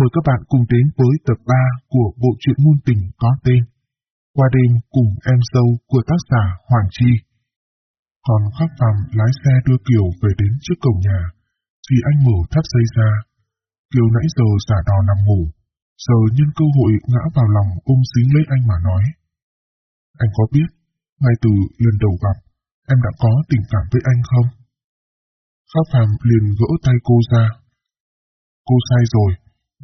Mời các bạn cùng đến với tập 3 của bộ truyện ngôn tình có tên Qua đêm cùng em dâu của tác giả Hoàng Chi. Còn Khắc Phạm lái xe đưa Kiều về đến trước cổng nhà, thì anh mở thắt dây ra. Kiều nãy giờ giả đò nằm ngủ, giờ nhân cơ hội ngã vào lòng ôm dính lấy anh mà nói. Anh có biết, ngay từ lần đầu gặp, em đã có tình cảm với anh không? Khắc Phạm liền gỡ tay cô ra. Cô sai rồi,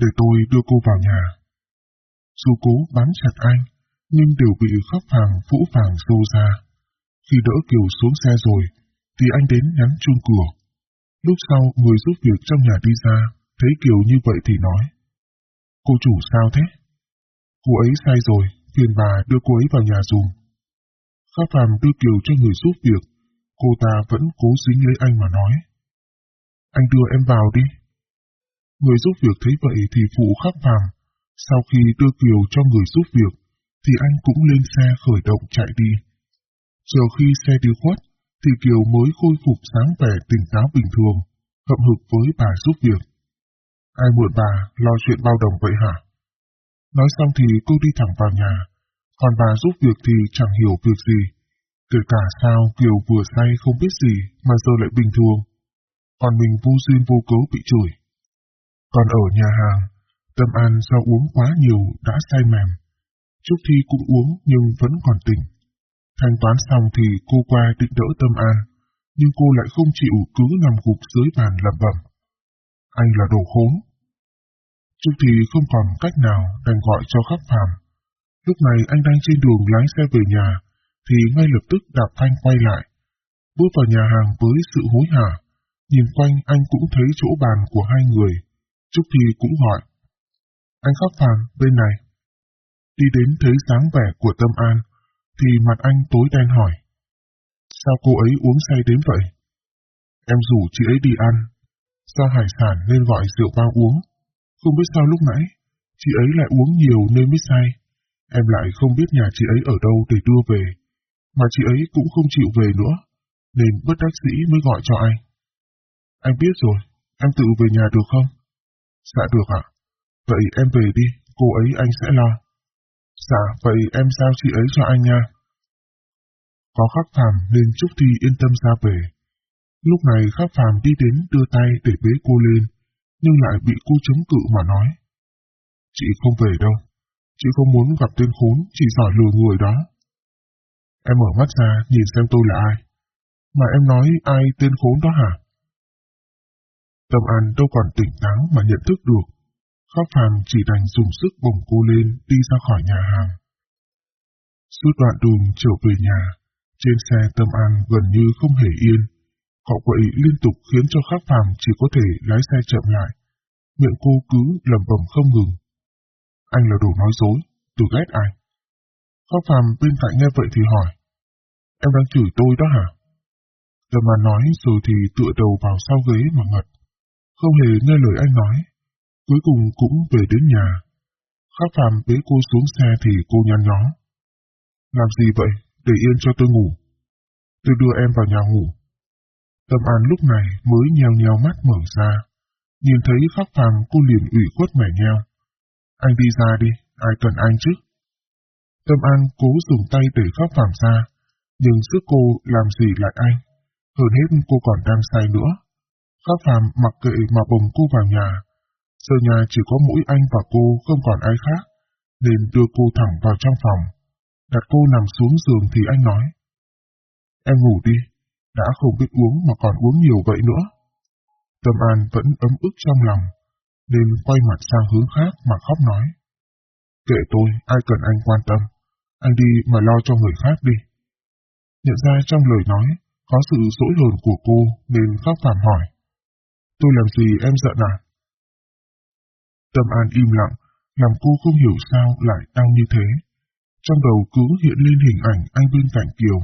để tôi đưa cô vào nhà. Dù cố bám chặt anh, nhưng đều bị khóc phàng vũ phàng xô ra. Khi đỡ Kiều xuống xe rồi, thì anh đến nhắn chuông cửa. Lúc sau người giúp việc trong nhà đi ra, thấy Kiều như vậy thì nói. Cô chủ sao thế? Cô ấy sai rồi, phiền bà đưa cô ấy vào nhà dùng. Khắc phàm đưa Kiều cho người giúp việc, cô ta vẫn cố dính lấy anh mà nói. Anh đưa em vào đi. Người giúp việc thấy vậy thì phụ khắc vàng. Sau khi đưa Kiều cho người giúp việc, thì anh cũng lên xe khởi động chạy đi. Chờ khi xe đi khuất, thì Kiều mới khôi phục sáng vẻ tỉnh táo bình thường, hậm hực với bà giúp việc. Ai mượn bà lo chuyện bao đồng vậy hả? Nói xong thì cô đi thẳng vào nhà, còn bà giúp việc thì chẳng hiểu việc gì. Kể cả sao Kiều vừa say không biết gì mà giờ lại bình thường. Còn mình vô duyên vô cớ bị chửi. Còn ở nhà hàng, Tâm An do uống quá nhiều đã say mềm. Trúc Thi cũng uống nhưng vẫn còn tỉnh. Thanh toán xong thì cô qua định đỡ Tâm An, nhưng cô lại không chịu cứ nằm gục dưới bàn lẩm bẩm. Anh là đồ khốn. Trúc Thi không còn cách nào đành gọi cho khắc phàm. Lúc này anh đang trên đường lái xe về nhà, thì ngay lập tức đạp phanh quay lại. Bước vào nhà hàng với sự hối hả, nhìn quanh anh cũng thấy chỗ bàn của hai người, Trúc Thi cũng hỏi Anh khắc phàm, bên này. Đi đến thấy dáng vẻ của Tâm An, thì mặt anh tối đen hỏi. Sao cô ấy uống say đến vậy? Em rủ chị ấy đi ăn. Do hải sản nên gọi rượu bao uống. Không biết sao lúc nãy, chị ấy lại uống nhiều nên mới say. Em lại không biết nhà chị ấy ở đâu để đưa về. Mà chị ấy cũng không chịu về nữa, nên bất đắc dĩ mới gọi cho anh. Anh biết rồi, em tự về nhà được không? Dạ được ạ. Vậy em về đi, cô ấy anh sẽ lo. Dạ, vậy em giao chị ấy cho anh nha. Có khắc phàm nên Trúc Thi yên tâm ra về. Lúc này khắc phàm đi đến đưa tay để bế cô lên, nhưng lại bị cô chống cự mà nói. Chị không về đâu. Chị không muốn gặp tên khốn, chỉ giỏi lừa người đó. Em mở mắt ra nhìn xem tôi là ai. Mà em nói ai tên khốn đó hả? Tâm An đâu còn tỉnh táo mà nhận thức được. Khóc phàm chỉ đành dùng sức bồng cô lên đi ra khỏi nhà hàng. Suốt đoạn đường trở về nhà, trên xe Tâm An gần như không hề yên. Cậu quậy liên tục khiến cho khắc phàm chỉ có thể lái xe chậm lại. Miệng cô cứ lầm bầm không ngừng. Anh là đồ nói dối, tôi ghét anh. Khắc phàm bên cạnh nghe vậy thì hỏi. Em đang chửi tôi đó hả? Tâm An nói rồi thì tựa đầu vào sau ghế mà ngật không hề nghe lời anh nói. Cuối cùng cũng về đến nhà. Khắc phàm bế cô xuống xe thì cô nhăn nhó. Làm gì vậy? Để yên cho tôi ngủ. Tôi đưa em vào nhà ngủ. Tâm An lúc này mới nheo nheo mắt mở ra. Nhìn thấy khắc phàm cô liền ủy khuất mẻ nheo. Anh đi ra đi, ai cần anh chứ? Tâm An cố dùng tay để khắc phàm ra, nhưng sức cô làm gì lại anh. Hơn hết cô còn đang say nữa. Khác phàm mặc kệ mà bồng cô vào nhà. Giờ nhà chỉ có mỗi anh và cô không còn ai khác, nên đưa cô thẳng vào trong phòng. Đặt cô nằm xuống giường thì anh nói. Em ngủ đi, đã không biết uống mà còn uống nhiều vậy nữa. Tâm An vẫn ấm ức trong lòng, nên quay mặt sang hướng khác mà khóc nói. Kệ tôi, ai cần anh quan tâm, anh đi mà lo cho người khác đi. Nhận ra trong lời nói, có sự dỗi hờn của cô nên khóc phàm hỏi. Tôi làm gì em giận à? Tâm An im lặng, làm cô không hiểu sao lại đau như thế. Trong đầu cứ hiện lên hình ảnh anh bên cạnh Kiều,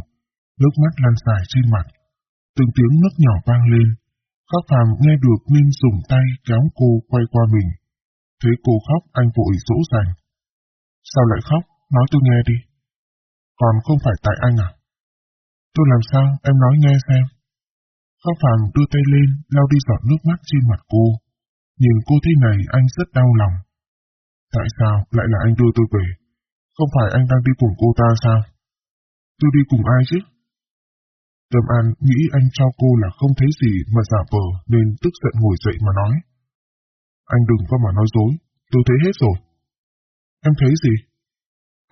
nước mắt lan dài trên mặt. Từng tiếng nấc nhỏ vang lên, Khắc Phàm nghe được nên dùng tay kéo cô quay qua mình. Thấy cô khóc anh vội dỗ dành. Sao lại khóc? Nói tôi nghe đi. Còn không phải tại anh à? Tôi làm sao? Em nói nghe xem. Pháp Hoàng đưa tay lên, lau đi giọt nước mắt trên mặt cô. Nhìn cô thế này anh rất đau lòng. Tại sao lại là anh đưa tôi về? Không phải anh đang đi cùng cô ta sao? Tôi đi cùng ai chứ? Tâm An nghĩ anh cho cô là không thấy gì mà giả vờ nên tức giận ngồi dậy mà nói. Anh đừng có mà nói dối, tôi thấy hết rồi. Em thấy gì?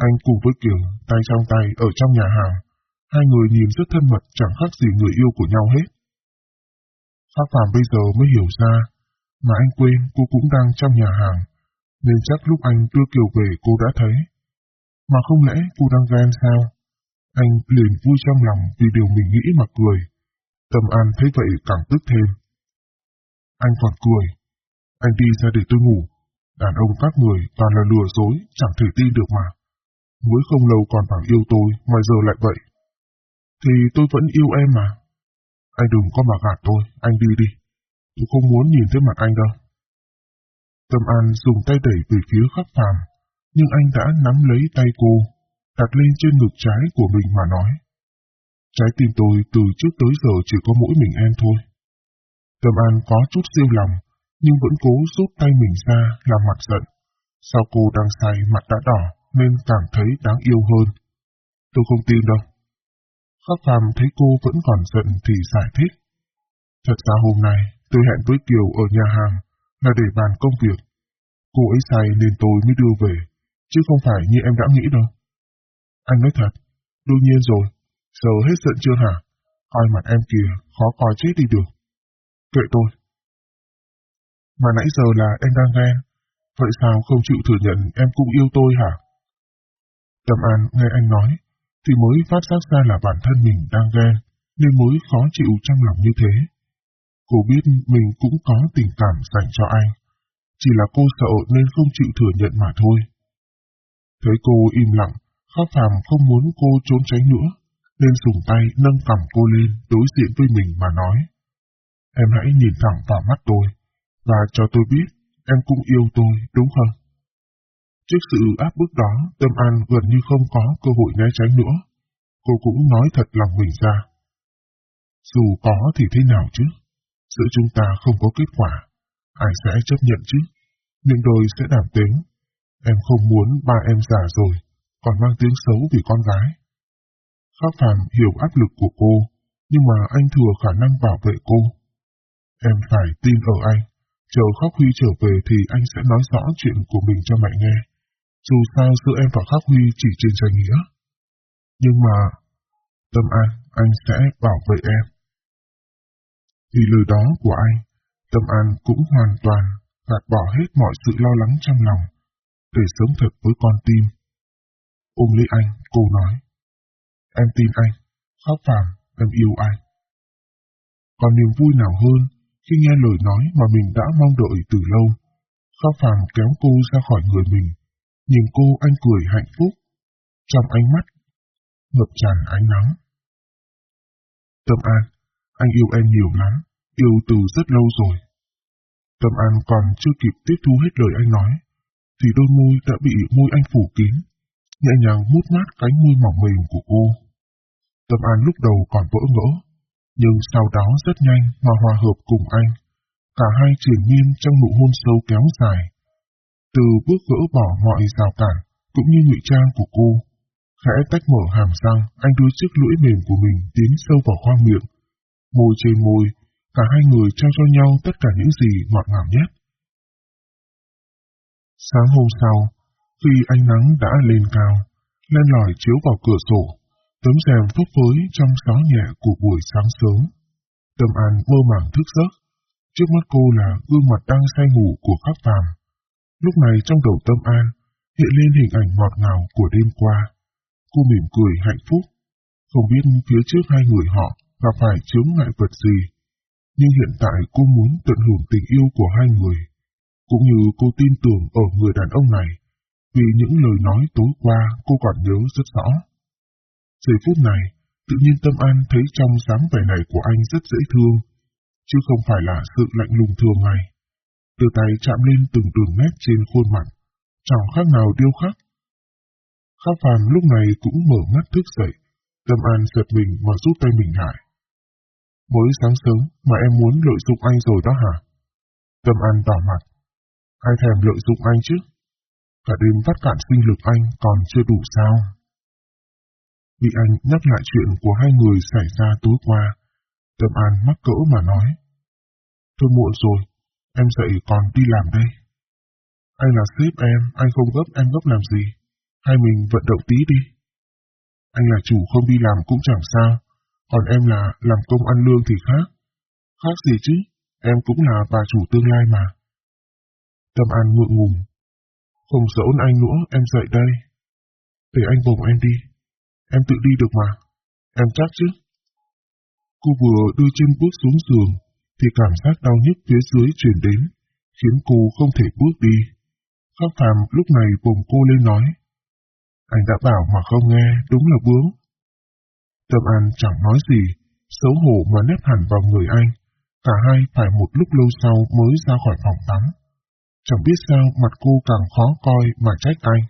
Anh cùng với Kiều, tay trong tay ở trong nhà hàng. Hai người nhìn rất thân mật chẳng khác gì người yêu của nhau hết. Pháp Phạm bây giờ mới hiểu ra, mà anh quên cô cũng đang trong nhà hàng, nên chắc lúc anh đưa Kiều về cô đã thấy. Mà không lẽ cô đang ghen sao? Anh liền vui trong lòng vì điều mình nghĩ mà cười. Tâm An thấy vậy càng tức thêm. Anh còn cười. Anh đi ra để tôi ngủ. Đàn ông các người toàn là lừa dối, chẳng thể tin được mà. Mới không lâu còn bảo yêu tôi, mà giờ lại vậy. Thì tôi vẫn yêu em mà. Anh đừng có mà gạt tôi, anh đi đi. Tôi không muốn nhìn thấy mặt anh đâu. Tâm An dùng tay đẩy về phía khắc phàm, nhưng anh đã nắm lấy tay cô, đặt lên trên ngực trái của mình mà nói. Trái tim tôi từ trước tới giờ chỉ có mỗi mình em thôi. Tâm An có chút siêu lòng, nhưng vẫn cố rút tay mình ra làm mặt giận. Sao cô đang say mặt đã đỏ nên cảm thấy đáng yêu hơn. Tôi không tin đâu. Pháp phàm thấy cô vẫn còn giận thì giải thích. Thật ra hôm nay tôi hẹn với Kiều ở nhà hàng là để bàn công việc. Cô ấy say nên tôi mới đưa về, chứ không phải như em đã nghĩ đâu. Anh nói thật, đương nhiên rồi, giờ hết giận chưa hả? Coi mặt em kìa, khó coi chết đi được. Kệ tôi. Mà nãy giờ là em đang ghen, vậy sao không chịu thừa nhận em cũng yêu tôi hả? Tâm An nghe anh nói, thì mới phát giác ra là bản thân mình đang ghen, nên mới khó chịu trong lòng như thế. Cô biết mình cũng có tình cảm dành cho anh, chỉ là cô sợ nên không chịu thừa nhận mà thôi. Thấy cô im lặng, Khắc Phàm không muốn cô trốn tránh nữa, nên dùng tay nâng cầm cô lên đối diện với mình mà nói. Em hãy nhìn thẳng vào mắt tôi, và cho tôi biết em cũng yêu tôi, đúng không? Trước sự áp bức đó, Tâm An gần như không có cơ hội né tránh nữa. Cô cũng nói thật lòng mình ra. Dù có thì thế nào chứ? Giữa chúng ta không có kết quả. Ai sẽ chấp nhận chứ? Nhưng đôi sẽ đảm tính. Em không muốn ba em già rồi, còn mang tiếng xấu vì con gái. Khác Phạm hiểu áp lực của cô, nhưng mà anh thừa khả năng bảo vệ cô. Em phải tin ở anh. Chờ khóc Huy trở về thì anh sẽ nói rõ chuyện của mình cho mẹ nghe. Dù sao giữa em và Khắc Huy chỉ trên danh nghĩa. Nhưng mà, Tâm An, anh sẽ bảo vệ em. Vì lời đó của anh, Tâm An cũng hoàn toàn gạt bỏ hết mọi sự lo lắng trong lòng, để sống thật với con tim. Ôm lấy anh, cô nói. Em tin anh, khóc phàm, em yêu anh. Còn niềm vui nào hơn khi nghe lời nói mà mình đã mong đợi từ lâu. Khóc phàm kéo cô ra khỏi người mình, nhìn cô anh cười hạnh phúc, trong ánh mắt ngập tràn ánh nắng. Tâm An, anh yêu em nhiều lắm, yêu từ rất lâu rồi. Tâm An còn chưa kịp tiếp thu hết lời anh nói, thì đôi môi đã bị môi anh phủ kín, nhẹ nhàng mút mát cánh môi mỏng mềm của cô. Tâm An lúc đầu còn vỡ ngỡ, nhưng sau đó rất nhanh mà hòa hợp cùng anh. Cả hai triển nhiên trong nụ hôn sâu kéo dài. Từ bước gỡ bỏ mọi rào cản, cũng như ngụy trang của cô, khẽ tách mở hàm răng, anh đưa chiếc lưỡi mềm của mình tiến sâu vào khoang miệng. Môi trên môi, cả hai người trao cho nhau tất cả những gì ngọt ngào nhất. Sáng hôm sau, khi ánh nắng đã lên cao, len lỏi chiếu vào cửa sổ, tấm rèm phấp phới trong gió nhẹ của buổi sáng sớm. Tâm An mơ màng thức giấc, trước mắt cô là gương mặt đang say ngủ của khắc phàm. Lúc này trong đầu Tâm An hiện lên hình ảnh ngọt ngào của đêm qua. Cô mỉm cười hạnh phúc, không biết phía trước hai người họ gặp phải chướng ngại vật gì. Nhưng hiện tại cô muốn tận hưởng tình yêu của hai người, cũng như cô tin tưởng ở người đàn ông này, vì những lời nói tối qua cô còn nhớ rất rõ. Giây phút này, tự nhiên Tâm An thấy trong dáng vẻ này của anh rất dễ thương, chứ không phải là sự lạnh lùng thường ngày. Từ tay chạm lên từng đường nét trên khuôn mặt, chẳng khác nào điêu khắc. Khắc phàm lúc này cũng mở mắt thức dậy, Tâm An giật mình mà rút tay mình lại. Mới sáng sớm mà em muốn lợi dụng anh rồi đó hả? Tâm An đỏ mặt. Ai thèm lợi dụng anh chứ? Cả đêm vắt cạn sinh lực anh còn chưa đủ sao? Bị anh nhắc lại chuyện của hai người xảy ra tối qua. Tâm An mắc cỡ mà nói. Thôi muộn rồi, em dậy còn đi làm đây. Anh là sếp em, anh không gấp em gấp làm gì. Hai mình vận động tí đi. Anh là chủ không đi làm cũng chẳng sao, còn em là làm công ăn lương thì khác. Khác gì chứ, em cũng là bà chủ tương lai mà. Tâm An ngượng ngùng. Không giỡn anh nữa, em dậy đây. Để anh bồng em đi. Em tự đi được mà. Em chắc chứ. Cô vừa đưa chân bước xuống giường, thì cảm giác đau nhức phía dưới truyền đến, khiến cô không thể bước đi. Khắc Phạm lúc này vùng cô lên nói. Anh đã bảo mà không nghe, đúng là bướng. Tâm An chẳng nói gì, xấu hổ mà nếp hẳn vào người anh. Cả hai phải một lúc lâu sau mới ra khỏi phòng tắm. Chẳng biết sao mặt cô càng khó coi mà trách anh.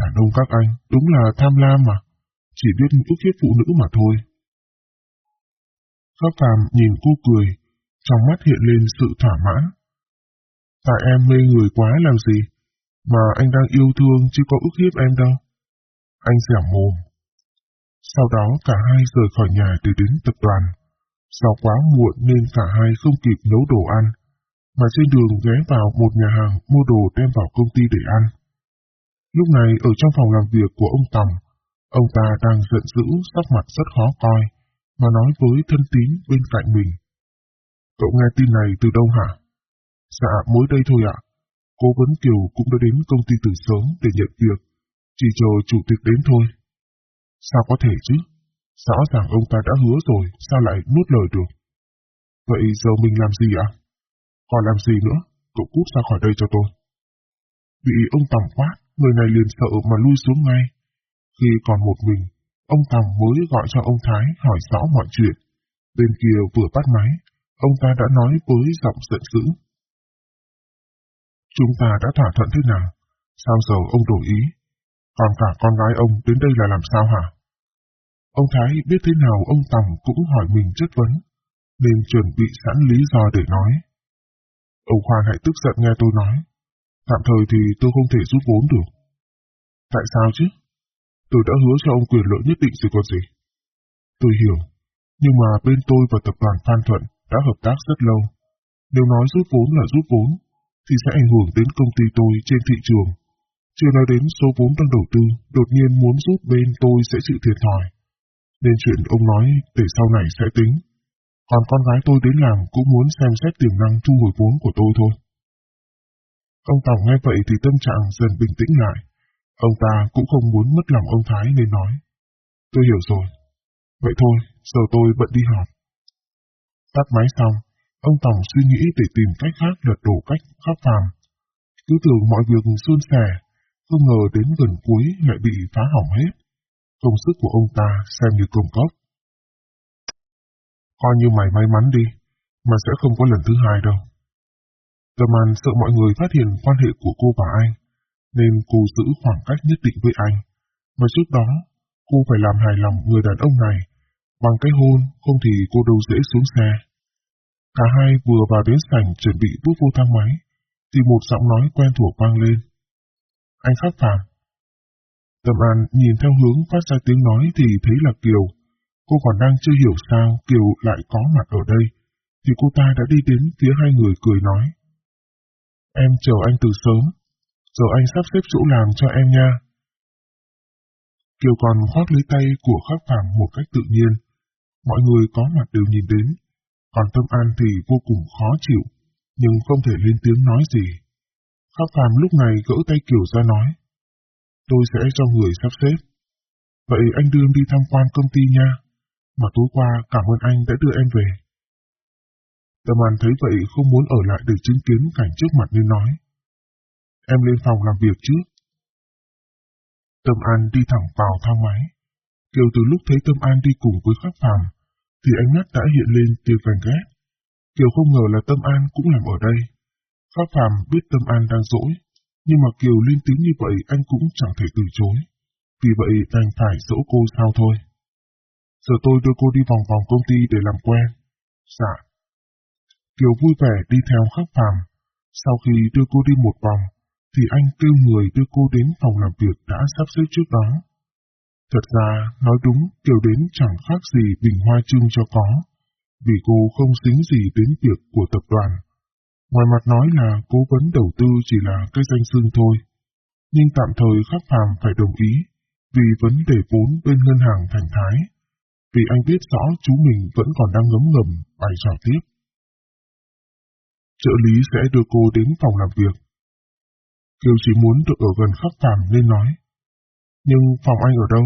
Đàn ông các anh, đúng là tham lam mà. Chỉ biết ức hiếp phụ nữ mà thôi. Pháp Phạm nhìn cô cười, trong mắt hiện lên sự thỏa mãn. Tại em mê người quá làm gì? Mà anh đang yêu thương chứ có ức hiếp em đâu. Anh giả mồm. Sau đó cả hai rời khỏi nhà để đến tập đoàn. Do quá muộn nên cả hai không kịp nấu đồ ăn, mà trên đường ghé vào một nhà hàng mua đồ đem vào công ty để ăn. Lúc này ở trong phòng làm việc của ông Tòng, ông ta đang giận dữ, sắc mặt rất khó coi, mà nói với thân tín bên cạnh mình. Cậu nghe tin này từ đâu hả? Dạ, mới đây thôi ạ. Cố vấn Kiều cũng đã đến công ty từ sớm để nhận việc, chỉ chờ chủ tịch đến thôi. Sao có thể chứ? Rõ ràng ông ta đã hứa rồi, sao lại nuốt lời được? Vậy giờ mình làm gì ạ? Còn làm gì nữa? Cậu cút ra khỏi đây cho tôi. Bị ông Tòng quát, người này liền sợ mà lui xuống ngay. Khi còn một mình, ông Tòng mới gọi cho ông Thái hỏi rõ mọi chuyện. Bên kia vừa bắt máy, ông ta đã nói với giọng giận dữ. Chúng ta đã thỏa thuận thế nào? Sao giờ ông đổi ý? Còn cả con gái ông đến đây là làm sao hả? Ông Thái biết thế nào ông Tòng cũng hỏi mình chất vấn, nên chuẩn bị sẵn lý do để nói. Ông Khoan hãy tức giận nghe tôi nói. Tạm thời thì tôi không thể rút vốn được. Tại sao chứ? Tôi đã hứa cho ông quyền lợi nhất định rồi còn gì. Tôi hiểu, nhưng mà bên tôi và tập đoàn Phan Thuận đã hợp tác rất lâu. Nếu nói rút vốn là rút vốn, thì sẽ ảnh hưởng đến công ty tôi trên thị trường. Chưa nói đến số vốn đang đầu tư, đột nhiên muốn rút bên tôi sẽ chịu thiệt thòi. Nên chuyện ông nói để sau này sẽ tính. Còn con gái tôi đến làm cũng muốn xem xét tiềm năng thu hồi vốn của tôi thôi. Ông Tòng nghe vậy thì tâm trạng dần bình tĩnh lại. Ông ta cũng không muốn mất lòng ông Thái nên nói. Tôi hiểu rồi. Vậy thôi, giờ tôi bận đi họp. Tắt máy xong, ông Tòng suy nghĩ để tìm cách khác lật đổ cách khắc phàm. Cứ tưởng mọi việc suôn sẻ, không ngờ đến gần cuối lại bị phá hỏng hết. Công sức của ông ta xem như công cốc. Coi như mày may mắn đi, mà sẽ không có lần thứ hai đâu. Tâm An sợ mọi người phát hiện quan hệ của cô và anh, nên cô giữ khoảng cách nhất định với anh. Mà trước đó, cô phải làm hài lòng người đàn ông này. Bằng cái hôn, không thì cô đâu dễ xuống xe. Cả hai vừa vào đến sảnh chuẩn bị bước vô thang máy, thì một giọng nói quen thuộc vang lên. Anh khắc phàm. Tâm An nhìn theo hướng phát ra tiếng nói thì thấy là Kiều. Cô còn đang chưa hiểu sao Kiều lại có mặt ở đây, thì cô ta đã đi đến phía hai người cười nói. Em chờ anh từ sớm, giờ anh sắp xếp chỗ làm cho em nha. Kiều còn khoác lấy tay của khắc phàm một cách tự nhiên. Mọi người có mặt đều nhìn đến, còn Tâm An thì vô cùng khó chịu, nhưng không thể lên tiếng nói gì. Khắc phàm lúc này gỡ tay Kiều ra nói. Tôi sẽ cho người sắp xếp. Vậy anh đưa em đi tham quan công ty nha. Mà tối qua cảm ơn anh đã đưa em về. Tâm An thấy vậy không muốn ở lại để chứng kiến cảnh trước mặt nên nói. Em lên phòng làm việc trước. Tâm An đi thẳng vào thang máy. Kiều từ lúc thấy Tâm An đi cùng với khắc phàm, thì ánh mắt đã hiện lên tia ghen ghét. Kiều không ngờ là Tâm An cũng làm ở đây. Khắc phàm biết Tâm An đang dỗi, nhưng mà Kiều liên tiếng như vậy anh cũng chẳng thể từ chối. Vì vậy đành phải dỗ cô sao thôi. Giờ tôi đưa cô đi vòng vòng công ty để làm quen. Dạ. Kiều vui vẻ đi theo khắc phàm. Sau khi đưa cô đi một vòng, thì anh kêu người đưa cô đến phòng làm việc đã sắp xếp trước đó. Thật ra, nói đúng, kiểu đến chẳng khác gì bình hoa trưng cho có, vì cô không xính gì đến việc của tập đoàn. Ngoài mặt nói là cố vấn đầu tư chỉ là cái danh xưng thôi, nhưng tạm thời khắc phàm phải đồng ý, vì vấn đề vốn bên ngân hàng thành thái, vì anh biết rõ chú mình vẫn còn đang ngấm ngầm bài trò tiếp. Trợ lý sẽ đưa cô đến phòng làm việc. Kiều chỉ muốn được ở gần khắc phàm nên nói. Nhưng phòng anh ở đâu?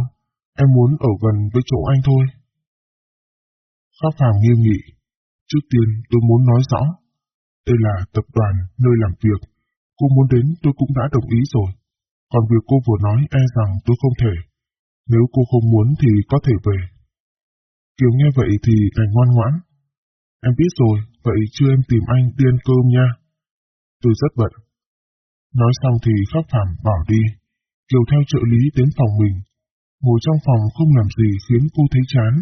Em muốn ở gần với chỗ anh thôi. Khắc phàm nghiêm nghị. Trước tiên tôi muốn nói rõ. Đây là tập đoàn, nơi làm việc. Cô muốn đến tôi cũng đã đồng ý rồi. Còn việc cô vừa nói e rằng tôi không thể. Nếu cô không muốn thì có thể về. Kiều nghe vậy thì đành ngoan ngoãn. Em biết rồi, vậy chưa em tìm anh đi ăn cơm nha. Tôi rất bận. Nói xong thì pháp phạm bỏ đi. Kiều theo trợ lý đến phòng mình. Ngồi trong phòng không làm gì khiến cô thấy chán.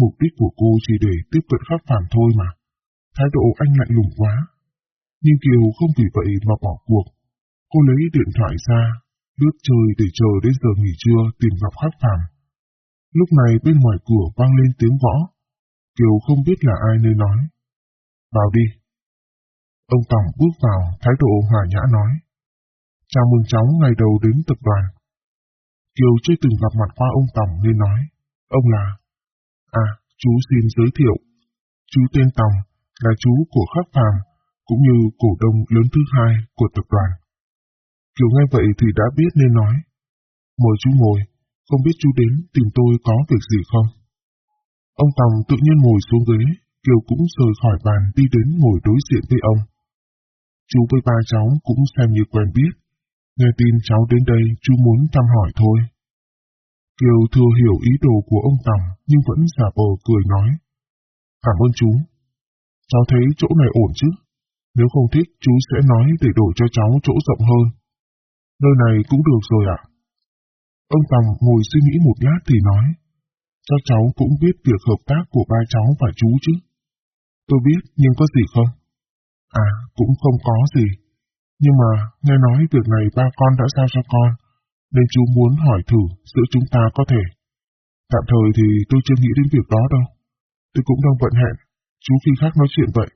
Mục đích của cô chỉ để tiếp cận pháp phạm thôi mà. Thái độ anh lạnh lùng quá. Nhưng Kiều không vì vậy mà bỏ cuộc. Cô lấy điện thoại ra, lướt chơi để chờ đến giờ nghỉ trưa tìm gặp khắc phàm. Lúc này bên ngoài cửa vang lên tiếng gõ. Kiều không biết là ai nơi nói. Vào đi. Ông Tổng bước vào, thái độ hòa nhã nói. Chào mừng cháu ngày đầu đến tập đoàn. Kiều chưa từng gặp mặt qua ông Tòng nên nói. Ông là... À, chú xin giới thiệu. Chú tên Tòng là chú của Khắc Phàm, cũng như cổ đông lớn thứ hai của tập đoàn. Kiều nghe vậy thì đã biết nên nói. Mời chú ngồi, không biết chú đến tìm tôi có việc gì không? Ông Tòng tự nhiên ngồi xuống ghế, Kiều cũng rời khỏi bàn đi đến ngồi đối diện với ông. Chú với ba cháu cũng xem như quen biết. Nghe tin cháu đến đây, chú muốn thăm hỏi thôi. Kiều thừa hiểu ý đồ của ông Tòng, nhưng vẫn giả bờ cười nói. Cảm ơn chú. Cháu thấy chỗ này ổn chứ? Nếu không thích, chú sẽ nói để đổi cho cháu chỗ rộng hơn. Nơi này cũng được rồi ạ. Ông Tòng ngồi suy nghĩ một lát thì nói. Chắc cháu cũng biết việc hợp tác của ba cháu và chú chứ. Tôi biết, nhưng có gì không? À, cũng không có gì. Nhưng mà, nghe nói việc này ba con đã giao cho con, nên chú muốn hỏi thử giữa chúng ta có thể. Tạm thời thì tôi chưa nghĩ đến việc đó đâu. Tôi cũng đang vận hẹn, chú khi khác nói chuyện vậy.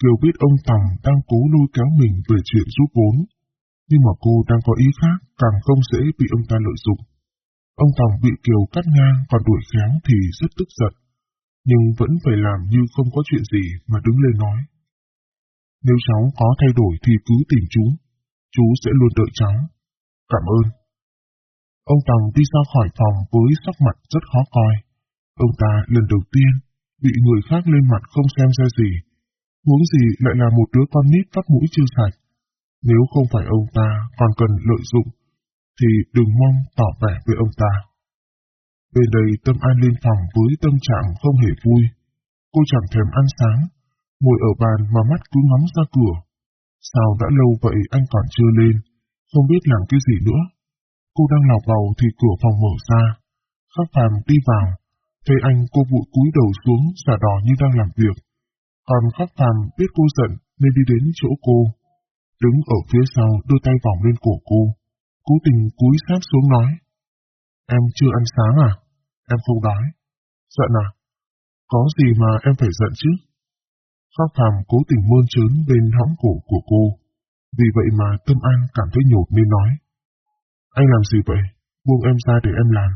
Kiều biết ông Tòng đang cố lôi kéo mình về chuyện giúp vốn, nhưng mà cô đang có ý khác càng không dễ bị ông ta lợi dụng. Ông Tòng bị Kiều cắt ngang còn đuổi khéo thì rất tức giận, nhưng vẫn phải làm như không có chuyện gì mà đứng lên nói. Nếu cháu có thay đổi thì cứ tìm chú, chú sẽ luôn đợi cháu. Cảm ơn. Ông Tòng đi ra khỏi phòng với sắc mặt rất khó coi. Ông ta lần đầu tiên bị người khác lên mặt không xem ra gì. Huống gì lại là một đứa con nít phát mũi chưa sạch. Nếu không phải ông ta còn cần lợi dụng, thì đừng mong tỏ vẻ với ông ta. Bên đây Tâm An lên phòng với tâm trạng không hề vui. Cô chẳng thèm ăn sáng, ngồi ở bàn mà mắt cứ ngắm ra cửa. Sao đã lâu vậy anh còn chưa lên, không biết làm cái gì nữa. Cô đang lọc vào thì cửa phòng mở ra. Khắc phàm đi vào, thấy anh cô vụi cúi đầu xuống giả đò như đang làm việc. Còn khắc phàm biết cô giận nên đi đến chỗ cô. Đứng ở phía sau đưa tay vòng lên cổ cô. Cố tình cúi sát xuống nói. Em chưa ăn sáng à? Em không đói. Giận à? Có gì mà em phải giận chứ? Khác phàm cố tình mơn trớn bên hõm cổ của cô. Vì vậy mà Tâm An cảm thấy nhột nên nói. Anh làm gì vậy? Buông em ra để em làm.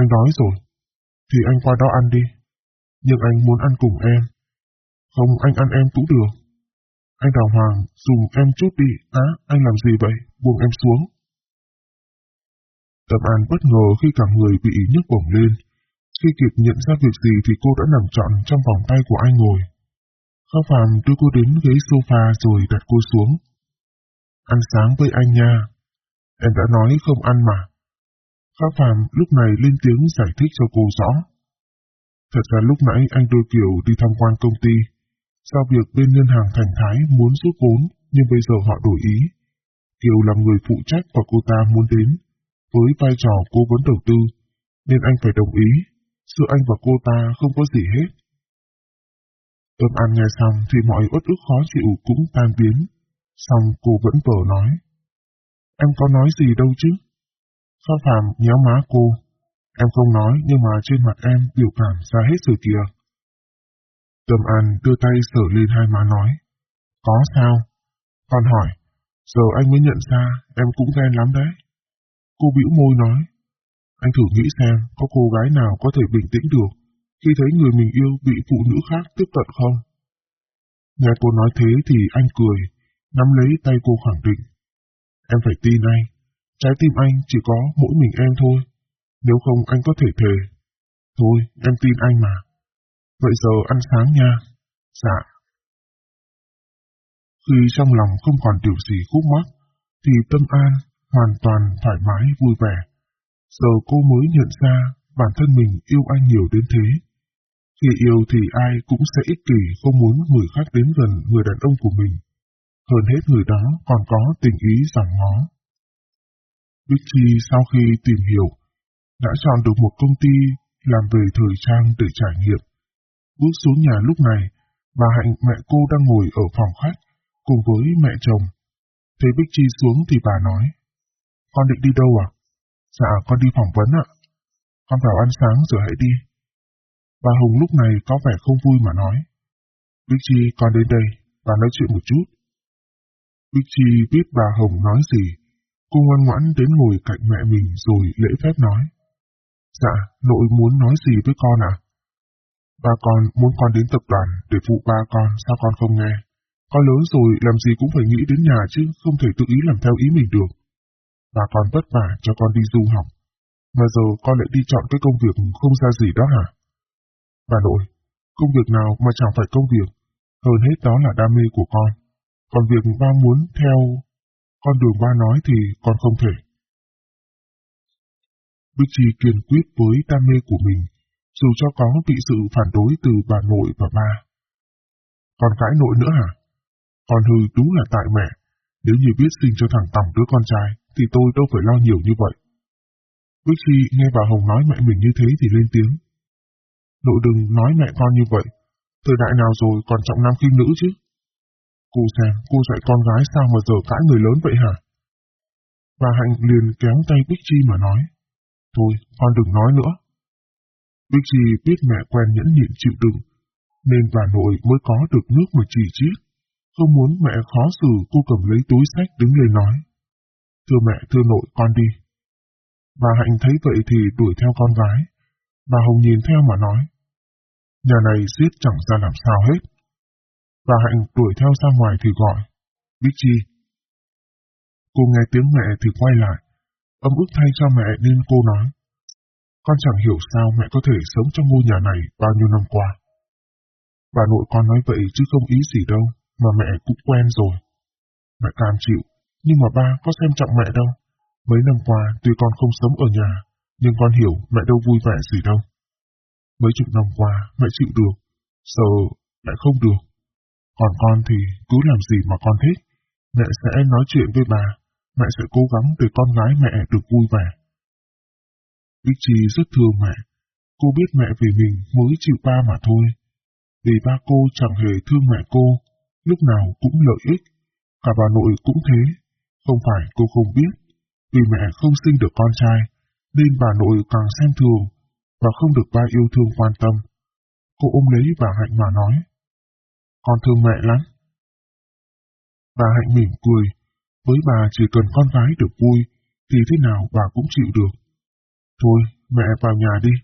Anh nói rồi. Thì anh qua đó ăn đi. Nhưng anh muốn ăn cùng em. Không anh ăn em cũng được. Anh Đào Hoàng dùng em chút đi. Á, anh làm gì vậy? Buông em xuống. Tâm An bất ngờ khi cả người bị nhức bổng lên. Khi kịp nhận ra việc gì thì cô đã nằm trọn trong vòng tay của anh ngồi. Khắc Phạm đưa cô đến ghế sofa rồi đặt cô xuống. Ăn sáng với anh nha. Em đã nói không ăn mà. Khắc Phạm lúc này lên tiếng giải thích cho cô rõ. Thật ra lúc nãy anh đưa Kiều đi tham quan công ty. Sau việc bên ngân hàng Thành Thái muốn rút vốn, nhưng bây giờ họ đổi ý. Kiều là người phụ trách và cô ta muốn đến, với vai trò cố vấn đầu tư, nên anh phải đồng ý. Sự anh và cô ta không có gì hết. Tâm An nghe xong thì mọi uất ức khó chịu cũng tan biến. Xong cô vẫn vờ nói. Em có nói gì đâu chứ? Pháp Phạm nhéo má cô. Em không nói nhưng mà trên mặt em biểu cảm ra hết sự kìa. Tâm An đưa tay sờ lên hai má nói. Có sao? Con hỏi. Giờ anh mới nhận ra em cũng ghen lắm đấy. Cô bĩu môi nói. Anh thử nghĩ xem có cô gái nào có thể bình tĩnh được khi thấy người mình yêu bị phụ nữ khác tiếp cận không? Nghe cô nói thế thì anh cười, nắm lấy tay cô khẳng định. Em phải tin anh, trái tim anh chỉ có mỗi mình em thôi, nếu không anh có thể thề. Thôi, em tin anh mà. Vậy giờ ăn sáng nha. Dạ. Khi trong lòng không còn điều gì khúc mắc, thì tâm an, hoàn toàn thoải mái vui vẻ. Giờ cô mới nhận ra bản thân mình yêu anh nhiều đến thế. Khi yêu thì ai cũng sẽ ích kỷ không muốn người khác đến gần người đàn ông của mình. Hơn hết người đó còn có tình ý giảm ngó. Bích Chi sau khi tìm hiểu, đã chọn được một công ty làm về thời trang để trải nghiệm. Bước xuống nhà lúc này, bà Hạnh mẹ cô đang ngồi ở phòng khách cùng với mẹ chồng. Thấy Bích Chi xuống thì bà nói, Con định đi đâu à? Dạ, con đi phỏng vấn ạ. Con vào ăn sáng rồi hãy đi. Bà Hùng lúc này có vẻ không vui mà nói. Bích Chi, con đến đây, và nói chuyện một chút. Bích Chi biết bà Hồng nói gì, cô ngoan ngoãn đến ngồi cạnh mẹ mình rồi lễ phép nói. Dạ, nội muốn nói gì với con à? Ba con muốn con đến tập đoàn để phụ ba con, sao con không nghe? Con lớn rồi làm gì cũng phải nghĩ đến nhà chứ, không thể tự ý làm theo ý mình được. Bà con vất vả cho con đi du học, mà giờ con lại đi chọn cái công việc không ra gì đó hả? Bà nội, công việc nào mà chẳng phải công việc, hơn hết đó là đam mê của con. Còn việc ba muốn theo con đường ba nói thì con không thể. Bích Chi kiên quyết với đam mê của mình, dù cho có bị sự phản đối từ bà nội và ba. Còn cãi nội nữa hả? Con hư đúng là tại mẹ. Nếu như biết sinh cho thằng Tòng đứa con trai, thì tôi đâu phải lo nhiều như vậy. Bích Chi nghe bà Hồng nói mẹ mình như thế thì lên tiếng. Nội đừng nói mẹ con như vậy. Thời đại nào rồi còn trọng nam khinh nữ chứ? Cô xem, cô dạy con gái sao mà giờ cãi người lớn vậy hả? Bà Hạnh liền kéo tay Bích Chi mà nói. Thôi, con đừng nói nữa. Bích Chi biết mẹ quen nhẫn nhịn chịu đựng, nên bà nội mới có được nước mà chỉ chiết. Không muốn mẹ khó xử cô cầm lấy túi sách đứng lên nói. Thưa mẹ, thưa nội, con đi. Bà Hạnh thấy vậy thì đuổi theo con gái. Bà Hồng nhìn theo mà nói. Nhà này suýt chẳng ra làm sao hết. Bà Hạnh đuổi theo ra ngoài thì gọi. Bích Chi. Cô nghe tiếng mẹ thì quay lại. Âm ức thay cho mẹ nên cô nói. Con chẳng hiểu sao mẹ có thể sống trong ngôi nhà này bao nhiêu năm qua. Bà nội con nói vậy chứ không ý gì đâu, mà mẹ cũng quen rồi. Mẹ cam chịu, nhưng mà ba có xem trọng mẹ đâu. Mấy năm qua tuy con không sống ở nhà, nhưng con hiểu mẹ đâu vui vẻ gì đâu. Mấy chục năm qua mẹ chịu được, giờ lại không được. Còn con thì cứ làm gì mà con thích, mẹ sẽ nói chuyện với bà, mẹ sẽ cố gắng để con gái mẹ được vui vẻ. Bích Chi rất thương mẹ, cô biết mẹ vì mình mới chịu ba mà thôi. Vì ba cô chẳng hề thương mẹ cô, lúc nào cũng lợi ích, cả bà nội cũng thế, không phải cô không biết, vì mẹ không sinh được con trai, nên bà nội càng xem thường và không được ba yêu thương quan tâm. Cô ôm lấy bà Hạnh mà nói, con thương mẹ lắm. Bà Hạnh mỉm cười, với bà chỉ cần con gái được vui, thì thế nào bà cũng chịu được. Thôi, mẹ vào nhà đi,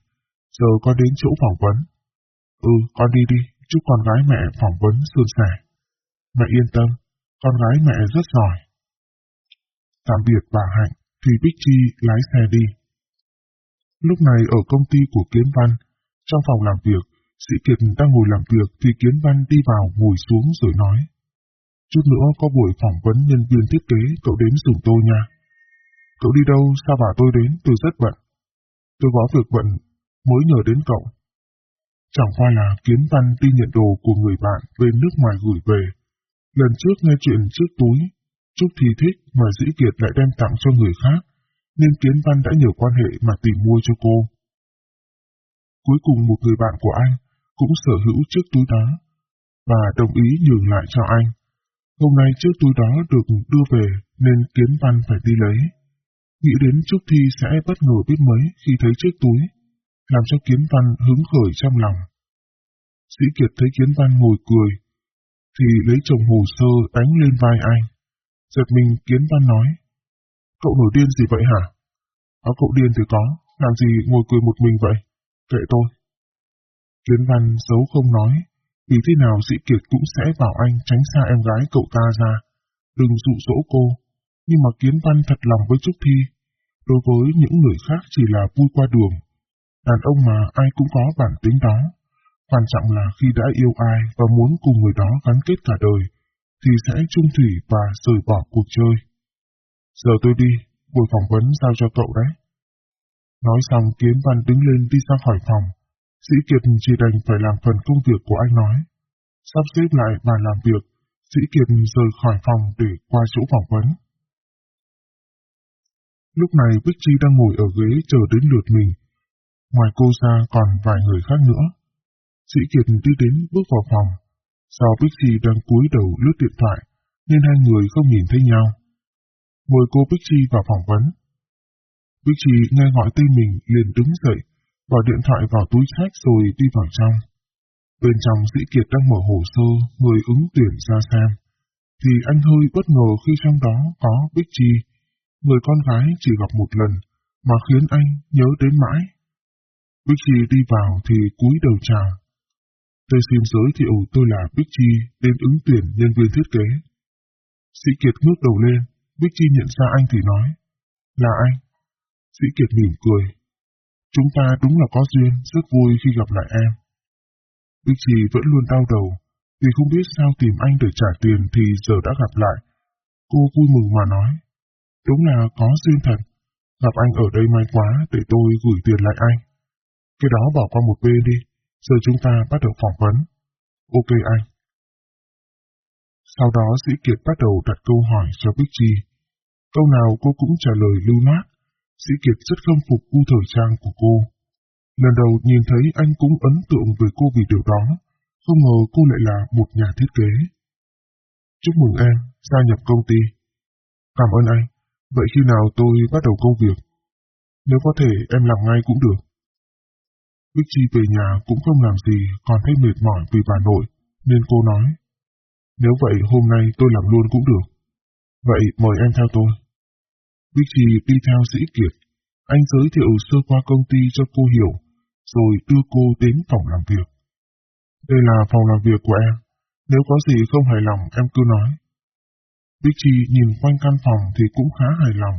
giờ con đến chỗ phỏng vấn. Ừ, con đi đi, chúc con gái mẹ phỏng vấn suôn sẻ. Mẹ yên tâm, con gái mẹ rất giỏi. Tạm biệt bà Hạnh, thì Bích Chi lái xe đi. Lúc này ở công ty của Kiến Văn, trong phòng làm việc, Sĩ Kiệt đang ngồi làm việc thì Kiến Văn đi vào ngồi xuống rồi nói. Chút nữa có buổi phỏng vấn nhân viên thiết kế, cậu đến dùng tôi nha. Cậu đi đâu, sao bảo tôi đến, tôi rất bận. Tôi có việc bận, mới nhờ đến cậu. Chẳng qua là Kiến Văn đi nhận đồ của người bạn về nước ngoài gửi về. Lần trước nghe chuyện trước túi, Trúc thì thích mà sĩ Kiệt lại đem tặng cho người khác, nên Kiến Văn đã nhờ quan hệ mà tìm mua cho cô. Cuối cùng một người bạn của anh cũng sở hữu chiếc túi đó. và đồng ý nhường lại cho anh. Hôm nay chiếc túi đó được đưa về nên Kiến Văn phải đi lấy. Nghĩ đến Trúc Thi sẽ bất ngờ biết mấy khi thấy chiếc túi, làm cho Kiến Văn hứng khởi trong lòng. Sĩ Kiệt thấy Kiến Văn ngồi cười, thì lấy chồng hồ sơ đánh lên vai anh. Giật mình Kiến Văn nói, cậu nổi điên gì vậy hả? Có cậu điên thì có, làm gì ngồi cười một mình vậy? Kệ tôi. Kiến Văn xấu không nói, vì thế nào Sĩ Kiệt cũng sẽ bảo anh tránh xa em gái cậu ta ra, đừng dụ dỗ cô. Nhưng mà Kiến Văn thật lòng với Trúc Thi, đối với những người khác chỉ là vui qua đường. Đàn ông mà ai cũng có bản tính đó. Quan trọng là khi đã yêu ai và muốn cùng người đó gắn kết cả đời, thì sẽ trung thủy và rời bỏ cuộc chơi. Giờ tôi đi, buổi phỏng vấn giao cho cậu đấy. Nói xong Kiến Văn đứng lên đi ra khỏi phòng. Sĩ Kiệt chỉ đành phải làm phần công việc của anh nói. Sắp xếp lại bàn làm việc, Sĩ Kiệt rời khỏi phòng để qua chỗ phỏng vấn. Lúc này Bích Chi đang ngồi ở ghế chờ đến lượt mình. Ngoài cô ra còn vài người khác nữa. Sĩ Kiệt đi đến bước vào phòng. Do Bích Chi đang cúi đầu lướt điện thoại, nên hai người không nhìn thấy nhau. Mời cô Bích Chi vào phỏng vấn. Bích Chi nghe gọi tên mình liền đứng dậy, bỏ điện thoại vào túi sách rồi đi vào trong. Bên trong Sĩ Kiệt đang mở hồ sơ người ứng tuyển ra xem, thì anh hơi bất ngờ khi trong đó có Bích Chi, người con gái chỉ gặp một lần, mà khiến anh nhớ đến mãi. Bích Chi đi vào thì cúi đầu chào. Tôi xin giới thiệu tôi là Bích Chi đến ứng tuyển nhân viên thiết kế. Sĩ Kiệt ngước đầu lên, Bích Chi nhận ra anh thì nói, là anh. Sĩ Kiệt mỉm cười. Chúng ta đúng là có duyên, rất vui khi gặp lại em. Bích Chi vẫn luôn đau đầu, vì không biết sao tìm anh để trả tiền thì giờ đã gặp lại. Cô vui mừng mà nói, đúng là có duyên thật, gặp anh ở đây may quá để tôi gửi tiền lại anh. Cái đó bỏ qua một bên đi, giờ chúng ta bắt đầu phỏng vấn. Ok anh. Sau đó Sĩ Kiệt bắt đầu đặt câu hỏi cho Bích Chi. Câu nào cô cũng trả lời lưu loát. Sĩ Kiệt rất khâm phục gu thời trang của cô. Lần đầu nhìn thấy anh cũng ấn tượng về cô vì điều đó, không ngờ cô lại là một nhà thiết kế. Chúc mừng em, gia nhập công ty. Cảm ơn anh, vậy khi nào tôi bắt đầu công việc? Nếu có thể em làm ngay cũng được. Bích Chi về nhà cũng không làm gì, còn thấy mệt mỏi vì bà nội, nên cô nói. Nếu vậy hôm nay tôi làm luôn cũng được. Vậy mời em theo tôi. Vicky đi theo Sĩ Kiệt. Anh giới thiệu sơ qua công ty cho cô hiểu, rồi đưa cô đến phòng làm việc. Đây là phòng làm việc của em. Nếu có gì không hài lòng em cứ nói. Vicky nhìn quanh căn phòng thì cũng khá hài lòng,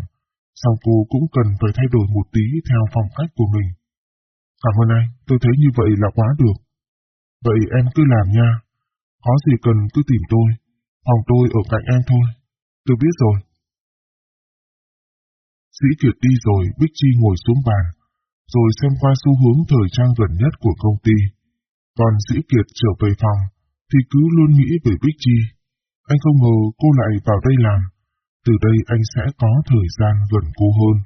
sau cô cũng cần phải thay đổi một tí theo phong cách của mình. Cảm ơn anh, tôi thấy như vậy là quá được. Vậy em cứ làm nha. Có gì cần cứ tìm tôi. Phòng tôi ở cạnh em thôi. Tôi biết rồi. Sĩ Kiệt đi rồi, Bích Chi ngồi xuống bàn, rồi xem qua xu hướng thời trang gần nhất của công ty. Còn Sĩ Kiệt trở về phòng, thì cứ luôn nghĩ về Bích Chi. Anh không ngờ cô lại vào đây làm. Từ đây anh sẽ có thời gian gần cô hơn.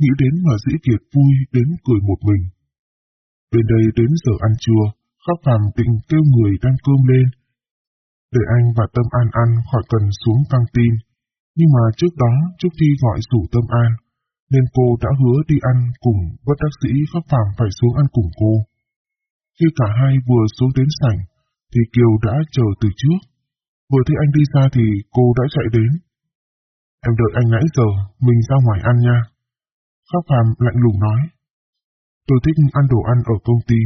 Nghĩ đến mà Sĩ Kiệt vui đến cười một mình. Bên đây đến giờ ăn trưa, Khắc Phạm định kêu người đang cơm lên. Để anh và Tâm An ăn khỏi cần xuống căng tin. Nhưng mà trước đó Trúc Thi gọi rủ Tâm An, nên cô đã hứa đi ăn cùng bất đắc sĩ Khắc Phạm phải xuống ăn cùng cô. Khi cả hai vừa xuống đến sảnh, thì Kiều đã chờ từ trước. Vừa thấy anh đi xa thì cô đã chạy đến. Em đợi anh nãy giờ, mình ra ngoài ăn nha. Khắc Phạm lạnh lùng nói. Tôi thích ăn đồ ăn ở công ty,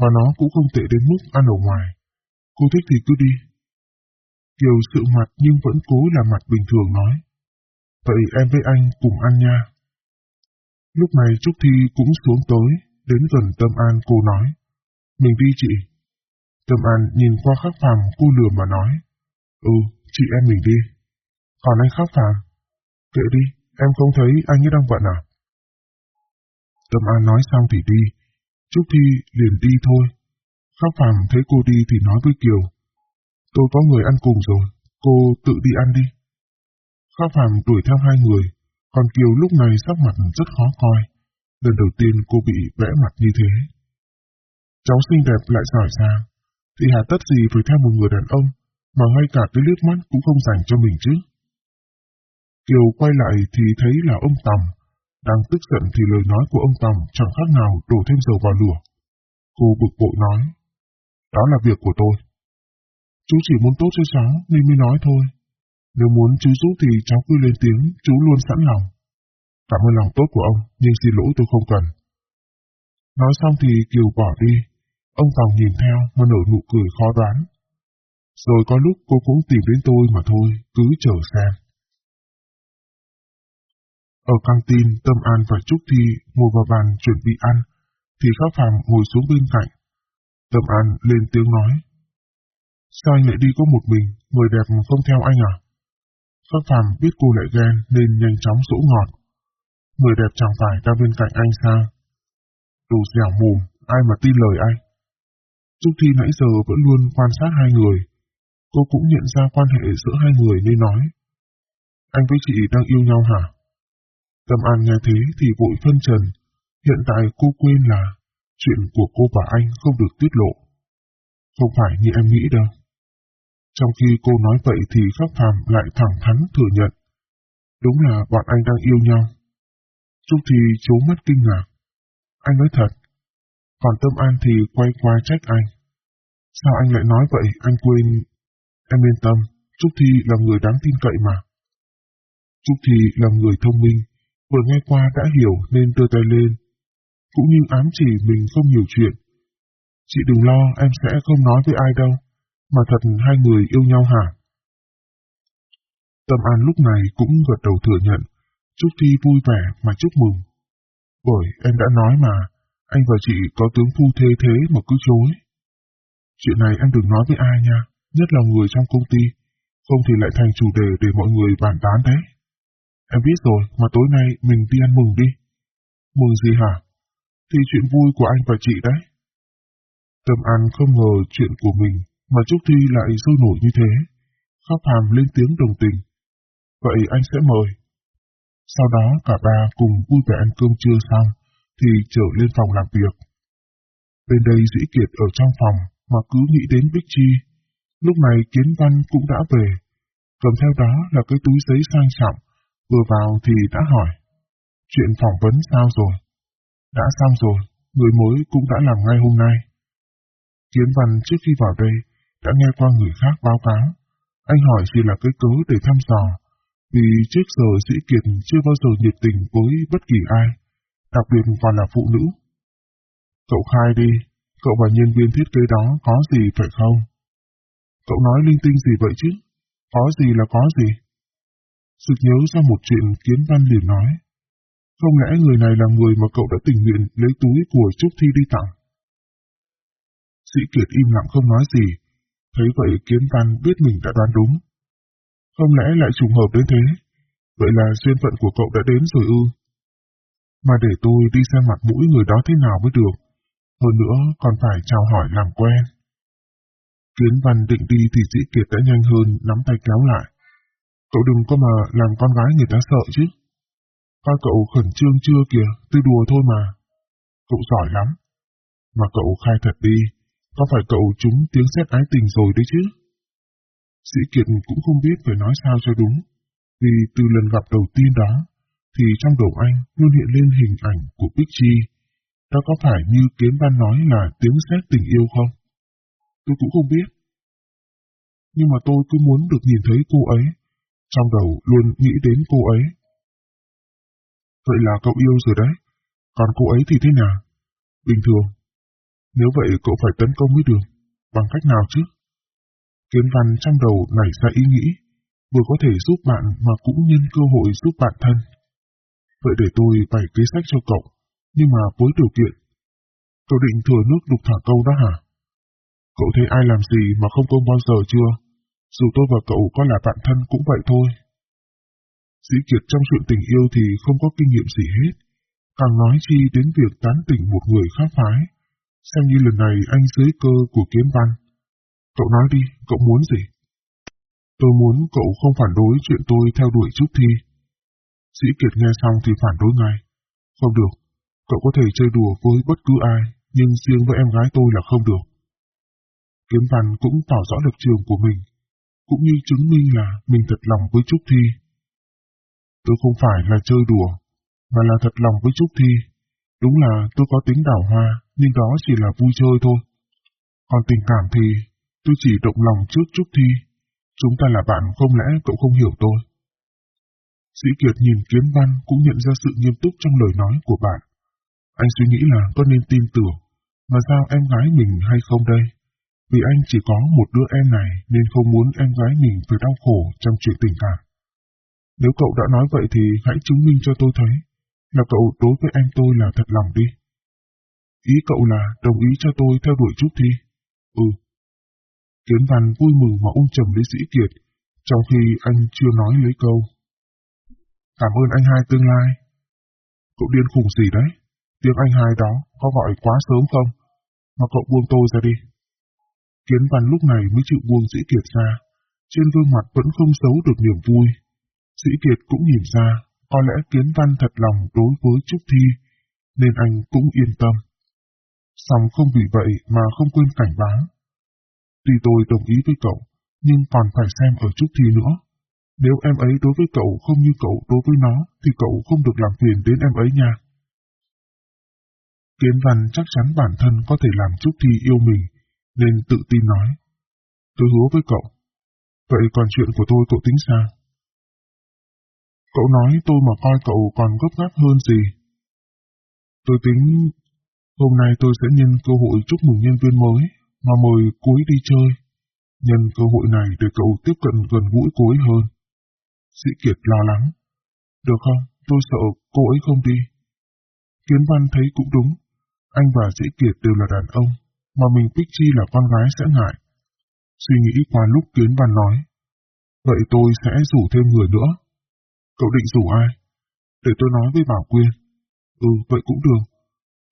và nó cũng không tệ đến mức ăn ở ngoài. Cô thích thì cứ đi. Kiều sự mặt nhưng vẫn cố là mặt bình thường nói. Vậy em với anh cùng ăn nha. Lúc này Trúc Thi cũng xuống tới, đến gần Tâm An cô nói. Mình đi chị. Tâm An nhìn qua khắc phàm cô lừa mà nói. Ừ, chị em mình đi. Còn anh khắc phàm? Kệ đi, em không thấy anh ấy đang bận à? Tâm An nói xong thì đi. Trúc Thi liền đi thôi. Khắc phàm thấy cô đi thì nói với Kiều. Tôi có người ăn cùng rồi, cô tự đi ăn đi. Khắc phàm đuổi theo hai người, còn Kiều lúc này sắc mặt rất khó coi. Lần đầu tiên cô bị vẽ mặt như thế. Cháu xinh đẹp lại giỏi giang. thì hà tất gì phải theo một người đàn ông, mà ngay cả cái liếc mắt cũng không dành cho mình chứ. Kiều quay lại thì thấy là ông Tòng, đang tức giận thì lời nói của ông Tòng chẳng khác nào đổ thêm dầu vào lửa. Cô bực bội nói, đó là việc của tôi. Chú chỉ muốn tốt cho cháu nên mới nói thôi. Nếu muốn chú giúp thì cháu cứ lên tiếng, chú luôn sẵn lòng. Cảm ơn lòng tốt của ông, nhưng xin lỗi tôi không cần. Nói xong thì Kiều bỏ đi. Ông Tòng nhìn theo mà nở nụ cười khó đoán. Rồi có lúc cô cũng tìm đến tôi mà thôi, cứ chờ xem. Ở căng tin, Tâm An và Trúc Thi ngồi vào bàn chuẩn bị ăn, thì Khắc Phàm ngồi xuống bên cạnh. Tâm An lên tiếng nói. Sao anh lại đi có một mình, người đẹp không theo anh à? Khắc Phàm biết cô lại ghen nên nhanh chóng sỗ ngọt. Người đẹp chẳng phải ta bên cạnh anh sao? Đồ dẻo mồm, ai mà tin lời anh? Trúc Thi nãy giờ vẫn luôn quan sát hai người. Cô cũng nhận ra quan hệ giữa hai người nên nói. Anh với chị đang yêu nhau hả? Tâm An nghe thế thì vội phân trần. Hiện tại cô quên là chuyện của cô và anh không được tiết lộ. Không phải như em nghĩ đâu. Trong khi cô nói vậy thì Khắc Phàm lại thẳng thắn thừa nhận. Đúng là bọn anh đang yêu nhau. Trúc thì chố mắt kinh ngạc. Anh nói thật. Còn Tâm An thì quay qua trách anh. Sao anh lại nói vậy, anh quên... Em yên tâm, Trúc Thi là người đáng tin cậy mà. Trúc Thi là người thông minh, vừa nghe qua đã hiểu nên đưa tay lên. Cũng như ám chỉ mình không hiểu chuyện. Chị đừng lo, em sẽ không nói với ai đâu, mà thật hai người yêu nhau hả? Tâm An lúc này cũng gật đầu thừa nhận, Trúc Thi vui vẻ mà chúc mừng. Bởi em đã nói mà, anh và chị có tướng phu thế thế mà cứ chối. Chuyện này em đừng nói với ai nha, nhất là người trong công ty, không thì lại thành chủ đề để mọi người bàn tán đấy. Em biết rồi, mà tối nay mình đi ăn mừng đi. Mừng gì hả? Thì chuyện vui của anh và chị đấy. Tâm An không ngờ chuyện của mình mà Trúc Thi lại sôi nổi như thế. khắp hàm lên tiếng đồng tình. Vậy anh sẽ mời. Sau đó cả ba cùng vui vẻ ăn cơm trưa xong, thì trở lên phòng làm việc. Bên đây Dĩ Kiệt ở trong phòng mà cứ nghĩ đến Bích Chi. Lúc này Kiến Văn cũng đã về, cầm theo đó là cái túi giấy sang trọng, vừa vào thì đã hỏi. Chuyện phỏng vấn sao rồi? Đã xong rồi, người mới cũng đã làm ngay hôm nay. Kiến Văn trước khi vào đây đã nghe qua người khác báo cáo. Anh hỏi chỉ là cái cớ để thăm dò, vì trước giờ sĩ Kiệt chưa bao giờ nhiệt tình với bất kỳ ai, đặc biệt còn là phụ nữ. Cậu khai đi, cậu và nhân viên thiết kế đó có gì phải không? Cậu nói linh tinh gì vậy chứ? Có gì là có gì? Sực nhớ ra một chuyện Kiến Văn liền nói. Không lẽ người này là người mà cậu đã tình nguyện lấy túi của Trúc Thi đi tặng? Sĩ Kiệt im lặng không nói gì, thấy vậy Kiến Văn biết mình đã đoán đúng. Không lẽ lại trùng hợp đến thế? Vậy là duyên phận của cậu đã đến rồi ư? Mà để tôi đi xem mặt mũi người đó thế nào mới được. Hơn nữa còn phải chào hỏi làm quen. Kiến Văn định đi thì Dĩ Kiệt đã nhanh hơn nắm tay kéo lại. Cậu đừng có mà làm con gái người ta sợ chứ. Coi cậu khẩn trương chưa kìa, tôi đùa thôi mà. Cậu giỏi lắm. Mà cậu khai thật đi, có phải cậu chúng tiếng xét ái tình rồi đấy chứ? Sĩ Kiệt cũng không biết phải nói sao cho đúng, vì từ lần gặp đầu tiên đó, thì trong đầu anh luôn hiện lên hình ảnh của Bích Chi. Đó có phải như Kiến Văn nói là tiếng xét tình yêu không? Tôi cũng không biết. Nhưng mà tôi cứ muốn được nhìn thấy cô ấy, trong đầu luôn nghĩ đến cô ấy. Vậy là cậu yêu rồi đấy, còn cô ấy thì thế nào? Bình thường. Nếu vậy cậu phải tấn công mới được, bằng cách nào chứ? Kiến văn trong đầu nảy ra ý nghĩ, vừa có thể giúp bạn mà cũng nhân cơ hội giúp bạn thân. Vậy để tôi bày kế sách cho cậu, nhưng mà với điều kiện. Cậu định thừa nước đục thả câu đó hả? Cậu thấy ai làm gì mà không công bao giờ chưa? Dù tôi và cậu có là bạn thân cũng vậy thôi. Dĩ Kiệt trong chuyện tình yêu thì không có kinh nghiệm gì hết, càng nói chi đến việc tán tỉnh một người khác phái. Xem như lần này anh dưới cơ của kiếm văn. Cậu nói đi, cậu muốn gì? Tôi muốn cậu không phản đối chuyện tôi theo đuổi Trúc Thi. Sĩ Kiệt nghe xong thì phản đối ngay. Không được, cậu có thể chơi đùa với bất cứ ai, nhưng riêng với em gái tôi là không được. Kiếm Văn cũng tỏ rõ lập trường của mình, cũng như chứng minh là mình thật lòng với Trúc Thi. Tôi không phải là chơi đùa, mà là thật lòng với Trúc Thi. Đúng là tôi có tính đảo hoa, nhưng đó chỉ là vui chơi thôi. Còn tình cảm thì tôi chỉ động lòng trước Trúc Thi. Chúng ta là bạn không lẽ cậu không hiểu tôi? Sĩ Kiệt nhìn Kiếm Văn cũng nhận ra sự nghiêm túc trong lời nói của bạn. Anh suy nghĩ là có nên tin tưởng, mà giao em gái mình hay không đây? Vì anh chỉ có một đứa em này nên không muốn em gái mình phải đau khổ trong chuyện tình cảm. Nếu cậu đã nói vậy thì hãy chứng minh cho tôi thấy là cậu đối với em tôi là thật lòng đi. Ý cậu là đồng ý cho tôi theo đuổi Trúc Thi? Ừ. Kiến Văn vui mừng mà ôm chầm lấy sĩ Kiệt, trong khi anh chưa nói lấy câu. Cảm ơn anh hai tương lai. Cậu điên khùng gì đấy? Tiếng anh hai đó có gọi quá sớm không? Mà cậu buông tôi ra đi. Kiến Văn lúc này mới chịu buông Sĩ Kiệt ra. Trên gương mặt vẫn không giấu được niềm vui. Sĩ Kiệt cũng nhìn ra, có lẽ Kiến Văn thật lòng đối với Trúc Thi, nên anh cũng yên tâm. Xong không vì vậy mà không quên cảnh báo. Tuy tôi đồng ý với cậu, nhưng còn phải xem ở Trúc Thi nữa. Nếu em ấy đối với cậu không như cậu đối với nó, thì cậu không được làm phiền đến em ấy nha. Kiến Văn chắc chắn bản thân có thể làm Trúc Thi yêu mình, nên tự tin nói. Tôi hứa với cậu. Vậy còn chuyện của tôi cậu tính sao? Cậu nói tôi mà coi cậu còn gấp gáp hơn gì. Tôi tính hôm nay tôi sẽ nhân cơ hội chúc mừng nhân viên mới mà mời cuối đi chơi. Nhân cơ hội này để cậu tiếp cận gần gũi cô ấy hơn. Sĩ Kiệt lo lắng. Được không? Tôi sợ cô ấy không đi. Kiến Văn thấy cũng đúng. Anh và Sĩ Kiệt đều là đàn ông, mà mình Chi là con gái sẽ ngại. Suy nghĩ qua lúc Kiến Văn nói. Vậy tôi sẽ rủ thêm người nữa. Cậu định rủ ai? Để tôi nói với Bảo Quyên. Ừ, vậy cũng được.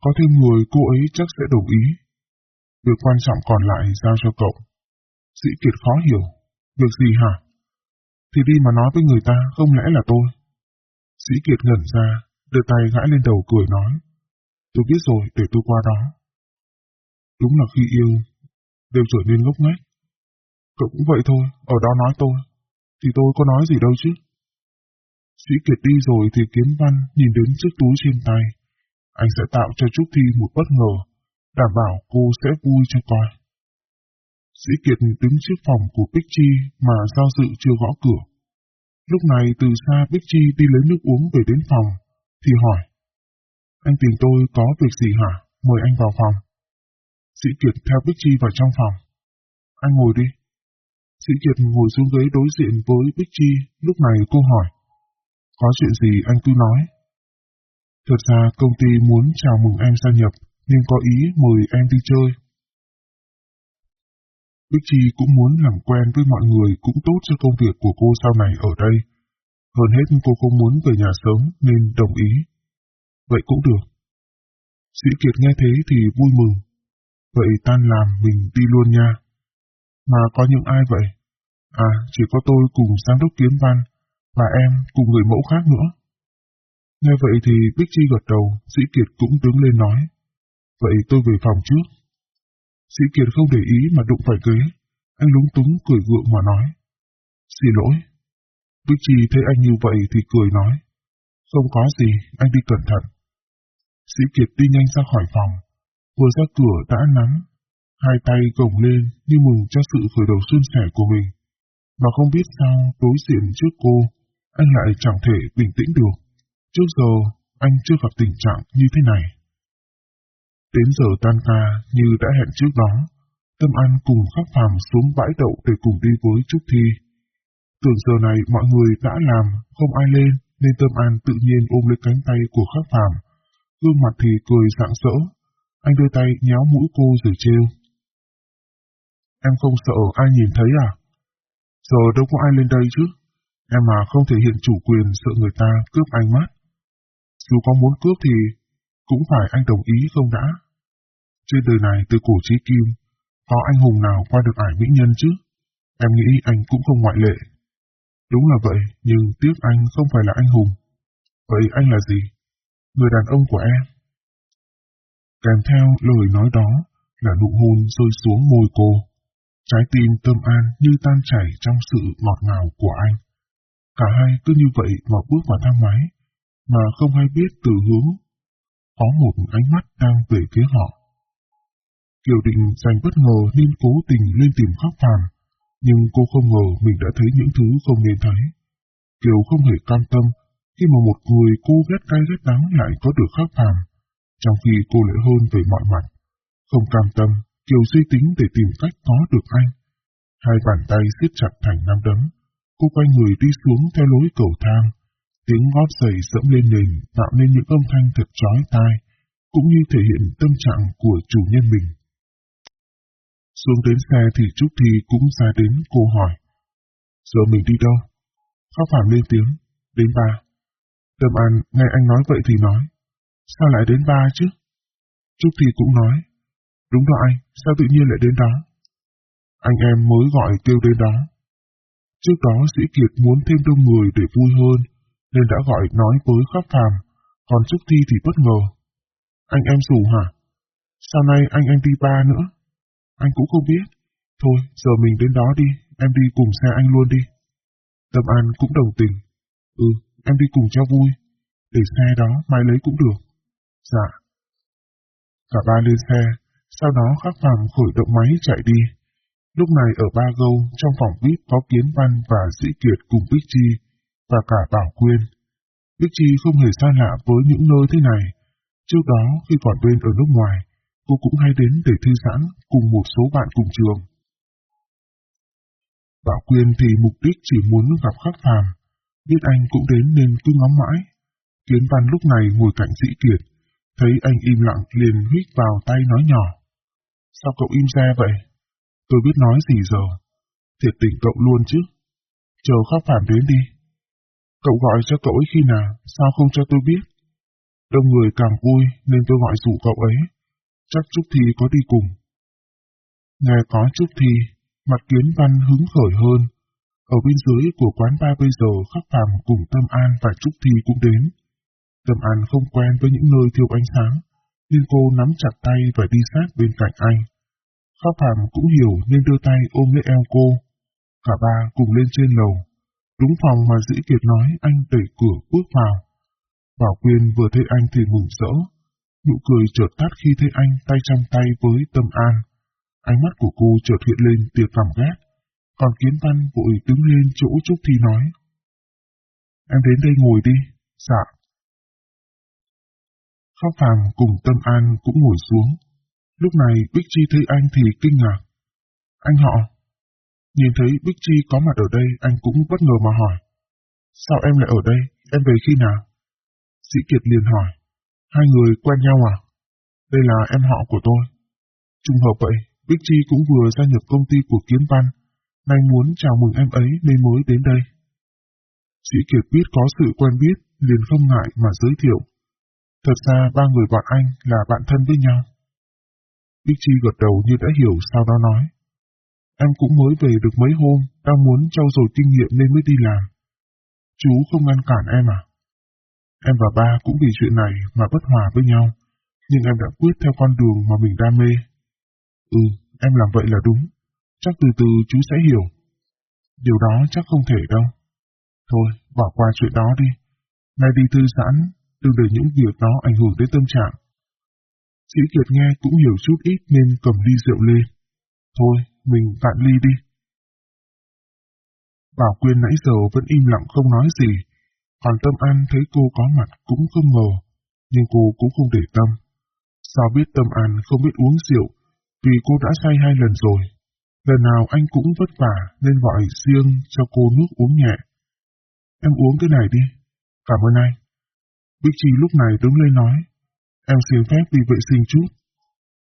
Có thêm người cô ấy chắc sẽ đồng ý. Việc quan trọng còn lại giao cho cậu. Sĩ Kiệt khó hiểu. Việc gì hả? Thì đi mà nói với người ta, không lẽ là tôi? Sĩ Kiệt ngẩn ra, đưa tay gãi lên đầu cười nói. Tôi biết rồi, để tôi qua đó. Đúng là khi yêu, đều trở nên ngốc nghếch. Cậu cũng vậy thôi, ở đó nói tôi. Thì tôi có nói gì đâu chứ. Sĩ Kiệt đi rồi thì Kiến Văn nhìn đến chiếc túi trên tay. Anh sẽ tạo cho Trúc Thi một bất ngờ, đảm bảo cô sẽ vui cho coi. Sĩ Kiệt đứng trước phòng của Bích Chi mà giao dự chưa gõ cửa. Lúc này từ xa Bích Chi đi lấy nước uống về đến phòng, thì hỏi. Anh tìm tôi có việc gì hả? Mời anh vào phòng. Sĩ Kiệt theo Bích Chi vào trong phòng. Anh ngồi đi. Sĩ Kiệt ngồi xuống ghế đối diện với Bích Chi, lúc này cô hỏi. Có chuyện gì anh cứ nói. Thật ra công ty muốn chào mừng em gia nhập, nhưng có ý mời em đi chơi. Bích Chi cũng muốn làm quen với mọi người cũng tốt cho công việc của cô sau này ở đây. Hơn hết cô không muốn về nhà sớm nên đồng ý. Vậy cũng được. Sĩ Kiệt nghe thế thì vui mừng. Vậy tan làm mình đi luôn nha. Mà có những ai vậy? À, chỉ có tôi cùng giám đốc Kiến Văn và em cùng người mẫu khác nữa. Nghe vậy thì Bích Chi gật đầu, Sĩ Kiệt cũng đứng lên nói. Vậy tôi về phòng trước. Sĩ Kiệt không để ý mà đụng phải ghế, anh lúng túng cười gượng mà nói. Xin lỗi. Bích Chi thấy anh như vậy thì cười nói. Không có gì, anh đi cẩn thận. Sĩ Kiệt đi nhanh ra khỏi phòng, vừa ra cửa đã nắng, hai tay gồng lên như mừng cho sự khởi đầu xuân sẻ của mình. Mà không biết sao đối diện trước cô, anh lại chẳng thể bình tĩnh được. Trước giờ, anh chưa gặp tình trạng như thế này. Đến giờ tan ca như đã hẹn trước đó, Tâm An cùng khắc phàm xuống bãi đậu để cùng đi với Trúc Thi. Tưởng giờ này mọi người đã làm, không ai lên, nên Tâm An tự nhiên ôm lấy cánh tay của khắc phàm. Gương mặt thì cười rạng rỡ. Anh đưa tay nhéo mũi cô rồi trêu. Em không sợ ai nhìn thấy à? Giờ đâu có ai lên đây chứ. Em mà không thể hiện chủ quyền sợ người ta cướp anh mắt. Dù có muốn cướp thì cũng phải anh đồng ý không đã. Trên đời này từ cổ chí kim, có anh hùng nào qua được ải mỹ nhân chứ? Em nghĩ anh cũng không ngoại lệ. Đúng là vậy, nhưng tiếc anh không phải là anh hùng. Vậy anh là gì? Người đàn ông của em. Kèm theo lời nói đó là nụ hôn rơi xuống môi cô. Trái tim tâm an như tan chảy trong sự ngọt ngào của anh. Cả hai cứ như vậy mà bước vào thang máy, mà không hay biết từ hướng. Có một ánh mắt đang về phía họ. Kiều Định dành bất ngờ nên cố tình lên tìm khóc phàm, nhưng cô không ngờ mình đã thấy những thứ không nên thấy. Kiều không hề cam tâm khi mà một người cô ghét cay ghét đắng lại có được khắc phàm, trong khi cô lại hơn về mọi mặt. Không cam tâm, Kiều suy tính để tìm cách có được anh. Hai bàn tay siết chặt thành nắm đấm, cô quay người đi xuống theo lối cầu thang. Tiếng gót giày dẫm lên nền tạo nên những âm thanh thật chói tai, cũng như thể hiện tâm trạng của chủ nhân mình. Xuống đến xe thì Trúc Thi cũng ra đến cô hỏi. Giờ mình đi đâu? Khóc Phạm lên tiếng. Đến ba. Tâm An nghe anh nói vậy thì nói. Sao lại đến ba chứ? Trúc Thi cũng nói. Đúng đó anh, sao tự nhiên lại đến đó? Anh em mới gọi kêu đến đó. Trước đó Sĩ Kiệt muốn thêm đông người để vui hơn, nên đã gọi nói với Khắc Phàm, còn Trúc Thi thì bất ngờ. Anh em rủ hả? Sao nay anh em đi ba nữa? Anh cũng không biết. Thôi, giờ mình đến đó đi, em đi cùng xe anh luôn đi. Tâm An cũng đồng tình. Ừ, em đi cùng cho vui. Để xe đó mai lấy cũng được. Dạ. Cả ba lên xe, sau đó khắc phàm khởi động máy chạy đi. Lúc này ở Ba Gâu, trong phòng VIP có Kiến Văn và Dĩ Kiệt cùng Bích Chi, và cả Bảo Quyên. Bích Chi không hề xa lạ với những nơi thế này. Trước đó, khi còn bên ở nước ngoài, cô cũng hay đến để thư giãn cùng một số bạn cùng trường. Bảo Quyên thì mục đích chỉ muốn gặp khắc phàm, biết anh cũng đến nên cứ ngắm mãi. Kiến Văn lúc này ngồi cạnh Dĩ Kiệt, thấy anh im lặng liền hít vào tay nói nhỏ. Sao cậu im ra vậy? Tôi biết nói gì giờ. Thiệt tình cậu luôn chứ. Chờ khắc phàm đến đi. Cậu gọi cho cậu ấy khi nào, sao không cho tôi biết? Đông người càng vui nên tôi gọi rủ cậu ấy. Chắc Trúc Thi có đi cùng. Nghe có Trúc Thi, mặt kiến văn hứng khởi hơn. Ở bên dưới của quán ba bây giờ khắc phàm cùng Tâm An và Trúc Thi cũng đến. Tâm An không quen với những nơi thiếu ánh sáng, nên cô nắm chặt tay và đi sát bên cạnh anh. Pháp phàm cũng hiểu nên đưa tay ôm lấy eo cô. Cả ba cùng lên trên lầu. Đúng phòng mà Dĩ Kiệt nói anh đẩy cửa bước vào. Bảo Quyên vừa thấy anh thì mừng rỡ. Nụ cười chợt tắt khi thấy anh tay trong tay với Tâm An. Ánh mắt của cô chợt hiện lên tiệc cảm ghét. Còn Kiến Văn vội đứng lên chỗ Trúc Thi nói. Em đến đây ngồi đi. Dạ. Khóc Phàm cùng Tâm An cũng ngồi xuống. Lúc này Bích Chi thấy anh thì kinh ngạc. Anh họ. Nhìn thấy Bích Chi có mặt ở đây anh cũng bất ngờ mà hỏi. Sao em lại ở đây? Em về khi nào? Sĩ Kiệt liền hỏi. Hai người quen nhau à? Đây là em họ của tôi. Trùng hợp vậy, Bích Chi cũng vừa gia nhập công ty của Kiến Văn, nay muốn chào mừng em ấy nên mới đến đây. Sĩ Kiệt biết có sự quen biết, liền không ngại mà giới thiệu. Thật ra ba người bọn anh là bạn thân với nhau. Bích Chi gật đầu như đã hiểu sao đó nói. Em cũng mới về được mấy hôm, đang muốn trau dồi kinh nghiệm nên mới đi làm. Chú không ngăn cản em à? Em và ba cũng vì chuyện này mà bất hòa với nhau, nhưng em đã quyết theo con đường mà mình đam mê. Ừ, em làm vậy là đúng. Chắc từ từ chú sẽ hiểu. Điều đó chắc không thể đâu. Thôi, bỏ qua chuyện đó đi. Nay đi thư giãn, đừng để những việc đó ảnh hưởng đến tâm trạng. Sĩ Kiệt nghe cũng hiểu chút ít nên cầm ly rượu lên. Thôi, mình tạm ly đi. Bảo Quyên nãy giờ vẫn im lặng không nói gì, còn Tâm An thấy cô có mặt cũng không ngờ, nhưng cô cũng không để tâm. Sao biết Tâm An không biết uống rượu, vì cô đã say hai lần rồi. Lần nào anh cũng vất vả nên gọi riêng cho cô nước uống nhẹ. Em uống cái này đi. Cảm ơn anh. Bích Chi lúc này đứng lên nói. Em xin phép đi vệ sinh chút.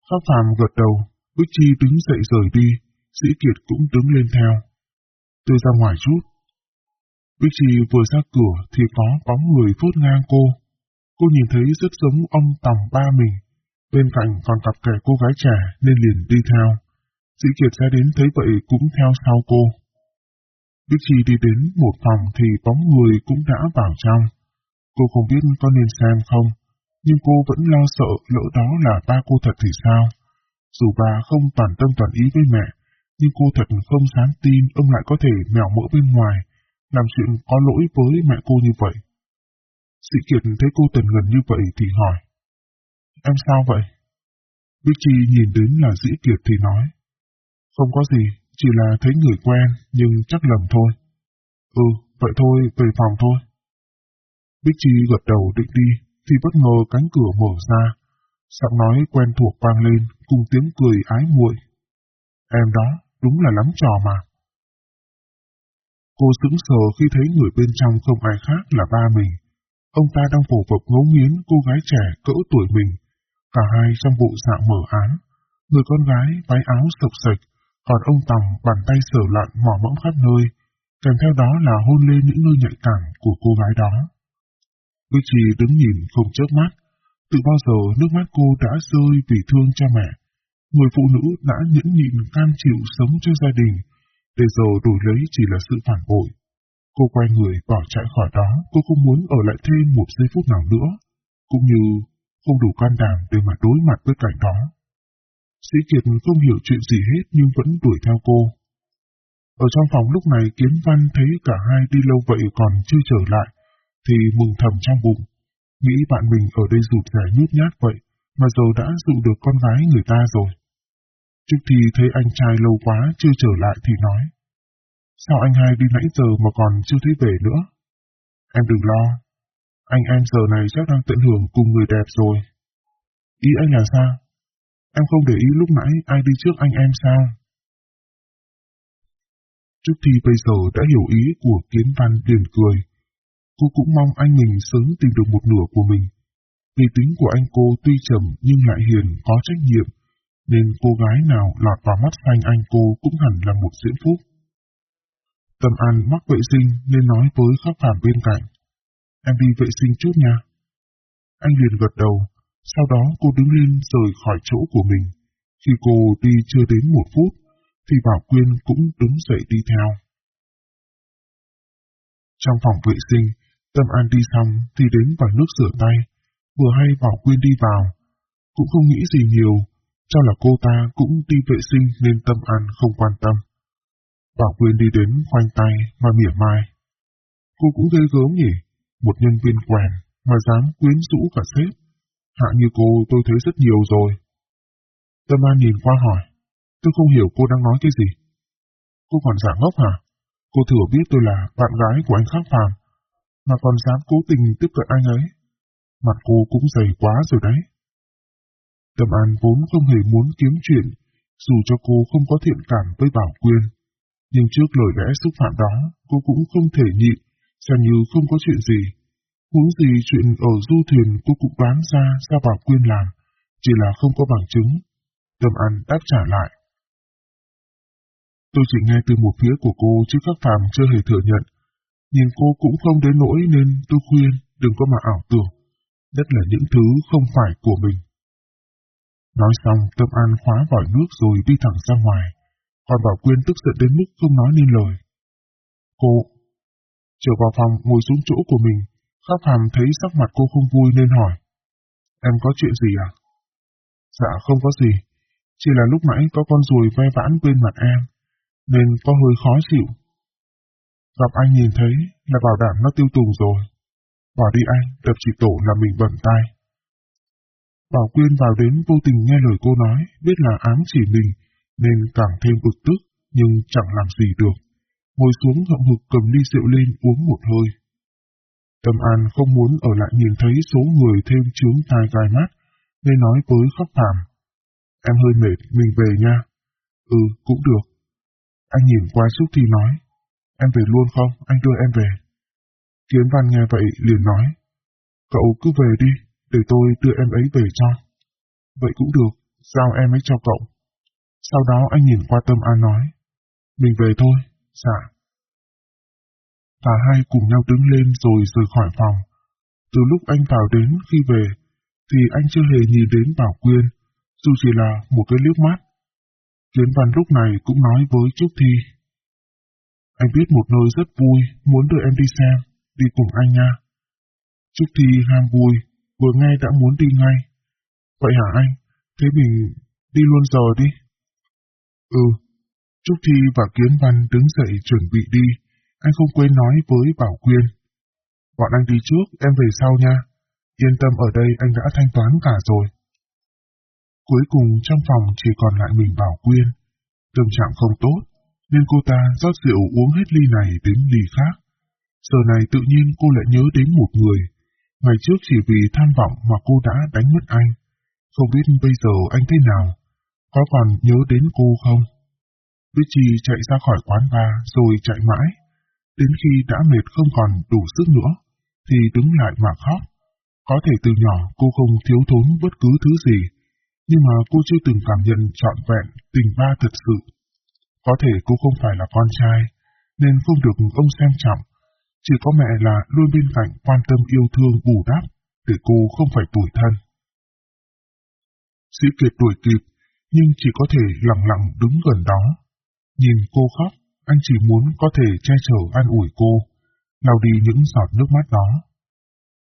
Pháp Phạm gật đầu, Bích Chi đứng dậy rời đi, Sĩ Kiệt cũng đứng lên theo. Tôi ra ngoài chút. Bích Chi vừa ra cửa thì có bóng người phốt ngang cô. Cô nhìn thấy rất giống ông Tòng ba mình. Bên cạnh còn cặp kẻ cô gái trẻ nên liền đi theo. Sĩ Kiệt ra đến thấy vậy cũng theo sau cô. Bích Chi đi đến một phòng thì bóng người cũng đã vào trong. Cô không biết có nên xem không, nhưng cô vẫn lo sợ lỡ đó là ba cô thật thì sao. Dù bà không toàn tâm toàn ý với mẹ, nhưng cô thật không sáng tin ông lại có thể mèo mỡ bên ngoài, làm chuyện có lỗi với mẹ cô như vậy. Sĩ Kiệt thấy cô tần ngần như vậy thì hỏi. Em sao vậy? Bích Chi nhìn đến là sĩ Kiệt thì nói. Không có gì, chỉ là thấy người quen, nhưng chắc lầm thôi. Ừ, vậy thôi, về phòng thôi. Bích Chi gật đầu định đi, thì bất ngờ cánh cửa mở ra. Giọng nói quen thuộc vang lên, cùng tiếng cười ái muội. Em đó, đúng là lắm trò mà. Cô sững sờ khi thấy người bên trong không ai khác là ba mình. Ông ta đang phổ phập ngấu nghiến cô gái trẻ cỡ tuổi mình, cả hai trong bộ dạng mở án. Người con gái váy áo sộc sạch, còn ông Tòng bàn tay sờ lặn mỏ mẫm khắp nơi, kèm theo đó là hôn lên những nơi nhạy cảm của cô gái đó. Bích Trì đứng nhìn không chớp mắt, từ bao giờ nước mắt cô đã rơi vì thương cha mẹ. Người phụ nữ đã nhẫn nhịn cam chịu sống cho gia đình, để giờ đổi lấy chỉ là sự phản bội. Cô quay người bỏ chạy khỏi đó, cô không muốn ở lại thêm một giây phút nào nữa, cũng như không đủ can đảm để mà đối mặt với cảnh đó. Sĩ Kiệt không hiểu chuyện gì hết nhưng vẫn đuổi theo cô. Ở trong phòng lúc này Kiến Văn thấy cả hai đi lâu vậy còn chưa trở lại, thì mừng thầm trong bụng. Nghĩ bạn mình ở đây rụt rẻ nhút nhát vậy, mà giờ đã dụ được con gái người ta rồi. Trúc Thi thấy anh trai lâu quá chưa trở lại thì nói. Sao anh hai đi nãy giờ mà còn chưa thấy về nữa? Em đừng lo. Anh em giờ này chắc đang tận hưởng cùng người đẹp rồi. Ý anh là sao? Em không để ý lúc nãy ai đi trước anh em sao? Trúc Thi bây giờ đã hiểu ý của Kiến Văn liền cười. Cô cũng mong anh mình sớm tìm được một nửa của mình. Vì tính của anh cô tuy trầm nhưng lại hiền, có trách nhiệm, nên cô gái nào lọt vào mắt xanh anh cô cũng hẳn là một diễn phúc. Tâm An mắc vệ sinh nên nói với khắc phàm bên cạnh. Em đi vệ sinh chút nha. Anh liền gật đầu, sau đó cô đứng lên rời khỏi chỗ của mình. Khi cô đi chưa đến một phút, thì Bảo Quyên cũng đứng dậy đi theo. Trong phòng vệ sinh, Tâm An đi xong thì đến vào nước rửa tay, vừa hay Bảo Quyên đi vào. Cũng không nghĩ gì nhiều, cho là cô ta cũng đi vệ sinh nên Tâm An không quan tâm. Bảo Quyên đi đến khoanh tay và mỉa mai. Cô cũng ghê gớm nhỉ, một nhân viên quèn mà dám quyến rũ cả sếp. Hạ như cô tôi thấy rất nhiều rồi. Tâm An nhìn qua hỏi, tôi không hiểu cô đang nói cái gì. Cô còn giả ngốc hả? Cô thừa biết tôi là bạn gái của anh Khắc Phàm, mà còn dám cố tình tiếp cận anh ấy. Mặt cô cũng dày quá rồi đấy. Tâm An vốn không hề muốn kiếm chuyện, dù cho cô không có thiện cảm với Bảo Quyên. Nhưng trước lời lẽ xúc phạm đó, cô cũng không thể nhịn, xem như không có chuyện gì. Huống gì chuyện ở du thuyền cô cũng đoán ra sao Bảo Quyên làm, chỉ là không có bằng chứng. Tâm An đáp trả lại. Tôi chỉ nghe từ một phía của cô chứ các phàm chưa hề thừa nhận. Nhưng cô cũng không đến nỗi nên tôi khuyên đừng có mà ảo tưởng. Nhất là những thứ không phải của mình. Nói xong, Tâm An khóa vòi nước rồi đi thẳng ra ngoài. Còn Bảo Quyên tức giận đến mức không nói nên lời. Cô trở vào phòng ngồi xuống chỗ của mình. Khắc Hàm thấy sắc mặt cô không vui nên hỏi. Em có chuyện gì à? Dạ không có gì. Chỉ là lúc nãy có con ruồi ve vãn bên mặt em, nên có hơi khó chịu. Gặp anh nhìn thấy là bảo đảm nó tiêu tùng rồi. Bỏ đi anh, đập chỉ tổ là mình bẩn tay. Bảo Quyên vào đến vô tình nghe lời cô nói, biết là ám chỉ mình, nên càng thêm bực tức, nhưng chẳng làm gì được. Ngồi xuống hậm hực cầm ly rượu lên uống một hơi. Tâm An không muốn ở lại nhìn thấy số người thêm chướng tai gai mắt, nên nói với khóc thảm. Em hơi mệt, mình về nha. Ừ, cũng được. Anh nhìn qua xúc thì nói. Em về luôn không? Anh đưa em về. Kiến Văn nghe vậy liền nói. Cậu cứ về đi, để tôi đưa em ấy về cho. Vậy cũng được, giao em ấy cho cậu. Sau đó anh nhìn qua Tâm An nói. Mình về thôi, dạ. Cả hai cùng nhau đứng lên rồi rời khỏi phòng. Từ lúc anh vào đến khi về, thì anh chưa hề nhìn đến Bảo Quyên, dù chỉ là một cái liếc mắt. Kiến Văn lúc này cũng nói với Trúc Thi. Anh biết một nơi rất vui, muốn đưa em đi xem, đi cùng anh nha. Trúc Thi ham vui, vừa nghe đã muốn đi ngay. Vậy hả anh? Thế mình đi luôn giờ đi. Ừ. Trúc Thi và Kiến Văn đứng dậy chuẩn bị đi, anh không quên nói với Bảo Quyên. Bọn anh đi trước, em về sau nha. Yên tâm ở đây anh đã thanh toán cả rồi. Cuối cùng trong phòng chỉ còn lại mình Bảo Quyên. Tâm trạng không tốt, nên cô ta rót rượu uống hết ly này đến ly khác. Giờ này tự nhiên cô lại nhớ đến một người. Ngày trước chỉ vì tham vọng mà cô đã đánh mất anh. Không biết bây giờ anh thế nào, có còn nhớ đến cô không? Richie chạy ra khỏi quán bar rồi chạy mãi. Đến khi đã mệt không còn đủ sức nữa, thì đứng lại mà khóc. Có thể từ nhỏ cô không thiếu thốn bất cứ thứ gì, nhưng mà cô chưa từng cảm nhận trọn vẹn tình ba thật sự. Có thể cô không phải là con trai, nên không được ông xem trọng. Chỉ có mẹ là luôn bên cạnh quan tâm yêu thương bù đắp, để cô không phải tủi thân. Sĩ Kiệt đuổi kịp, nhưng chỉ có thể lặng lặng đứng gần đó. Nhìn cô khóc, anh chỉ muốn có thể che chở an ủi cô, lau đi những giọt nước mắt đó.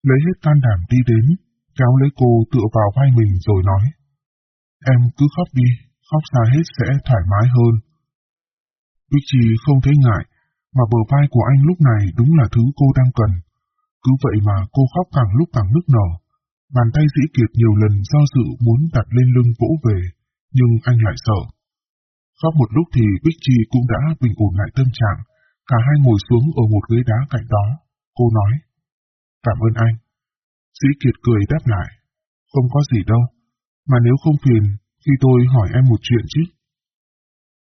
Lấy hết can đảm đi đến, kéo lấy cô tựa vào vai mình rồi nói. Em cứ khóc đi, khóc ra hết sẽ thoải mái hơn. Bích không thấy ngại, mà bờ vai của anh lúc này đúng là thứ cô đang cần. Cứ vậy mà cô khóc càng lúc càng nức nở. Bàn tay dĩ kiệt nhiều lần do dự muốn đặt lên lưng vỗ về, nhưng anh lại sợ. Khóc một lúc thì Bích Chi cũng đã bình ổn lại tâm trạng, cả hai ngồi xuống ở một ghế đá cạnh đó. Cô nói, cảm ơn anh. Dĩ Kiệt cười đáp lại, không có gì đâu, mà nếu không phiền, khi tôi hỏi em một chuyện chứ.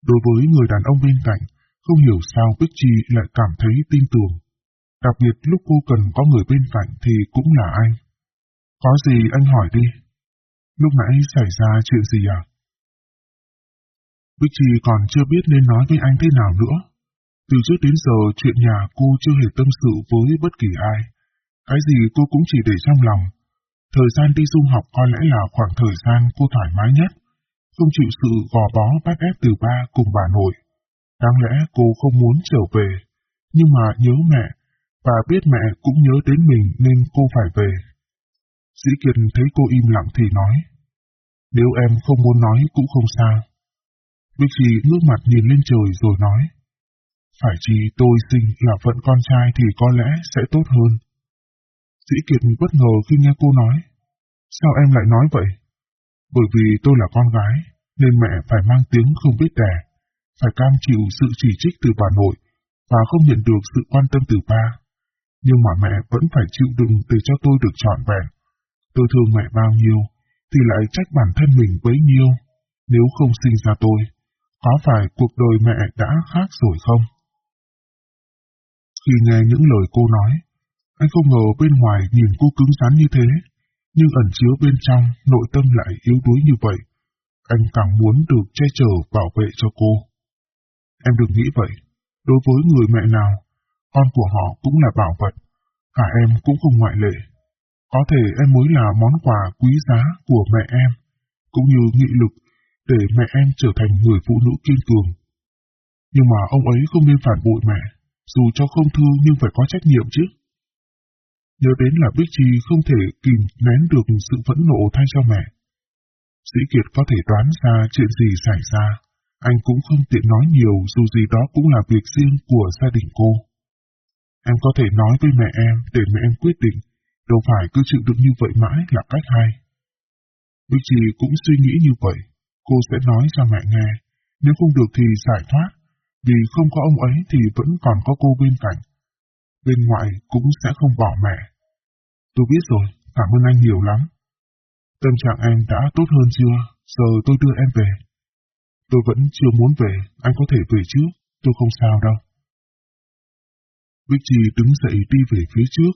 Đối với người đàn ông bên cạnh, không hiểu sao Bích Chi lại cảm thấy tin tưởng. Đặc biệt lúc cô cần có người bên cạnh thì cũng là anh. Có gì anh hỏi đi. Lúc nãy xảy ra chuyện gì à? Bích Chi còn chưa biết nên nói với anh thế nào nữa. Từ trước đến giờ chuyện nhà cô chưa hề tâm sự với bất kỳ ai. Cái gì cô cũng chỉ để trong lòng. Thời gian đi du học có lẽ là khoảng thời gian cô thoải mái nhất, không chịu sự gò bó bắt ép từ ba cùng bà nội. Đáng lẽ cô không muốn trở về, nhưng mà nhớ mẹ, và biết mẹ cũng nhớ đến mình nên cô phải về. Sĩ Kiệt thấy cô im lặng thì nói, nếu em không muốn nói cũng không sao. Bích Trì ngước mặt nhìn lên trời rồi nói, phải chỉ tôi sinh là phận con trai thì có lẽ sẽ tốt hơn. Sĩ Kiệt bất ngờ khi nghe cô nói, sao em lại nói vậy? Bởi vì tôi là con gái, nên mẹ phải mang tiếng không biết đẻ, phải cam chịu sự chỉ trích từ bà nội và không nhận được sự quan tâm từ ba. Nhưng mà mẹ vẫn phải chịu đựng để cho tôi được trọn vẹn. Tôi thương mẹ bao nhiêu, thì lại trách bản thân mình bấy nhiêu. Nếu không sinh ra tôi, có phải cuộc đời mẹ đã khác rồi không? Khi nghe những lời cô nói, anh không ngờ bên ngoài nhìn cô cứng rắn như thế, nhưng ẩn chứa bên trong nội tâm lại yếu đuối như vậy. Anh càng muốn được che chở bảo vệ cho cô. Em đừng nghĩ vậy, đối với người mẹ nào, con của họ cũng là bảo vật, cả em cũng không ngoại lệ. Có thể em mới là món quà quý giá của mẹ em, cũng như nghị lực để mẹ em trở thành người phụ nữ kiên cường. Nhưng mà ông ấy không nên phản bội mẹ, dù cho không thương nhưng phải có trách nhiệm chứ. Nhớ đến là Bích Chi không thể kìm nén được sự phẫn nộ thay cho mẹ. Sĩ Kiệt có thể đoán ra chuyện gì xảy ra, anh cũng không tiện nói nhiều dù gì đó cũng là việc riêng của gia đình cô. Em có thể nói với mẹ em để mẹ em quyết định, đâu phải cứ chịu đựng như vậy mãi là cách hay. Bích Chi cũng suy nghĩ như vậy, cô sẽ nói cho mẹ nghe, nếu không được thì giải thoát, vì không có ông ấy thì vẫn còn có cô bên cạnh. Bên ngoại cũng sẽ không bỏ mẹ. Tôi biết rồi, cảm ơn anh nhiều lắm. Tâm trạng em đã tốt hơn chưa, giờ tôi đưa em về. Tôi vẫn chưa muốn về, anh có thể về trước, tôi không sao đâu. Bích Chi đứng dậy đi về phía trước,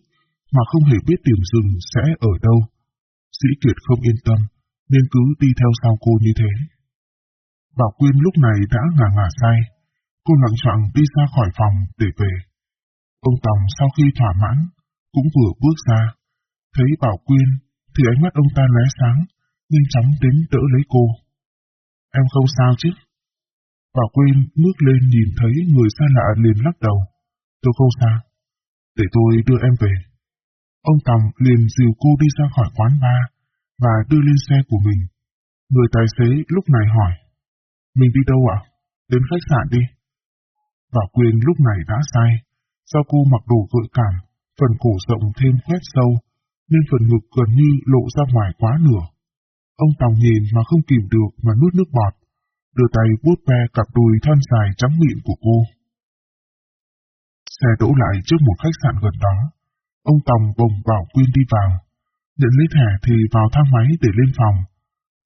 mà không hề biết điểm dừng sẽ ở đâu. Sĩ Kiệt không yên tâm, nên cứ đi theo sau cô như thế. Bảo Quyên lúc này đã ngả ngả say, cô lặng chọn đi ra khỏi phòng để về. Ông Tòng sau khi thỏa mãn, cũng vừa bước ra, thấy Bảo Quyên thì ánh mắt ông ta lóe sáng, nhanh chóng đến đỡ lấy cô. Em không sao chứ? Bảo Quyên ngước lên nhìn thấy người xa lạ liền lắc đầu. Tôi không sao. Để tôi đưa em về. Ông Tòng liền dìu cô đi ra khỏi quán bar và đưa lên xe của mình. Người tài xế lúc này hỏi. Mình đi đâu ạ? đến khách sạn đi. Bảo Quyên lúc này đã sai, do cô mặc đồ gợi cảm, phần cổ rộng thêm khoét sâu, nên phần ngực gần như lộ ra ngoài quá nửa. Ông Tòng nhìn mà không kìm được mà nuốt nước bọt, đưa tay vuốt ve cặp đùi thon dài trắng mịn của cô. Xe đỗ lại trước một khách sạn gần đó. Ông Tòng bồng Bảo Quyên đi vào. Nhận lấy thẻ thì vào thang máy để lên phòng.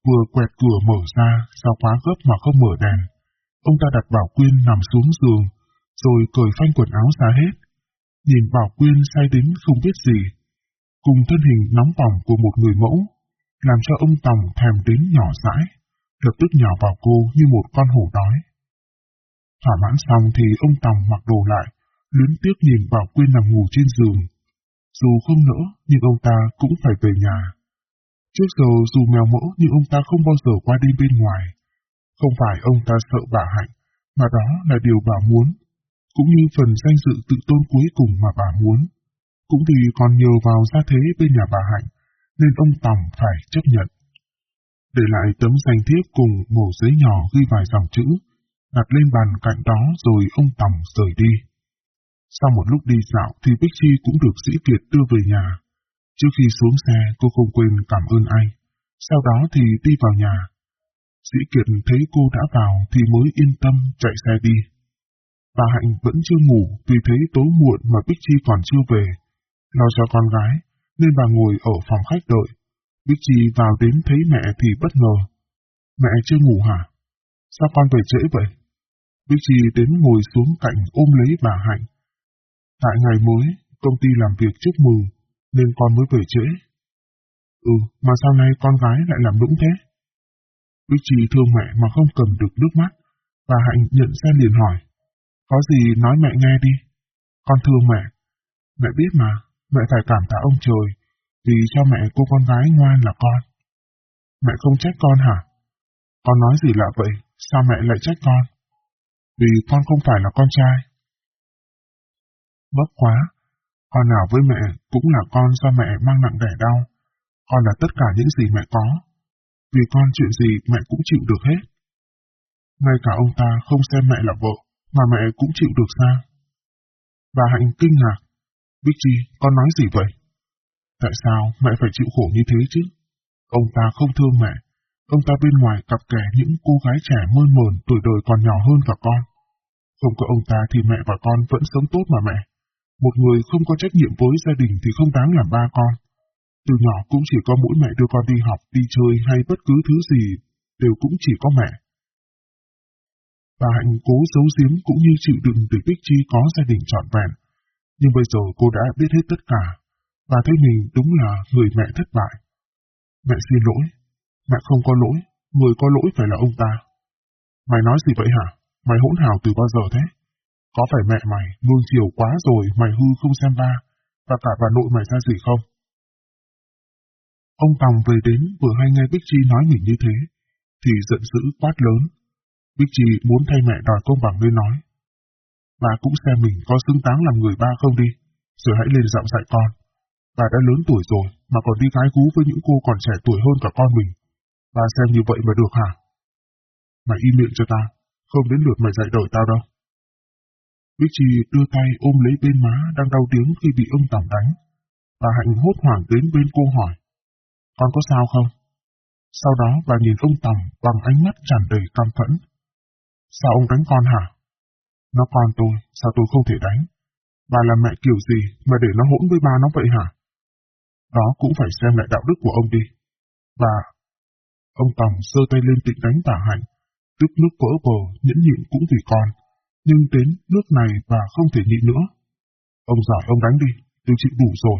Vừa quẹt cửa mở ra, sao quá gấp mà không mở đèn. Ông ta đặt Bảo Quyên nằm xuống giường, rồi cởi phanh quần áo ra hết. Nhìn Bảo Quyên say đến không biết gì. Cùng thân hình nóng bỏng của một người mẫu, làm cho ông Tòng thèm đến nhỏ dãi, lập tức nhỏ vào cô như một con hổ đói. Thỏa mãn xong thì ông Tòng mặc đồ lại, luyến tiếc nhìn Bảo Quyên nằm ngủ trên giường. Dù không nỡ, nhưng ông ta cũng phải về nhà. Trước giờ dù mèo mỡ nhưng ông ta không bao giờ qua đêm bên ngoài. Không phải ông ta sợ bà Hạnh, mà đó là điều bà muốn, cũng như phần danh dự tự tôn cuối cùng mà bà muốn. Cũng vì còn nhờ vào gia thế bên nhà bà Hạnh, nên ông Tòng phải chấp nhận. Để lại tấm danh thiếp cùng mổ giấy nhỏ ghi vài dòng chữ, đặt lên bàn cạnh đó rồi ông Tòng rời đi. Sau một lúc đi dạo thì Bích Chi cũng được Sĩ Kiệt đưa về nhà. Trước khi xuống xe cô không quên cảm ơn anh. Sau đó thì đi vào nhà. Sĩ Kiệt thấy cô đã vào thì mới yên tâm chạy xe đi. Bà Hạnh vẫn chưa ngủ vì thấy tối muộn mà Bích Chi còn chưa về. Lo cho con gái, nên bà ngồi ở phòng khách đợi. Bích Chi vào đến thấy mẹ thì bất ngờ. Mẹ chưa ngủ hả? Sao con về trễ vậy? Bích Chi đến ngồi xuống cạnh ôm lấy bà Hạnh. Tại ngày mới, công ty làm việc chúc mừng, nên con mới về trễ. Ừ, mà sau này con gái lại làm đúng thế? Bích Chi thương mẹ mà không cầm được nước mắt, bà Hạnh nhận ra liền hỏi. Có gì nói mẹ nghe đi. Con thương mẹ. Mẹ biết mà, mẹ phải cảm tạ ông trời, vì cho mẹ cô con gái ngoan là con. Mẹ không trách con hả? Con nói gì lạ vậy, sao mẹ lại trách con? Vì con không phải là con trai. bất quá, con nào với mẹ cũng là con do mẹ mang nặng đẻ đau. Con là tất cả những gì mẹ có. Vì con chuyện gì mẹ cũng chịu được hết. Ngay cả ông ta không xem mẹ là vợ, mà mẹ cũng chịu được sao? Bà Hạnh kinh ngạc. Bích Chi, con nói gì vậy? Tại sao mẹ phải chịu khổ như thế chứ? Ông ta không thương mẹ. Ông ta bên ngoài cặp kẻ những cô gái trẻ mơn mờn tuổi đời còn nhỏ hơn cả con. Không có ông ta thì mẹ và con vẫn sống tốt mà mẹ. Một người không có trách nhiệm với gia đình thì không đáng làm ba con. Từ nhỏ cũng chỉ có mỗi mẹ đưa con đi học, đi chơi hay bất cứ thứ gì, đều cũng chỉ có mẹ. Bà Hạnh cố giấu giếm cũng như chịu đựng để Bích Chi có gia đình trọn vẹn. Nhưng bây giờ cô đã biết hết tất cả. Bà thấy mình đúng là người mẹ thất bại. Mẹ xin lỗi. Mẹ không có lỗi. Người có lỗi phải là ông ta. Mày nói gì vậy hả? Mày hỗn hào từ bao giờ thế? Có phải mẹ mày luôn chiều quá rồi mày hư không xem ba, và cả bà nội mày ra gì không? Ông Tòng về đến vừa hay nghe Bích Chi nói mình như thế, thì giận dữ quát lớn. Bích Chi muốn thay mẹ đòi công bằng nên nói. Bà cũng xem mình có xứng đáng làm người ba không đi, rồi hãy lên dạo dạy con. Bà đã lớn tuổi rồi, mà còn đi gái gú với những cô còn trẻ tuổi hơn cả con mình. Bà xem như vậy mà được hả? Mày im miệng cho ta, không đến lượt mày dạy đời tao đâu. Bích Chi đưa tay ôm lấy bên má đang đau tiếng khi bị ông Tòng đánh. Bà Hạnh hốt hoảng đến bên cô hỏi. Con có sao không? Sau đó bà nhìn ông Tầm bằng ánh mắt tràn đầy căm phẫn. Sao ông đánh con hả? Nó con tôi, sao tôi không thể đánh? Bà là mẹ kiểu gì mà để nó hỗn với ba nó vậy hả? Đó cũng phải xem lại đạo đức của ông đi. Bà... Ông Tòng sơ tay lên tịnh đánh bà Hạnh, tức nước vỡ bờ, nhẫn nhịn cũng vì con nhưng đến nước này bà không thể nhịn nữa. Ông giỏi ông đánh đi, tôi chịu đủ rồi.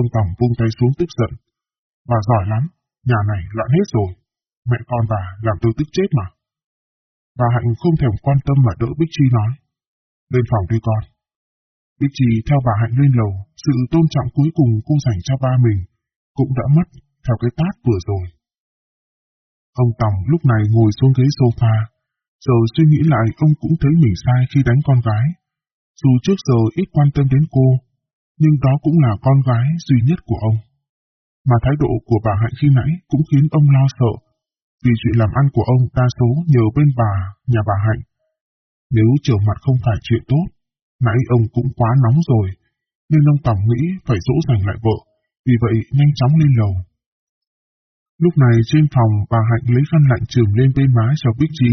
Ông Tòng vung tay xuống tức giận. Bà giỏi lắm, nhà này loạn hết rồi. Mẹ con bà làm tôi tức chết mà. Bà Hạnh không thèm quan tâm mà đỡ Bích Chi nói. Lên phòng đi con. Bích Chi theo bà Hạnh lên lầu, sự tôn trọng cuối cùng cô dành cho ba mình, cũng đã mất theo cái tát vừa rồi. Ông Tòng lúc này ngồi xuống ghế sofa, rồi suy nghĩ lại ông cũng thấy mình sai khi đánh con gái. Dù trước giờ ít quan tâm đến cô, nhưng đó cũng là con gái duy nhất của ông. Mà thái độ của bà Hạnh khi nãy cũng khiến ông lo sợ vì chuyện làm ăn của ông đa số nhờ bên bà, nhà bà Hạnh. Nếu trở mặt không phải chuyện tốt, nãy ông cũng quá nóng rồi, nên ông Tổng nghĩ phải dỗ dành lại vợ, vì vậy nhanh chóng lên lầu. Lúc này trên phòng bà Hạnh lấy khăn lạnh trường lên bên má cho Bích Chi,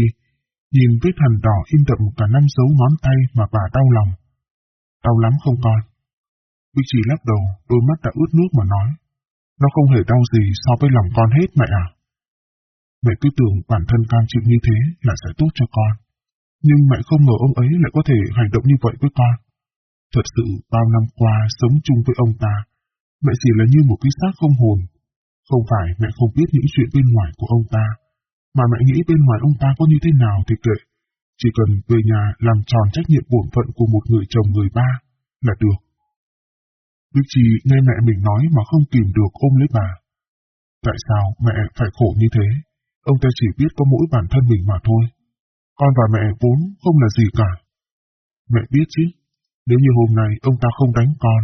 nhìn vết hằn đỏ in đậm cả năm dấu ngón tay mà bà đau lòng. Đau lắm không con? Bích Chi lắc đầu, đôi mắt đã ướt nước mà nói. Nó không hề đau gì so với lòng con hết mẹ à. Mẹ cứ tưởng bản thân cam chịu như thế là sẽ tốt cho con. Nhưng mẹ không ngờ ông ấy lại có thể hành động như vậy với con. Thật sự bao năm qua sống chung với ông ta, mẹ chỉ là như một cái xác không hồn. Không phải mẹ không biết những chuyện bên ngoài của ông ta, mà mẹ nghĩ bên ngoài ông ta có như thế nào thì kệ. Chỉ cần về nhà làm tròn trách nhiệm bổn phận của một người chồng người ba là được. Đức Chi nghe mẹ mình nói mà không kìm được ôm lấy bà. Tại sao mẹ phải khổ như thế? Ông ta chỉ biết có mỗi bản thân mình mà thôi. Con và mẹ vốn không là gì cả. Mẹ biết chứ, nếu như hôm nay ông ta không đánh con,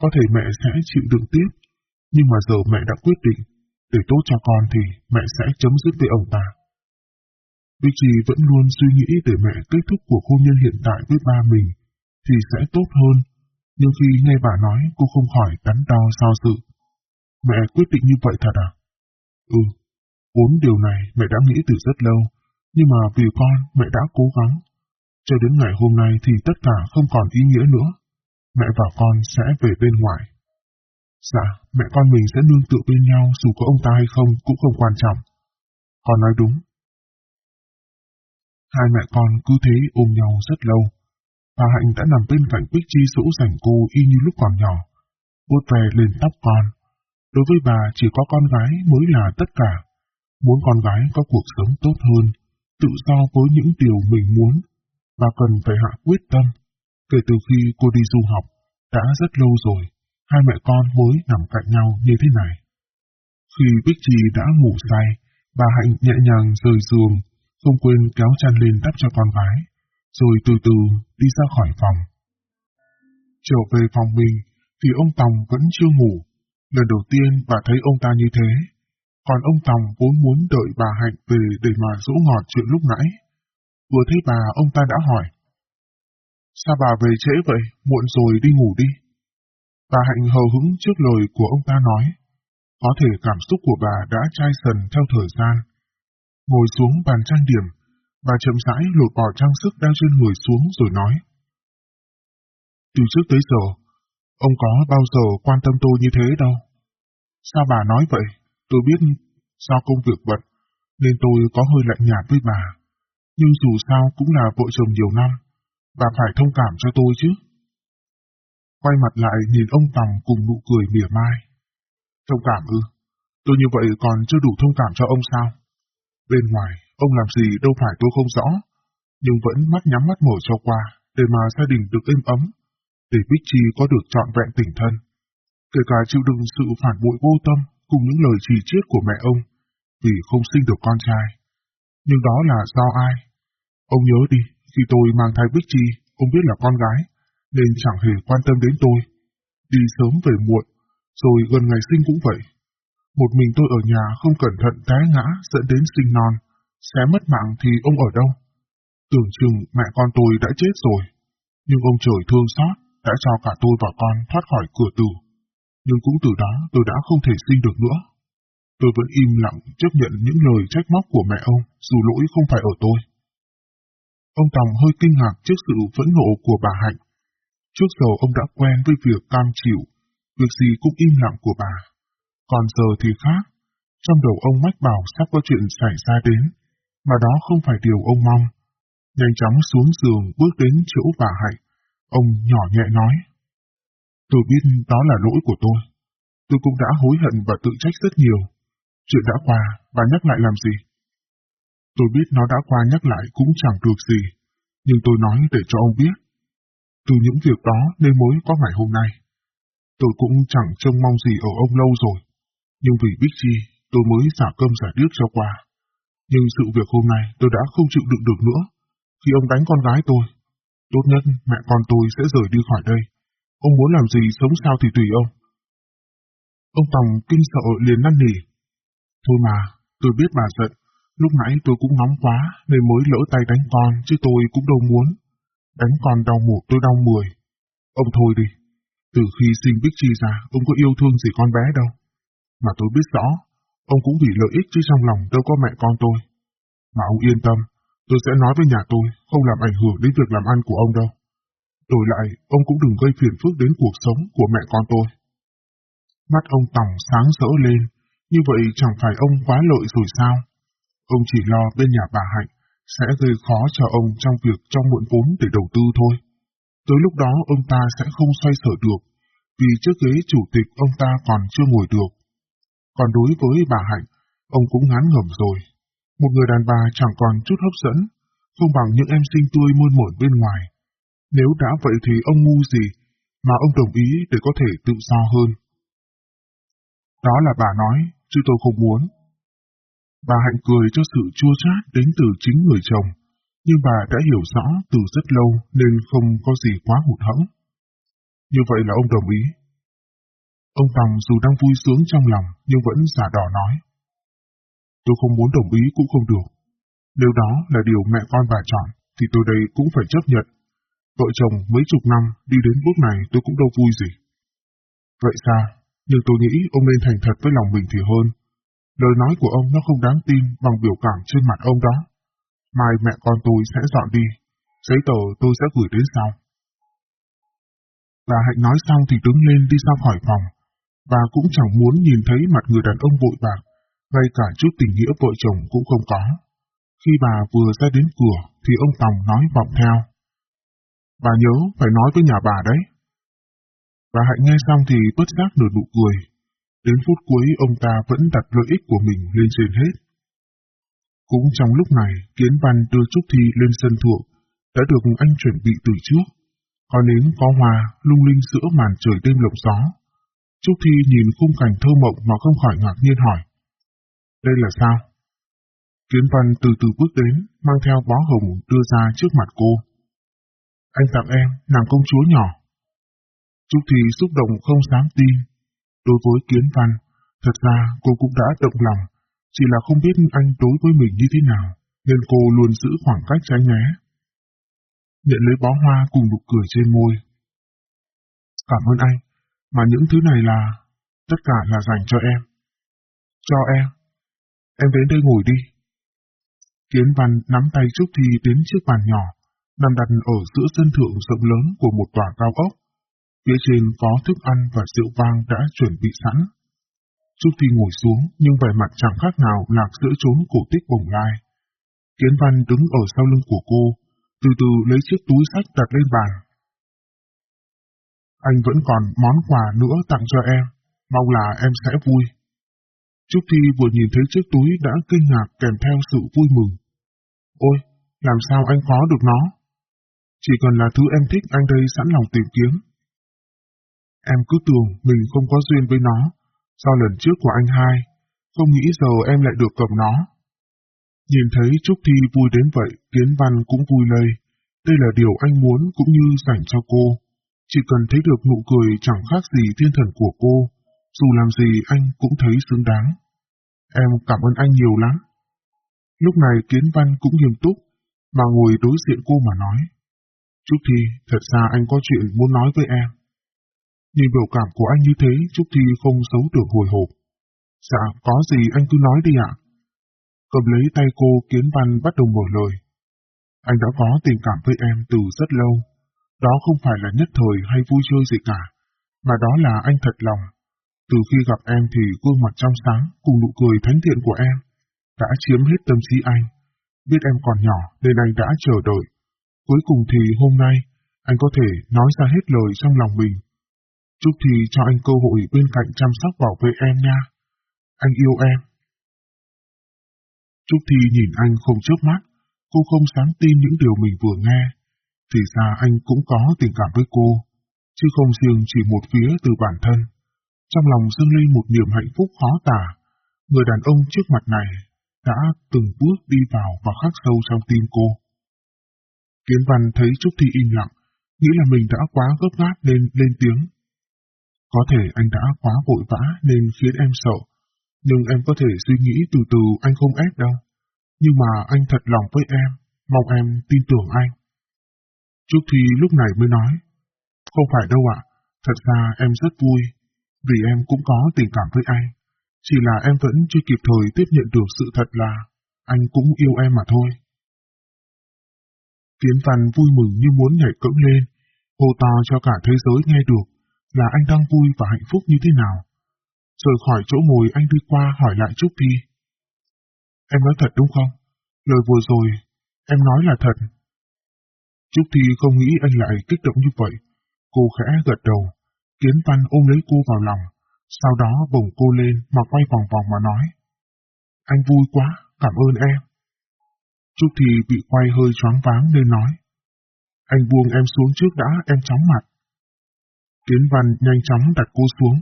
có thể mẹ sẽ chịu đựng tiếp. Nhưng mà giờ mẹ đã quyết định, để tốt cho con thì mẹ sẽ chấm dứt với ông ta. Vicky vẫn luôn suy nghĩ để mẹ kết thúc cuộc hôn nhân hiện tại với ba mình, thì sẽ tốt hơn. Nhưng khi nghe bà nói, cô không khỏi đắn đo sao sự. Mẹ quyết định như vậy thật à? Ừ, bốn điều này mẹ đã nghĩ từ rất lâu, nhưng mà vì con mẹ đã cố gắng. Cho đến ngày hôm nay thì tất cả không còn ý nghĩa nữa. Mẹ và con sẽ về bên ngoài. Dạ, mẹ con mình sẽ nương tựa bên nhau dù có ông ta hay không cũng không quan trọng. Con nói đúng. Hai mẹ con cứ thế ôm nhau rất lâu. Bà Hạnh đã nằm bên cạnh Bích Chi sỗ sảnh cô y như lúc còn nhỏ. vuốt về lên tóc con. Đối với bà chỉ có con gái mới là tất cả. Muốn con gái có cuộc sống tốt hơn, tự do với những điều mình muốn, bà cần phải hạ quyết tâm. Kể từ khi cô đi du học, đã rất lâu rồi, hai mẹ con mới nằm cạnh nhau như thế này. Khi Bích Trì đã ngủ say, bà Hạnh nhẹ nhàng rời giường, không quên kéo chăn lên đắp cho con gái, rồi từ từ đi ra khỏi phòng. Trở về phòng mình, thì ông Tòng vẫn chưa ngủ. Lần đầu tiên bà thấy ông ta như thế, còn ông Tòng vốn muốn đợi bà Hạnh về để mà dỗ ngọt chuyện lúc nãy. Vừa thấy bà, ông ta đã hỏi. Sao bà về trễ vậy, muộn rồi đi ngủ đi. Bà Hạnh hờ hững trước lời của ông ta nói. Có thể cảm xúc của bà đã chai sần theo thời gian. Ngồi xuống bàn trang điểm, bà chậm rãi lột bỏ trang sức đang trên người xuống rồi nói. Từ trước tới giờ, ông có bao giờ quan tâm tôi như thế đâu. Sao bà nói vậy? Tôi biết do công việc bận, nên tôi có hơi lạnh nhạt với bà. Nhưng dù sao cũng là vợ chồng nhiều năm, bà phải thông cảm cho tôi chứ. Quay mặt lại nhìn ông Tòng cùng nụ cười mỉa mai. Thông cảm ư? Tôi như vậy còn chưa đủ thông cảm cho ông sao? Bên ngoài, ông làm gì đâu phải tôi không rõ, nhưng vẫn mắt nhắm mắt mở cho qua, để mà gia đình được êm ấm, để Bích Chi có được trọn vẹn tình thân. Kể cả chịu đựng sự phản bội vô tâm cùng những lời chỉ trích của mẹ ông, vì không sinh được con trai. Nhưng đó là do ai? Ông nhớ đi, khi tôi mang thai Bích Chi, ông biết là con gái, nên chẳng hề quan tâm đến tôi. Đi sớm về muộn, rồi gần ngày sinh cũng vậy. Một mình tôi ở nhà không cẩn thận té ngã dẫn đến sinh non, sẽ mất mạng thì ông ở đâu? Tưởng chừng mẹ con tôi đã chết rồi, nhưng ông trời thương xót đã cho cả tôi và con thoát khỏi cửa tử nhưng cũng từ đó tôi đã không thể sinh được nữa. Tôi vẫn im lặng chấp nhận những lời trách móc của mẹ ông, dù lỗi không phải ở tôi. Ông Tòng hơi kinh ngạc trước sự phẫn nộ của bà Hạnh. Trước giờ ông đã quen với việc cam chịu, việc gì cũng im lặng của bà. Còn giờ thì khác, trong đầu ông mách bảo sắp có chuyện xảy ra đến, mà đó không phải điều ông mong. Nhanh chóng xuống giường bước đến chỗ bà Hạnh, ông nhỏ nhẹ nói. Tôi biết đó là lỗi của tôi. Tôi cũng đã hối hận và tự trách rất nhiều. Chuyện đã qua, bà nhắc lại làm gì? Tôi biết nó đã qua nhắc lại cũng chẳng được gì, nhưng tôi nói để cho ông biết. Từ những việc đó nên mới có ngày hôm nay. Tôi cũng chẳng trông mong gì ở ông lâu rồi, nhưng vì biết chi, tôi mới xả cơm giả điếc cho qua. Nhưng sự việc hôm nay tôi đã không chịu đựng được nữa, khi ông đánh con gái tôi. Tốt nhất mẹ con tôi sẽ rời đi khỏi đây, Ông muốn làm gì sống sao thì tùy ông. Ông Tòng kinh sợ liền năn nỉ. Thôi mà, tôi biết bà giận, Lúc nãy tôi cũng nóng quá nên mới lỡ tay đánh con chứ tôi cũng đâu muốn. Đánh con đau một tôi đau mười. Ông thôi đi. Từ khi sinh Bích Chi ra, ông có yêu thương gì con bé đâu. Mà tôi biết rõ, ông cũng vì lợi ích chứ trong lòng đâu có mẹ con tôi. Mà ông yên tâm, tôi sẽ nói với nhà tôi, không làm ảnh hưởng đến việc làm ăn của ông đâu. Đổi lại, ông cũng đừng gây phiền phức đến cuộc sống của mẹ con tôi. Mắt ông Tòng sáng rỡ lên, như vậy chẳng phải ông quá lợi rồi sao? Ông chỉ lo bên nhà bà Hạnh sẽ gây khó cho ông trong việc cho mượn vốn để đầu tư thôi. Tới lúc đó ông ta sẽ không xoay sở được, vì trước ghế chủ tịch ông ta còn chưa ngồi được. Còn đối với bà Hạnh, ông cũng ngán ngẩm rồi. Một người đàn bà chẳng còn chút hấp dẫn, không bằng những em sinh tươi mơn mởn bên ngoài. Nếu đã vậy thì ông ngu gì mà ông đồng ý để có thể tự do hơn. Đó là bà nói, chứ tôi không muốn. Bà Hạnh cười cho sự chua chát đến từ chính người chồng, nhưng bà đã hiểu rõ từ rất lâu nên không có gì quá hụt hẫng. Như vậy là ông đồng ý. Ông Tòng dù đang vui sướng trong lòng nhưng vẫn giả đỏ nói. Tôi không muốn đồng ý cũng không được. Nếu đó là điều mẹ con bà chọn, thì tôi đây cũng phải chấp nhận. Vợ chồng mấy chục năm đi đến bước này tôi cũng đâu vui gì. Vậy sao? Nhưng tôi nghĩ ông nên thành thật với lòng mình thì hơn. Lời nói của ông nó không đáng tin bằng biểu cảm trên mặt ông đó. Mai mẹ con tôi sẽ dọn đi. Giấy tờ tôi sẽ gửi đến sau. Bà Hạnh nói xong thì đứng lên đi ra khỏi phòng. Bà cũng chẳng muốn nhìn thấy mặt người đàn ông vội bạc, ngay cả chút tình nghĩa vợ chồng cũng không có. Khi bà vừa ra đến cửa thì ông Tòng nói vọng theo. Bà nhớ phải nói với nhà bà đấy. Bà Hạnh nghe xong thì bất giác nở nụ cười. Đến phút cuối ông ta vẫn đặt lợi ích của mình lên trên hết. Cũng trong lúc này, Kiến Văn đưa Trúc Thi lên sân thượng, đã được anh chuẩn bị từ trước. Có nến có hoa, lung linh giữa màn trời đêm lộng gió. Trúc Thi nhìn khung cảnh thơ mộng mà không khỏi ngạc nhiên hỏi. Đây là sao? Kiến Văn từ từ bước đến, mang theo bó hồng đưa ra trước mặt cô. Anh tặng em, nàng công chúa nhỏ. Trúc thị xúc động không dám tin. Đối với Kiến Văn, thật ra cô cũng đã động lòng, chỉ là không biết anh đối với mình như thế nào, nên cô luôn giữ khoảng cách tránh né. Nhận lấy bó hoa cùng nụ cười trên môi. Cảm ơn anh, mà những thứ này là... tất cả là dành cho em. Cho em. Em đến đây ngồi đi. Kiến Văn nắm tay Trúc Thi đến trước bàn nhỏ, nằm đặt ở giữa sân thượng rộng lớn của một tòa cao ốc. Phía trên có thức ăn và rượu vang đã chuẩn bị sẵn. Trúc Thi ngồi xuống nhưng vẻ mặt chẳng khác nào lạc giữa chốn cổ tích bồng lai. Kiến Văn đứng ở sau lưng của cô, từ từ lấy chiếc túi sách đặt lên bàn. Anh vẫn còn món quà nữa tặng cho em, mong là em sẽ vui. Trúc Thi vừa nhìn thấy chiếc túi đã kinh ngạc kèm theo sự vui mừng. Ôi, làm sao anh có được nó? Chỉ cần là thứ em thích anh đây sẵn lòng tìm kiếm. Em cứ tưởng mình không có duyên với nó, sau lần trước của anh hai, không nghĩ giờ em lại được cầm nó. Nhìn thấy Trúc Thi vui đến vậy, Kiến Văn cũng vui lây. Đây là điều anh muốn cũng như dành cho cô. Chỉ cần thấy được nụ cười chẳng khác gì thiên thần của cô, dù làm gì anh cũng thấy xứng đáng. Em cảm ơn anh nhiều lắm. Lúc này Kiến Văn cũng nghiêm túc, mà ngồi đối diện cô mà nói. Trúc Thi, thật ra anh có chuyện muốn nói với em. Nhìn biểu cảm của anh như thế, Trúc Thi không giấu được hồi hộp. Dạ, có gì anh cứ nói đi ạ. Cầm lấy tay cô, Kiến Văn bắt đầu mở lời. Anh đã có tình cảm với em từ rất lâu. Đó không phải là nhất thời hay vui chơi gì cả, mà đó là anh thật lòng. Từ khi gặp em thì gương mặt trong sáng cùng nụ cười thánh thiện của em đã chiếm hết tâm trí anh. Biết em còn nhỏ nên anh đã chờ đợi. Cuối cùng thì hôm nay, anh có thể nói ra hết lời trong lòng mình. Chúc thì cho anh cơ hội bên cạnh chăm sóc bảo vệ em nha. Anh yêu em. Trúc Thi nhìn anh không chớp mắt, cô không dám tin những điều mình vừa nghe. Thì ra anh cũng có tình cảm với cô, chứ không riêng chỉ một phía từ bản thân. Trong lòng dâng lên một niềm hạnh phúc khó tả, người đàn ông trước mặt này đã từng bước đi vào và khắc sâu trong tim cô. Kiến Văn thấy Trúc Thi im lặng, nghĩ là mình đã quá gấp gáp nên lên tiếng. Có thể anh đã quá vội vã nên khiến em sợ, nhưng em có thể suy nghĩ từ từ anh không ép đâu. Nhưng mà anh thật lòng với em, mong em tin tưởng anh. Trúc Thi lúc này mới nói, không phải đâu ạ, thật ra em rất vui, vì em cũng có tình cảm với anh. Chỉ là em vẫn chưa kịp thời tiếp nhận được sự thật là anh cũng yêu em mà thôi. Tiến Văn vui mừng như muốn nhảy cẫng lên, hô to cho cả thế giới nghe được là anh đang vui và hạnh phúc như thế nào. Rời khỏi chỗ ngồi anh đi qua hỏi lại Trúc Thi. Em nói thật đúng không? Lời vừa rồi, em nói là thật. Trúc Thi không nghĩ anh lại kích động như vậy. Cô khẽ gật đầu, Kiến Văn ôm lấy cô vào lòng, sau đó bồng cô lên mà quay vòng vòng mà nói. Anh vui quá, cảm ơn em. Trúc thì bị quay hơi choáng váng nên nói. Anh buông em xuống trước đã, em chóng mặt. tiến Văn nhanh chóng đặt cô xuống.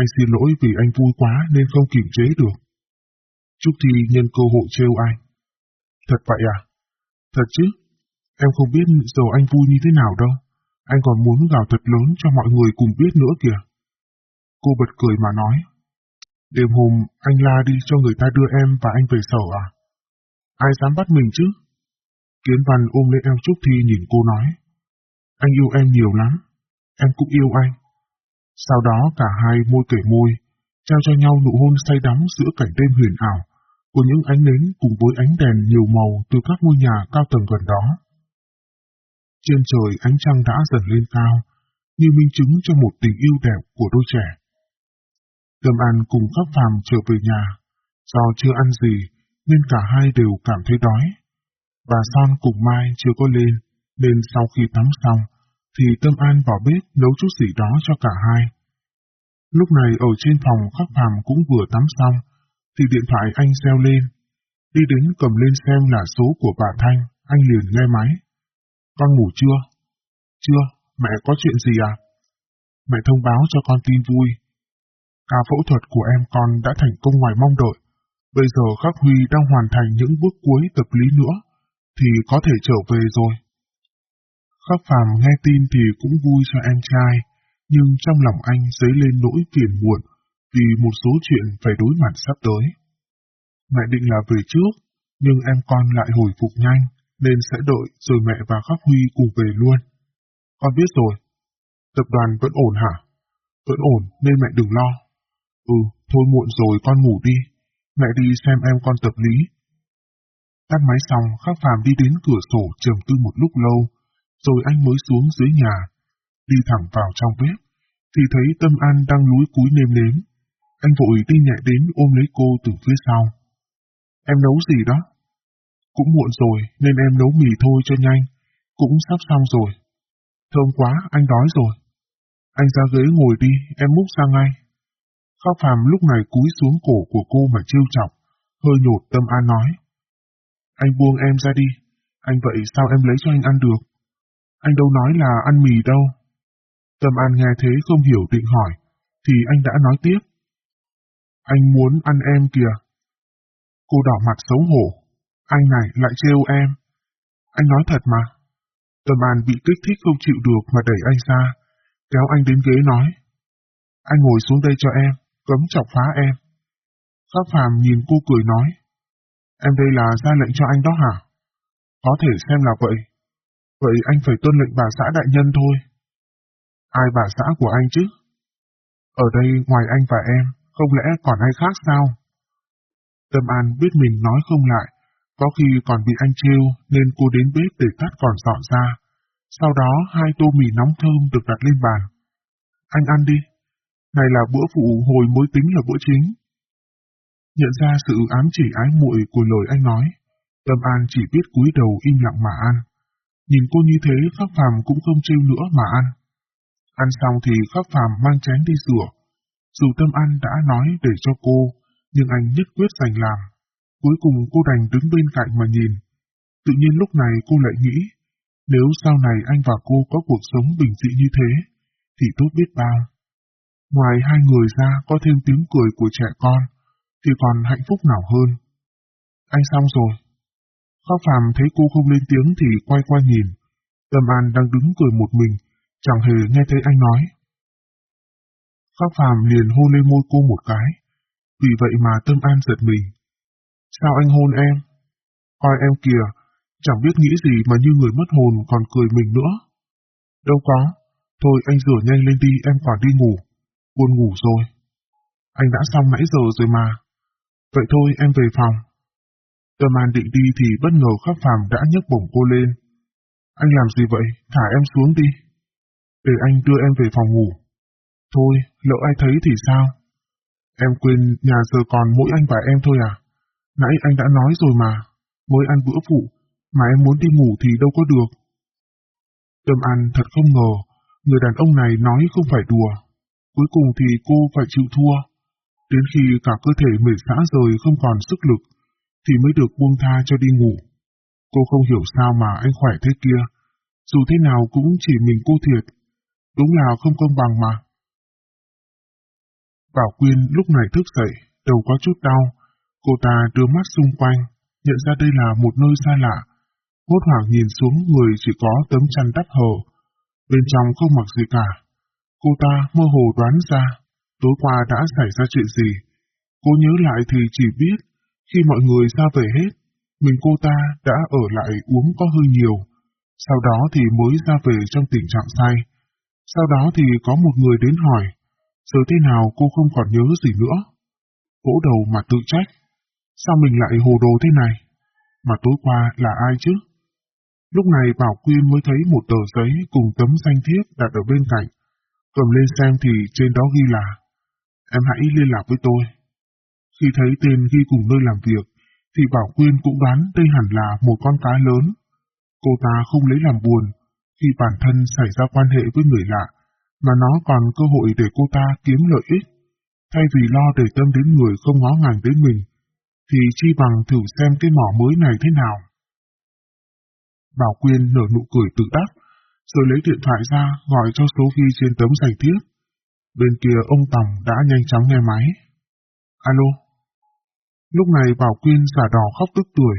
Anh xin lỗi vì anh vui quá nên không kiềm chế được. Trúc Thi nhân cơ hội trêu anh. Thật vậy à? Thật chứ? Em không biết giờ anh vui như thế nào đâu. Anh còn muốn gào thật lớn cho mọi người cùng biết nữa kìa. Cô bật cười mà nói. Đêm hôm anh la đi cho người ta đưa em và anh về sở à? Ai dám bắt mình chứ? Kiến Văn ôm lấy eo Trúc Thi nhìn cô nói. Anh yêu em nhiều lắm, em cũng yêu anh. Sau đó cả hai môi kể môi, trao cho nhau nụ hôn say đắm giữa cảnh đêm huyền ảo của những ánh nến cùng với ánh đèn nhiều màu từ các ngôi nhà cao tầng gần đó. Trên trời ánh trăng đã dần lên cao, như minh chứng cho một tình yêu đẹp của đôi trẻ. Tâm An cùng các phàm trở về nhà, do chưa ăn gì nên cả hai đều cảm thấy đói. Bà Son cùng Mai chưa có lên, nên sau khi tắm xong, thì Tâm An vào bếp nấu chút gì đó cho cả hai. Lúc này ở trên phòng khắc phàm cũng vừa tắm xong, thì điện thoại anh reo lên. Đi đến cầm lên xem là số của bà Thanh, anh liền nghe máy. Con ngủ chưa? Chưa, mẹ có chuyện gì à? Mẹ thông báo cho con tin vui. Ca phẫu thuật của em con đã thành công ngoài mong đợi. Bây giờ Khắc Huy đang hoàn thành những bước cuối tập lý nữa, thì có thể trở về rồi. Khắc Phàm nghe tin thì cũng vui cho em trai, nhưng trong lòng anh dấy lên nỗi phiền muộn vì một số chuyện phải đối mặt sắp tới. Mẹ định là về trước, nhưng em con lại hồi phục nhanh, nên sẽ đợi rồi mẹ và Khắc Huy cùng về luôn. Con biết rồi. Tập đoàn vẫn ổn hả? Vẫn ổn nên mẹ đừng lo. Ừ, thôi muộn rồi con ngủ đi. Mẹ đi xem em con tập lý. Tắt máy xong, Khắc Phàm đi đến cửa sổ trầm tư một lúc lâu, rồi anh mới xuống dưới nhà, đi thẳng vào trong bếp, thì thấy Tâm An đang lúi cúi nêm nếm. Anh vội đi nhẹ đến ôm lấy cô từ phía sau. Em nấu gì đó? Cũng muộn rồi nên em nấu mì thôi cho nhanh, cũng sắp xong rồi. Thơm quá, anh đói rồi. Anh ra ghế ngồi đi, em múc ra ngay. Pháp Phàm lúc này cúi xuống cổ của cô mà trêu chọc, hơi nhột Tâm An nói. Anh buông em ra đi, anh vậy sao em lấy cho anh ăn được? Anh đâu nói là ăn mì đâu. Tâm An nghe thế không hiểu định hỏi, thì anh đã nói tiếp. Anh muốn ăn em kìa. Cô đỏ mặt xấu hổ, anh này lại trêu em. Anh nói thật mà. Tâm An bị kích thích không chịu được mà đẩy anh ra, kéo anh đến ghế nói. Anh ngồi xuống đây cho em, cấm chọc phá em. pháp Phàm nhìn cô cười nói. Em đây là ra lệnh cho anh đó hả? Có thể xem là vậy. Vậy anh phải tuân lệnh bà xã đại nhân thôi. Ai bà xã của anh chứ? Ở đây ngoài anh và em, không lẽ còn ai khác sao? Tâm An biết mình nói không lại, có khi còn bị anh trêu nên cô đến bếp để tắt còn dọn ra. Sau đó hai tô mì nóng thơm được đặt lên bàn. Anh ăn đi. Này là bữa phụ hồi mới tính là bữa chính. Nhận ra sự ám chỉ ái muội của lời anh nói, Tâm An chỉ biết cúi đầu im lặng mà ăn. Nhìn cô như thế Khắc Phàm cũng không trêu nữa mà ăn. Ăn xong thì Khắc Phàm mang chén đi rửa. Dù Tâm An đã nói để cho cô, nhưng anh nhất quyết giành làm. Cuối cùng cô đành đứng bên cạnh mà nhìn. Tự nhiên lúc này cô lại nghĩ, nếu sau này anh và cô có cuộc sống bình dị như thế, thì tốt biết bao. Ngoài hai người ra có thêm tiếng cười của trẻ con, thì còn hạnh phúc nào hơn. Anh xong rồi. Khắc Phàm thấy cô không lên tiếng thì quay qua nhìn. Tâm An đang đứng cười một mình, chẳng hề nghe thấy anh nói. Khắc Phàm liền hôn lên môi cô một cái. Vì vậy mà Tâm An giật mình. Sao anh hôn em? Coi em kìa, chẳng biết nghĩ gì mà như người mất hồn còn cười mình nữa. Đâu có, thôi anh rửa nhanh lên đi em còn đi ngủ, buồn ngủ rồi. Anh đã xong nãy giờ rồi mà. Vậy thôi em về phòng. Tâm An định đi thì bất ngờ khắc phàm đã nhấc bổng cô lên. Anh làm gì vậy? Thả em xuống đi. Để anh đưa em về phòng ngủ. Thôi, lỡ ai thấy thì sao? Em quên nhà giờ còn mỗi anh và em thôi à? Nãy anh đã nói rồi mà, mới ăn bữa phụ, mà em muốn đi ngủ thì đâu có được. Tâm An thật không ngờ, người đàn ông này nói không phải đùa. Cuối cùng thì cô phải chịu thua. Đến khi cả cơ thể mệt xã rời không còn sức lực, thì mới được buông tha cho đi ngủ. Cô không hiểu sao mà anh khỏe thế kia, dù thế nào cũng chỉ mình cô thiệt. Đúng là không công bằng mà. Bảo Quyên lúc này thức dậy, đầu có chút đau. Cô ta đưa mắt xung quanh, nhận ra đây là một nơi xa lạ. Hốt hoảng nhìn xuống người chỉ có tấm chăn đắp hờ, Bên trong không mặc gì cả. Cô ta mơ hồ đoán ra, tối qua đã xảy ra chuyện gì. Cô nhớ lại thì chỉ biết, khi mọi người ra về hết, mình cô ta đã ở lại uống có hơi nhiều. Sau đó thì mới ra về trong tình trạng say. Sau đó thì có một người đến hỏi, giờ thế nào cô không còn nhớ gì nữa. Vỗ đầu mà tự trách. Sao mình lại hồ đồ thế này? Mà tối qua là ai chứ? Lúc này Bảo Quyên mới thấy một tờ giấy cùng tấm danh thiếp đặt ở bên cạnh. Cầm lên xem thì trên đó ghi là Em hãy liên lạc với tôi. Khi thấy tên ghi cùng nơi làm việc, thì Bảo Quyên cũng đoán đây hẳn là một con cá lớn. Cô ta không lấy làm buồn khi bản thân xảy ra quan hệ với người lạ, mà nó còn cơ hội để cô ta kiếm lợi ích. Thay vì lo để tâm đến người không ngó ngàng đến mình, thì chi bằng thử xem cái mỏ mới này thế nào. Bảo Quyên nở nụ cười tự đắc, rồi lấy điện thoại ra gọi cho số ghi trên tấm giày tiếp. Bên kia ông Tòng đã nhanh chóng nghe máy. Alo? Lúc này Bảo Quyên giả đỏ khóc tức tuổi,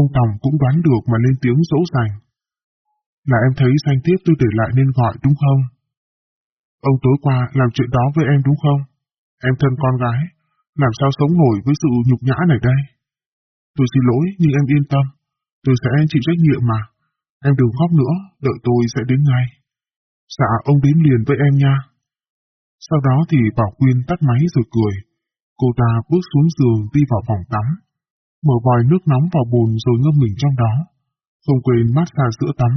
ông Tòng cũng đoán được mà lên tiếng dỗ dành. Là em thấy danh tiếp tôi để lại nên gọi đúng không? Ông tối qua làm chuyện đó với em đúng không? Em thân con gái, làm sao sống nổi với sự nhục nhã này đây? Tôi xin lỗi nhưng em yên tâm, tôi sẽ chịu trách nhiệm mà. Em đừng khóc nữa, đợi tôi sẽ đến ngay. Dạ, ông đến liền với em nha. Sau đó thì Bảo Quyên tắt máy rồi cười. Cô ta bước xuống giường đi vào phòng tắm, mở vòi nước nóng vào bồn rồi ngâm mình trong đó, không quên massage sữa tắm,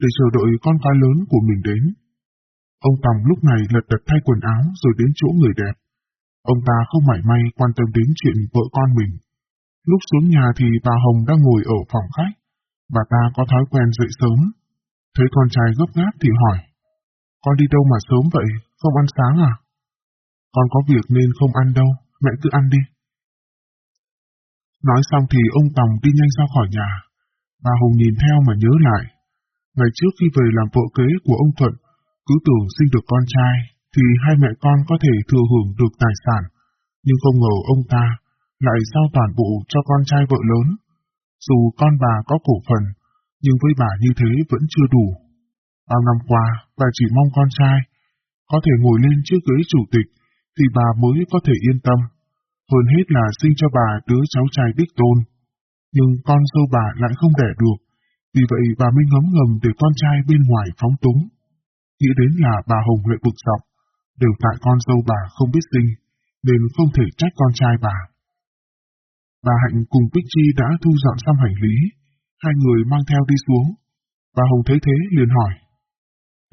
để chờ đợi con gái lớn của mình đến. Ông Tòng lúc này lật đật thay quần áo rồi đến chỗ người đẹp. Ông ta không mảy may quan tâm đến chuyện vợ con mình. Lúc xuống nhà thì bà Hồng đang ngồi ở phòng khách. Bà ta có thói quen dậy sớm. Thấy con trai gấp gáp thì hỏi. Con đi đâu mà sớm vậy, không ăn sáng à? Con có việc nên không ăn đâu, mẹ cứ ăn đi. Nói xong thì ông Tòng đi nhanh ra khỏi nhà. Bà hùng nhìn theo mà nhớ lại. Ngày trước khi về làm vợ kế của ông Thuận, cứ tưởng sinh được con trai, thì hai mẹ con có thể thừa hưởng được tài sản, nhưng không ngờ ông ta lại giao toàn bộ cho con trai vợ lớn. Dù con bà có cổ phần, nhưng với bà như thế vẫn chưa đủ. Bao năm qua, bà chỉ mong con trai có thể ngồi lên chiếc ghế chủ tịch, thì bà mới có thể yên tâm. Hơn hết là sinh cho bà đứa cháu trai đích tôn. Nhưng con dâu bà lại không đẻ được, vì vậy bà mới ngấm ngầm để con trai bên ngoài phóng túng. Nghĩ đến là bà Hồng lại bực dọc, đều tại con dâu bà không biết sinh, nên không thể trách con trai bà. Bà Hạnh cùng Bích Chi đã thu dọn xong hành lý, hai người mang theo đi xuống. Bà Hồng thấy thế liền hỏi,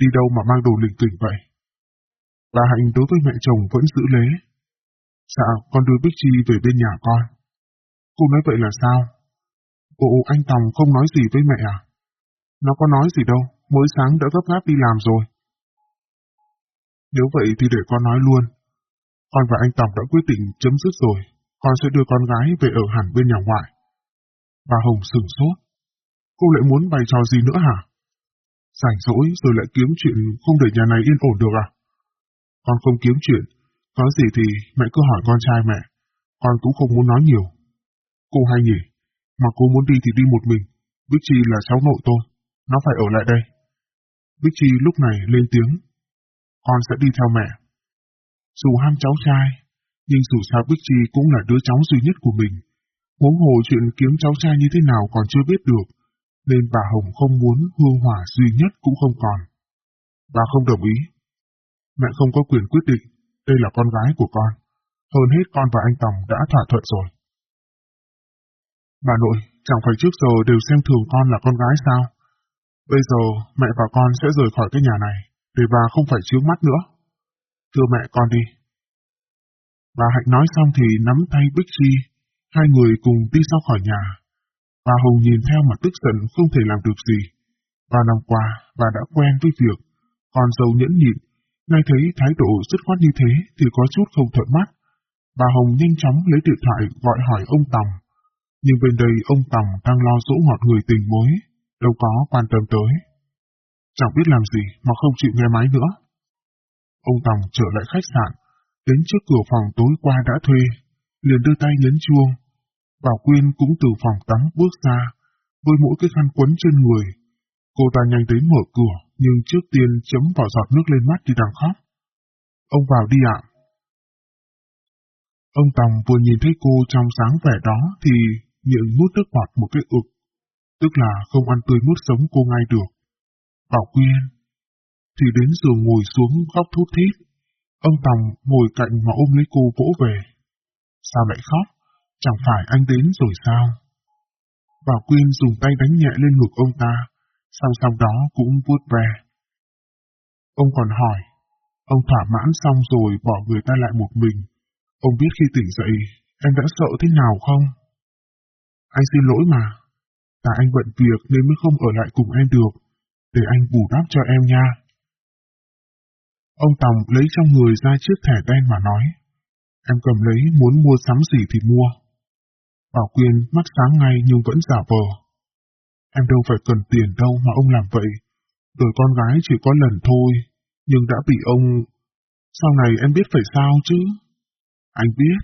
đi đâu mà mang đồ lình kỉnh vậy? Bà Hạnh đối với mẹ chồng vẫn giữ lễ. Dạ, con đưa Bích Chi về bên nhà con. Cô nói vậy là sao? Bộ anh Tòng không nói gì với mẹ à? Nó có nói gì đâu, mới sáng đã gấp gáp đi làm rồi. Nếu vậy thì để con nói luôn. Con và anh Tòng đã quyết định chấm dứt rồi, con sẽ đưa con gái về ở hẳn bên nhà ngoại. Bà Hồng sừng sốt. Cô lại muốn bày trò gì nữa hả? Rảnh rỗi rồi lại kiếm chuyện không để nhà này yên ổn được à? Con không kiếm chuyện, có gì thì mẹ cứ hỏi con trai mẹ, con cũng không muốn nói nhiều. Cô hay nhỉ, mà cô muốn đi thì đi một mình, Bích Chi là cháu nội tôi, nó phải ở lại đây. Bích Chi lúc này lên tiếng, con sẽ đi theo mẹ. Dù ham cháu trai, nhưng dù sao Bích Chi cũng là đứa cháu duy nhất của mình. Huống hồ chuyện kiếm cháu trai như thế nào còn chưa biết được, nên bà Hồng không muốn hương hỏa duy nhất cũng không còn. Bà không đồng ý. Mẹ không có quyền quyết định, đây là con gái của con. Hơn hết con và anh Tòng đã thỏa thuận rồi. Bà nội, chẳng phải trước giờ đều xem thường con là con gái sao? Bây giờ mẹ và con sẽ rời khỏi cái nhà này, để bà không phải chướng mắt nữa. Thưa mẹ con đi. Bà Hạnh nói xong thì nắm tay Bích Chi, hai người cùng đi ra khỏi nhà. Bà Hồng nhìn theo mà tức giận không thể làm được gì. Ba năm qua, bà đã quen với việc, còn dâu nhẫn nhịn, ngay thấy thái độ dứt khoát như thế thì có chút không thuận mắt. Bà Hồng nhanh chóng lấy điện thoại gọi hỏi ông Tòng. Nhưng bên đây ông Tòng đang lo dỗ ngọt người tình mối, đâu có quan tâm tới. Chẳng biết làm gì mà không chịu nghe máy nữa. Ông Tòng trở lại khách sạn, đến trước cửa phòng tối qua đã thuê, liền đưa tay nhấn chuông. Bảo Quyên cũng từ phòng tắm bước ra, với mỗi cái khăn quấn trên người. Cô ta nhanh đến mở cửa, nhưng trước tiên chấm vào giọt nước lên mắt thì đang khóc. Ông vào đi ạ. Ông Tòng vừa nhìn thấy cô trong sáng vẻ đó thì miệng nuốt nước bọt một cái ực, tức là không ăn tươi nuốt sống cô ngay được. Bảo Quyên, thì đến giường ngồi xuống khóc thút thít. Ông Tòng ngồi cạnh mà ôm lấy cô vỗ về. Sao lại khóc? Chẳng phải anh đến rồi sao? Bảo Quyên dùng tay đánh nhẹ lên ngực ông ta, sau sau đó cũng vuốt về. Ông còn hỏi, ông thỏa mãn xong rồi bỏ người ta lại một mình. Ông biết khi tỉnh dậy, em đã sợ thế nào không? Anh xin lỗi mà. Tại anh bận việc nên mới không ở lại cùng em được. Để anh bù đắp cho em nha. Ông Tòng lấy trong người ra chiếc thẻ đen mà nói. Em cầm lấy muốn mua sắm gì thì mua. Bảo Quyên mắt sáng ngay nhưng vẫn giả vờ. Em đâu phải cần tiền đâu mà ông làm vậy. Đời con gái chỉ có lần thôi, nhưng đã bị ông... Sau này em biết phải sao chứ? Anh biết.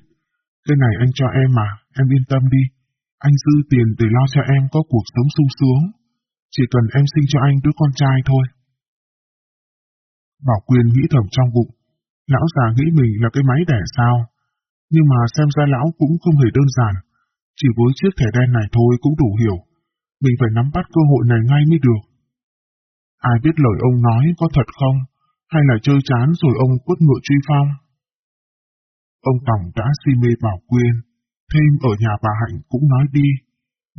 Cái này anh cho em mà, em yên tâm đi. Anh dư tiền để lo cho em có cuộc sống sung sướng. Chỉ cần em sinh cho anh đứa con trai thôi. Bảo Quyên nghĩ thầm trong bụng. Lão già nghĩ mình là cái máy đẻ sao? Nhưng mà xem ra lão cũng không hề đơn giản. Chỉ với chiếc thẻ đen này thôi cũng đủ hiểu. Mình phải nắm bắt cơ hội này ngay mới được. Ai biết lời ông nói có thật không? Hay là chơi chán rồi ông quất ngựa truy phong? Ông Tòng đã si mê Bảo Quyên. Thêm ở nhà bà Hạnh cũng nói đi.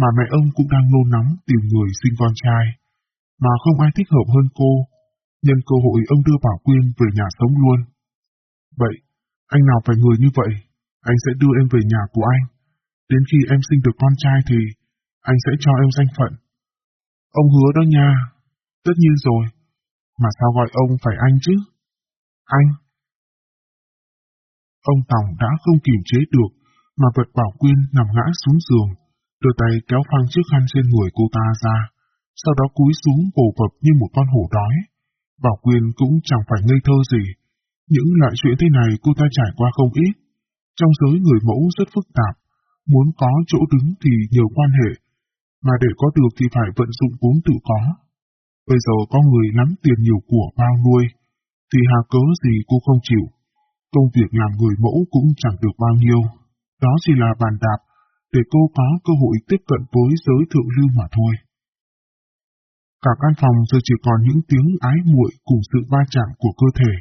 Mà mẹ ông cũng đang nôn nóng tìm người sinh con trai. Mà không ai thích hợp hơn cô Nhân cơ hội ông đưa Bảo Quyên về nhà sống luôn. Vậy, anh nào phải người như vậy, anh sẽ đưa em về nhà của anh. Đến khi em sinh được con trai thì anh sẽ cho em danh phận. Ông hứa đó nha. Tất nhiên rồi. Mà sao gọi ông phải anh chứ? Anh. Ông Tòng đã không kiềm chế được, mà vật Bảo Quyên nằm ngã xuống giường, đưa tay kéo phăng chiếc khăn trên người cô ta ra, sau đó cúi xuống bổ vập như một con hổ đói. Bảo Quyên cũng chẳng phải ngây thơ gì. Những loại chuyện thế này cô ta trải qua không ít. Trong giới người mẫu rất phức tạp. Muốn có chỗ đứng thì nhiều quan hệ. Mà để có được thì phải vận dụng vốn tự có. Bây giờ có người nắm tiền nhiều của bao nuôi. Thì hà cớ gì cô không chịu. Công việc làm người mẫu cũng chẳng được bao nhiêu. Đó chỉ là bàn đạp, để cô có cơ hội tiếp cận với giới thượng lưu mà thôi. Cả căn phòng giờ chỉ còn những tiếng ái muội cùng sự va chạm của cơ thể.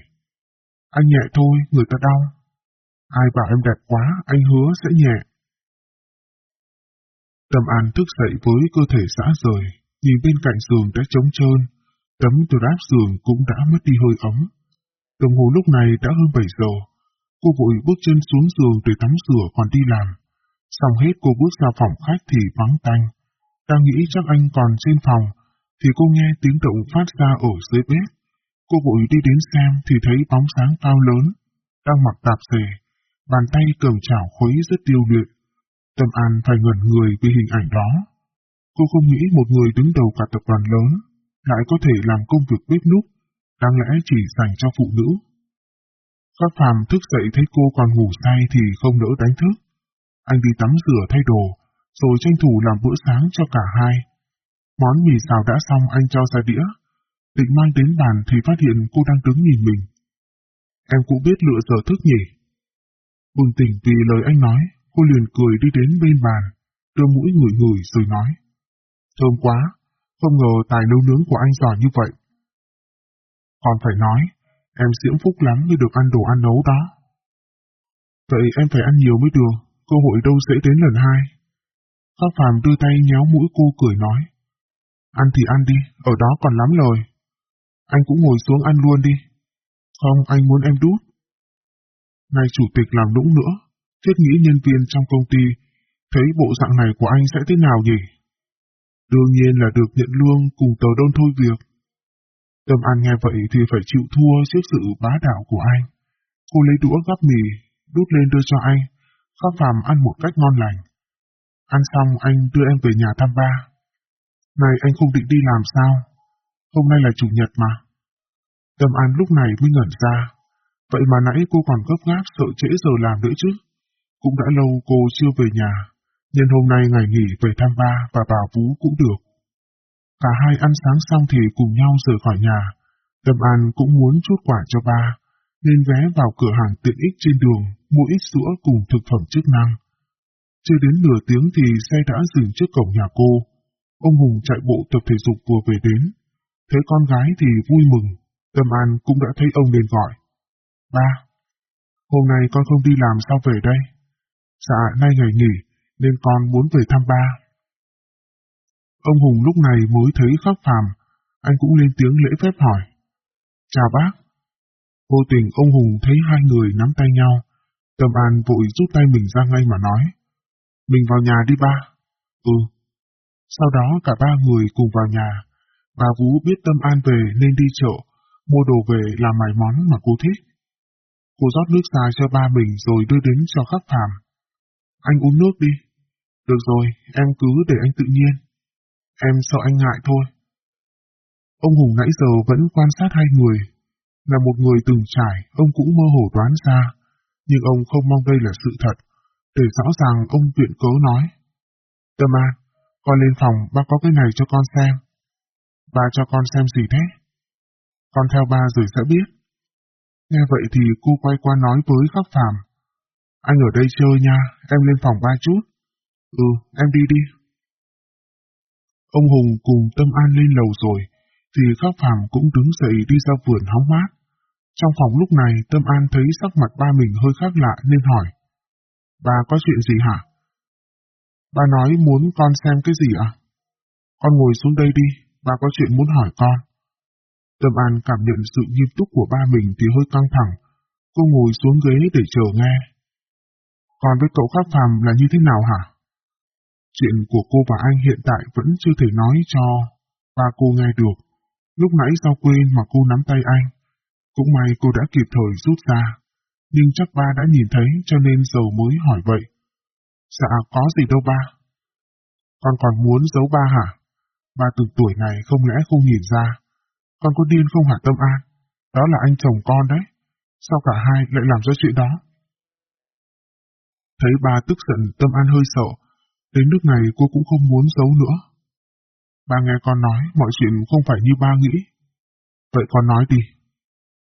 Anh nhẹ thôi, người ta đau. Ai bảo em đẹp quá, anh hứa sẽ nhẹ. Tâm An thức dậy với cơ thể xã rời, nhìn bên cạnh giường đã trống trơn, tấm từ đáp giường cũng đã mất đi hơi ấm. Đồng hồ lúc này đã hơn 7 giờ, cô vội bước chân xuống giường để tắm rửa còn đi làm. Xong hết cô bước ra phòng khách thì vắng tanh. Đang nghĩ chắc anh còn trên phòng, thì cô nghe tiếng động phát ra ở dưới bếp. Cô vội đi đến xem thì thấy bóng sáng cao lớn, đang mặc tạp dề, bàn tay cầm chảo khuấy rất tiêu luyện. Tâm An phải ngẩn người vì hình ảnh đó. Cô không nghĩ một người đứng đầu cả tập đoàn lớn lại có thể làm công việc bếp núc, đáng lẽ chỉ dành cho phụ nữ. Các phàm thức dậy thấy cô còn ngủ say thì không nỡ đánh thức. Anh đi tắm rửa thay đồ, rồi tranh thủ làm bữa sáng cho cả hai. Món mì xào đã xong anh cho ra đĩa. Định mang đến bàn thì phát hiện cô đang đứng nhìn mình. Em cũng biết lựa giờ thức nhỉ. Bừng tỉnh vì lời anh nói, cô liền cười đi đến bên bàn, đưa mũi ngửi ngửi rồi nói. Thơm quá, không ngờ tài nấu nướng của anh giỏi như vậy. Còn phải nói, em diễm phúc lắm mới được ăn đồ ăn nấu đó. Vậy em phải ăn nhiều mới được, cơ hội đâu dễ đến lần hai. Các phàm đưa tay nhéo mũi cô cười nói. Ăn thì ăn đi, ở đó còn lắm lời. Anh cũng ngồi xuống ăn luôn đi. Không, anh muốn em đút. Ngài chủ tịch làm nũng nữa, thiết nghĩ nhân viên trong công ty, thấy bộ dạng này của anh sẽ thế nào nhỉ? Đương nhiên là được nhận lương cùng tờ đơn thôi việc. Tâm An nghe vậy thì phải chịu thua trước sự bá đạo của anh. Cô lấy đũa gắp mì, đút lên đưa cho anh, khắp phàm ăn một cách ngon lành. Ăn xong anh đưa em về nhà thăm ba. Này anh không định đi làm sao? Hôm nay là chủ nhật mà. Tâm An lúc này mới ngẩn ra. Vậy mà nãy cô còn gấp gáp sợ trễ giờ làm nữa chứ. Cũng đã lâu cô chưa về nhà, nên hôm nay ngày nghỉ về thăm ba và bà vũ cũng được. Cả hai ăn sáng xong thì cùng nhau rời khỏi nhà. Tâm An cũng muốn chút quả cho ba, nên ghé vào cửa hàng tiện ích trên đường, mua ít sữa cùng thực phẩm chức năng. Chưa đến nửa tiếng thì xe đã dừng trước cổng nhà cô. Ông Hùng chạy bộ tập thể dục vừa về đến. Thấy con gái thì vui mừng, Tâm An cũng đã thấy ông nên gọi. Ba, hôm nay con không đi làm sao về đây? Dạ, nay ngày nghỉ, nên con muốn về thăm ba. Ông Hùng lúc này mới thấy khắc phàm, anh cũng lên tiếng lễ phép hỏi. Chào bác. Vô tình ông Hùng thấy hai người nắm tay nhau, Tâm An vội rút tay mình ra ngay mà nói. Mình vào nhà đi ba. Ừ. Sau đó cả ba người cùng vào nhà. Bà Vũ biết Tâm An về nên đi chợ, mua đồ về làm vài món mà cô thích. Cô rót nước ra cho ba mình rồi đưa đến cho khắc phàm. Anh uống nước đi. Được rồi, em cứ để anh tự nhiên. Em sợ anh ngại thôi. Ông Hùng nãy giờ vẫn quan sát hai người. Là một người từng trải, ông cũng mơ hồ đoán ra, nhưng ông không mong đây là sự thật, để rõ ràng ông viện cớ nói. Tâm An, con lên phòng, ba có cái này cho con xem. Ba cho con xem gì thế? Con theo ba rồi sẽ biết. Nghe vậy thì cô quay qua nói với khắc phàm. Anh ở đây chơi nha, em lên phòng ba chút. Ừ, em đi đi. Ông Hùng cùng Tâm An lên lầu rồi, thì khắc phàm cũng đứng dậy đi ra vườn hóng mát. Trong phòng lúc này Tâm An thấy sắc mặt ba mình hơi khác lạ nên hỏi. Ba có chuyện gì hả? Ba nói muốn con xem cái gì à? Con ngồi xuống đây đi, ba có chuyện muốn hỏi con. Tâm An cảm nhận sự nghiêm túc của ba mình thì hơi căng thẳng. Cô ngồi xuống ghế để chờ nghe. Còn với cậu khác phàm là như thế nào hả? Chuyện của cô và anh hiện tại vẫn chưa thể nói cho ba cô nghe được. Lúc nãy sao quên mà cô nắm tay anh. Cũng may cô đã kịp thời rút ra. Nhưng chắc ba đã nhìn thấy cho nên giờ mới hỏi vậy. Dạ có gì đâu ba. Con còn muốn giấu ba hả? Ba từ tuổi này không lẽ không nhìn ra. Con có điên không hả Tâm An? Đó là anh chồng con đấy. Sao cả hai lại làm ra chuyện đó? Thấy ba tức giận, Tâm An hơi sợ. Đến nước này cô cũng không muốn giấu nữa. Ba nghe con nói, mọi chuyện không phải như ba nghĩ. Vậy con nói đi.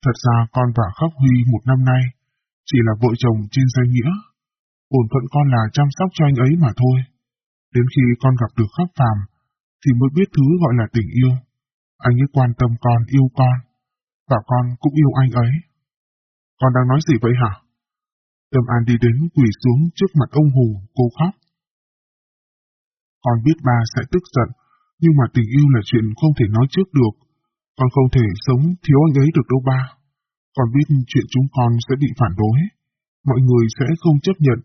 Thật ra con và Khắc Huy một năm nay chỉ là vợ chồng trên danh nghĩa. Bổn phận con là chăm sóc cho anh ấy mà thôi. Đến khi con gặp được Khắc Phàm thì mới biết thứ gọi là tình yêu. Anh ấy quan tâm con, yêu con, và con cũng yêu anh ấy. Con đang nói gì vậy hả? Tâm An đi đến quỳ xuống trước mặt ông Hùng, cô khóc. Con biết ba sẽ tức giận, nhưng mà tình yêu là chuyện không thể nói trước được. Con không thể sống thiếu anh ấy được đâu ba. Con biết chuyện chúng con sẽ bị phản đối. Mọi người sẽ không chấp nhận,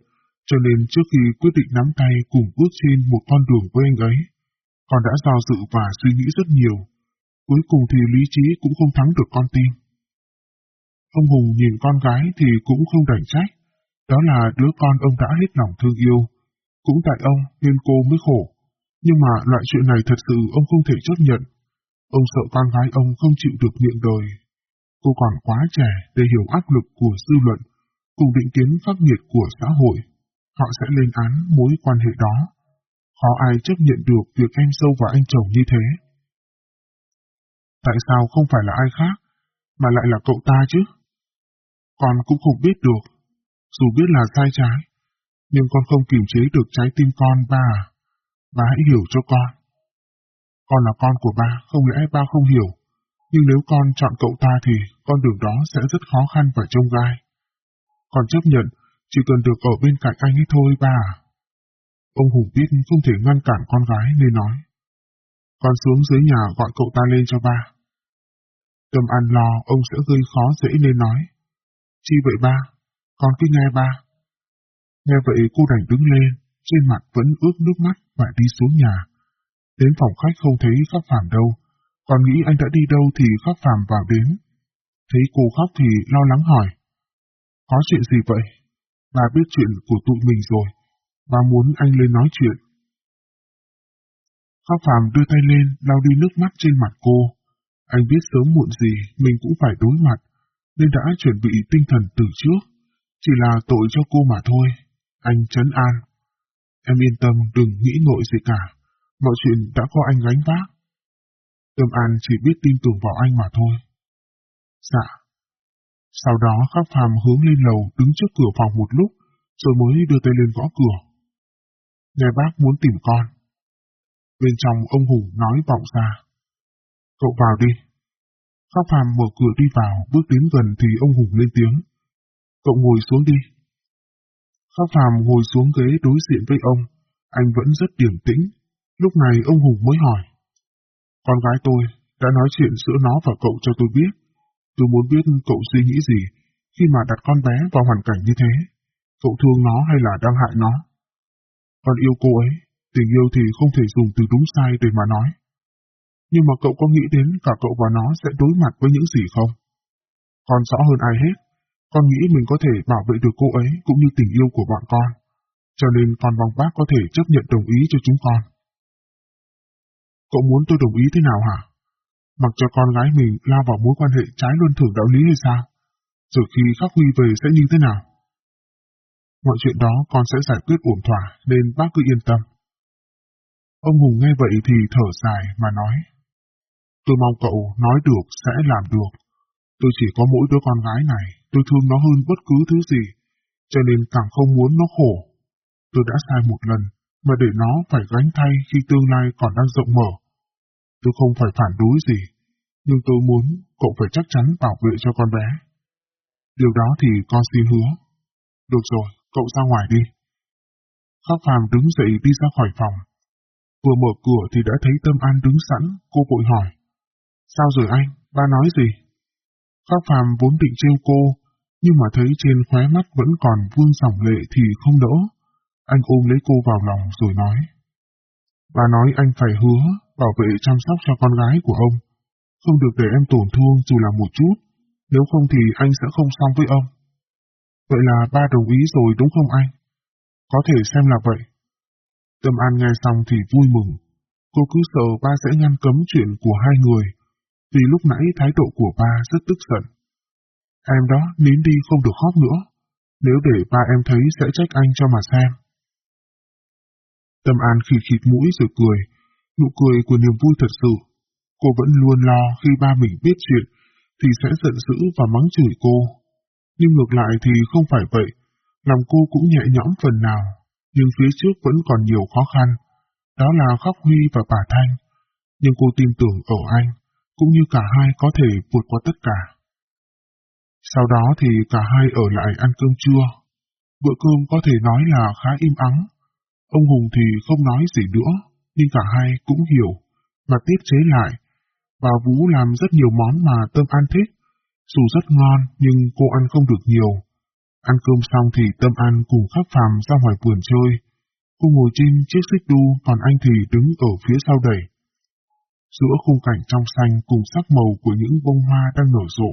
cho nên trước khi quyết định nắm tay cùng bước trên một con đường với anh ấy, con đã do dự và suy nghĩ rất nhiều. Cuối cùng thì lý trí cũng không thắng được con tim. Ông Hùng nhìn con gái thì cũng không đành trách. Đó là đứa con ông đã hết lòng thương yêu. Cũng tại ông nên cô mới khổ. Nhưng mà loại chuyện này thật sự ông không thể chấp nhận. Ông sợ con gái ông không chịu được miệng đời. Cô còn quá trẻ để hiểu áp lực của dư luận, cùng định kiến khắc nghiệt của xã hội. Họ sẽ lên án mối quan hệ đó. Khó ai chấp nhận được việc em sâu và anh chồng như thế. Tại sao không phải là ai khác, mà lại là cậu ta chứ? Con cũng không biết được, dù biết là sai trái, nhưng con không kiềm chế được trái tim con ba à. Ba hãy hiểu cho con. Con là con của ba, không lẽ ba không hiểu. Nhưng nếu con chọn cậu ta thì con đường đó sẽ rất khó khăn và trông gai. Con chấp nhận, chỉ cần được ở bên cạnh anh ấy thôi bà. Ông Hùng biết không thể ngăn cản con gái nên nói. Con xuống dưới nhà gọi cậu ta lên cho ba. Tâm ăn lo ông sẽ gây khó dễ nên nói. Chi vậy ba? Con cứ nghe ba. Nghe vậy cô đành đứng lên, trên mặt vẫn ướt nước mắt và đi xuống nhà. Đến phòng khách không thấy Pháp Phạm đâu, còn nghĩ anh đã đi đâu thì Pháp Phạm vào đến. Thấy cô khóc thì lo lắng hỏi. Có chuyện gì vậy? Bà biết chuyện của tụi mình rồi, bà muốn anh lên nói chuyện. Khắc phàm đưa tay lên, lau đi nước mắt trên mặt cô. Anh biết sớm muộn gì mình cũng phải đối mặt, nên đã chuẩn bị tinh thần từ trước. Chỉ là tội cho cô mà thôi. Anh chấn an. Em yên tâm đừng nghĩ nội gì cả. Mọi chuyện đã có anh gánh vác. Tâm An chỉ biết tin tưởng vào anh mà thôi. Dạ. Sau đó khắc phàm hướng lên lầu đứng trước cửa phòng một lúc, rồi mới đưa tay lên gõ cửa. Nghe bác muốn tìm con. Bên trong ông Hùng nói vọng ra. Cậu vào đi. Khắc phàm mở cửa đi vào, bước đến gần thì ông Hùng lên tiếng. Cậu ngồi xuống đi. Khắc phàm ngồi xuống ghế đối diện với ông, anh vẫn rất điềm tĩnh. Lúc này ông Hùng mới hỏi. Con gái tôi đã nói chuyện giữa nó và cậu cho tôi biết. Tôi muốn biết cậu suy nghĩ gì khi mà đặt con bé vào hoàn cảnh như thế. Cậu thương nó hay là đang hại nó? Con yêu cô ấy, tình yêu thì không thể dùng từ đúng sai để mà nói. Nhưng mà cậu có nghĩ đến cả cậu và nó sẽ đối mặt với những gì không? Con rõ hơn ai hết, con nghĩ mình có thể bảo vệ được cô ấy cũng như tình yêu của bọn con. Cho nên con mong bác có thể chấp nhận đồng ý cho chúng con. Cậu muốn tôi đồng ý thế nào hả? Mặc cho con gái mình lao vào mối quan hệ trái luân thường đạo lý hay sao? Rồi khi khắc huy về sẽ như thế nào? Mọi chuyện đó con sẽ giải quyết ổn thỏa nên bác cứ yên tâm. Ông Hùng nghe vậy thì thở dài mà nói. Tôi mong cậu nói được sẽ làm được. Tôi chỉ có mỗi đứa con gái này, tôi thương nó hơn bất cứ thứ gì, cho nên càng không muốn nó khổ. Tôi đã sai một lần, mà để nó phải gánh thay khi tương lai còn đang rộng mở. Tôi không phải phản đối gì, nhưng tôi muốn cậu phải chắc chắn bảo vệ cho con bé. Điều đó thì con xin hứa. Được rồi, cậu ra ngoài đi. Khắc phàm đứng dậy đi ra khỏi phòng. Vừa mở cửa thì đã thấy Tâm An đứng sẵn, cô vội hỏi. Sao rồi anh, ba nói gì? Khắc phàm vốn định trêu cô, nhưng mà thấy trên khóe mắt vẫn còn vương dòng lệ thì không đỡ. Anh ôm lấy cô vào lòng rồi nói. Bà nói anh phải hứa bảo vệ chăm sóc cho con gái của ông. Không được để em tổn thương dù là một chút, nếu không thì anh sẽ không xong với ông. Vậy là ba đồng ý rồi đúng không anh? Có thể xem là vậy. Tâm An nghe xong thì vui mừng. Cô cứ sợ ba sẽ ngăn cấm chuyện của hai người, vì lúc nãy thái độ của ba rất tức giận. Em đó nín đi không được khóc nữa, nếu để ba em thấy sẽ trách anh cho mà xem. Tâm An khịt khịt mũi rồi cười, nụ cười của niềm vui thật sự. Cô vẫn luôn lo khi ba mình biết chuyện, thì sẽ giận dữ và mắng chửi cô. Nhưng ngược lại thì không phải vậy, lòng cô cũng nhẹ nhõm phần nào, nhưng phía trước vẫn còn nhiều khó khăn. Đó là Khắc Huy và bà Thanh. Nhưng cô tin tưởng ở anh, cũng như cả hai có thể vượt qua tất cả. Sau đó thì cả hai ở lại ăn cơm trưa. Bữa cơm có thể nói là khá im ắng. Ông Hùng thì không nói gì nữa, nhưng cả hai cũng hiểu, và tiết chế lại. Bà Vũ làm rất nhiều món mà Tâm An thích. Dù rất ngon, nhưng cô ăn không được nhiều. Ăn cơm xong thì Tâm An cùng khắc phàm ra ngoài vườn chơi. Cô ngồi trên chiếc xích đu, còn anh thì đứng ở phía sau đẩy. Giữa khung cảnh trong xanh cùng sắc màu của những bông hoa đang nở rộ,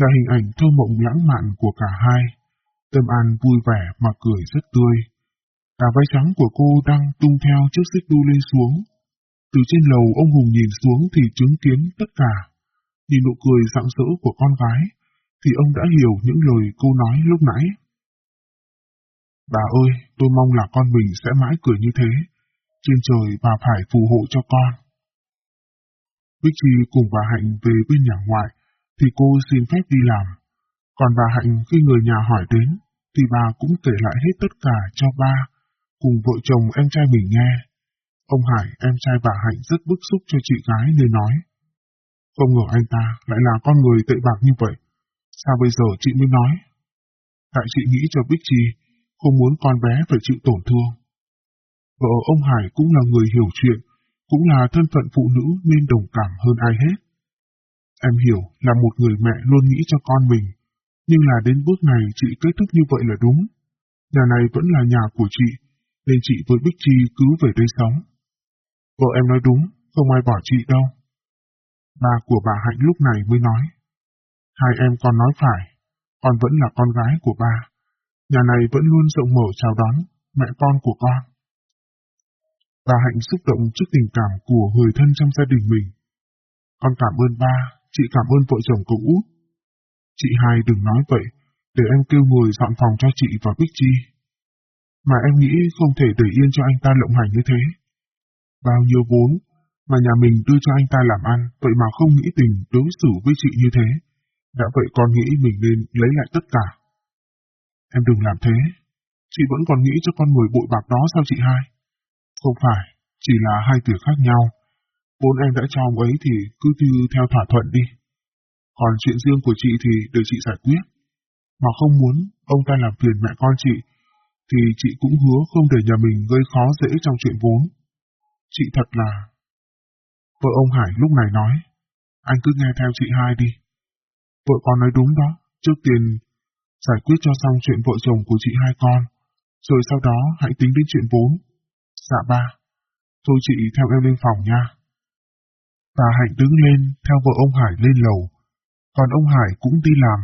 là hình ảnh thơ mộng lãng mạn của cả hai. Tâm An vui vẻ mà cười rất tươi. Cả váy trắng của cô đang tung theo chiếc xích đu lên xuống. Từ trên lầu ông Hùng nhìn xuống thì chứng kiến tất cả. Nhìn nụ cười rạng rỡ của con gái, thì ông đã hiểu những lời cô nói lúc nãy. Bà ơi, tôi mong là con mình sẽ mãi cười như thế. Trên trời bà phải phù hộ cho con. Bích Chi cùng bà Hạnh về bên nhà ngoại, thì cô xin phép đi làm. Còn bà Hạnh khi người nhà hỏi đến, thì bà cũng kể lại hết tất cả cho ba, cùng vợ chồng em trai mình nghe. Ông Hải, em trai bà Hạnh rất bức xúc cho chị gái nên nói. Không ngờ anh ta lại là con người tệ bạc như vậy. Sao bây giờ chị mới nói? Tại chị nghĩ cho Bích Chi, không muốn con bé phải chịu tổn thương. Vợ ông Hải cũng là người hiểu chuyện, cũng là thân phận phụ nữ nên đồng cảm hơn ai hết. Em hiểu là một người mẹ luôn nghĩ cho con mình, nhưng là đến bước này chị kết thúc như vậy là đúng. Nhà này vẫn là nhà của chị, nên chị với Bích Chi cứ về đây sống. Vợ em nói đúng, không ai bỏ chị đâu. Ba của bà Hạnh lúc này mới nói. Hai em con nói phải, con vẫn là con gái của ba. Nhà này vẫn luôn rộng mở chào đón mẹ con của con. Bà Hạnh xúc động trước tình cảm của người thân trong gia đình mình. Con cảm ơn ba, chị cảm ơn vợ chồng cậu út. Chị hai đừng nói vậy, để em kêu người dọn phòng cho chị và Bích Chi. Mà em nghĩ không thể để yên cho anh ta lộng hành như thế. Bao nhiêu vốn mà nhà mình đưa cho anh ta làm ăn, vậy mà không nghĩ tình đối xử với chị như thế. Đã vậy con nghĩ mình nên lấy lại tất cả. Em đừng làm thế. Chị vẫn còn nghĩ cho con người bội bạc đó sao chị hai? Không phải, chỉ là hai từ khác nhau. Vốn em đã cho ông ấy thì cứ như theo thỏa thuận đi. Còn chuyện riêng của chị thì để chị giải quyết. Mà không muốn ông ta làm phiền mẹ con chị, thì chị cũng hứa không để nhà mình gây khó dễ trong chuyện vốn. Chị thật là... Vợ ông Hải lúc này nói, anh cứ nghe theo chị hai đi. Vợ con nói đúng đó, trước tiên giải quyết cho xong chuyện vợ chồng của chị hai con, rồi sau đó hãy tính đến chuyện vốn. Dạ ba, thôi chị theo em lên phòng nha. Bà Hạnh đứng lên theo vợ ông Hải lên lầu, còn ông Hải cũng đi làm,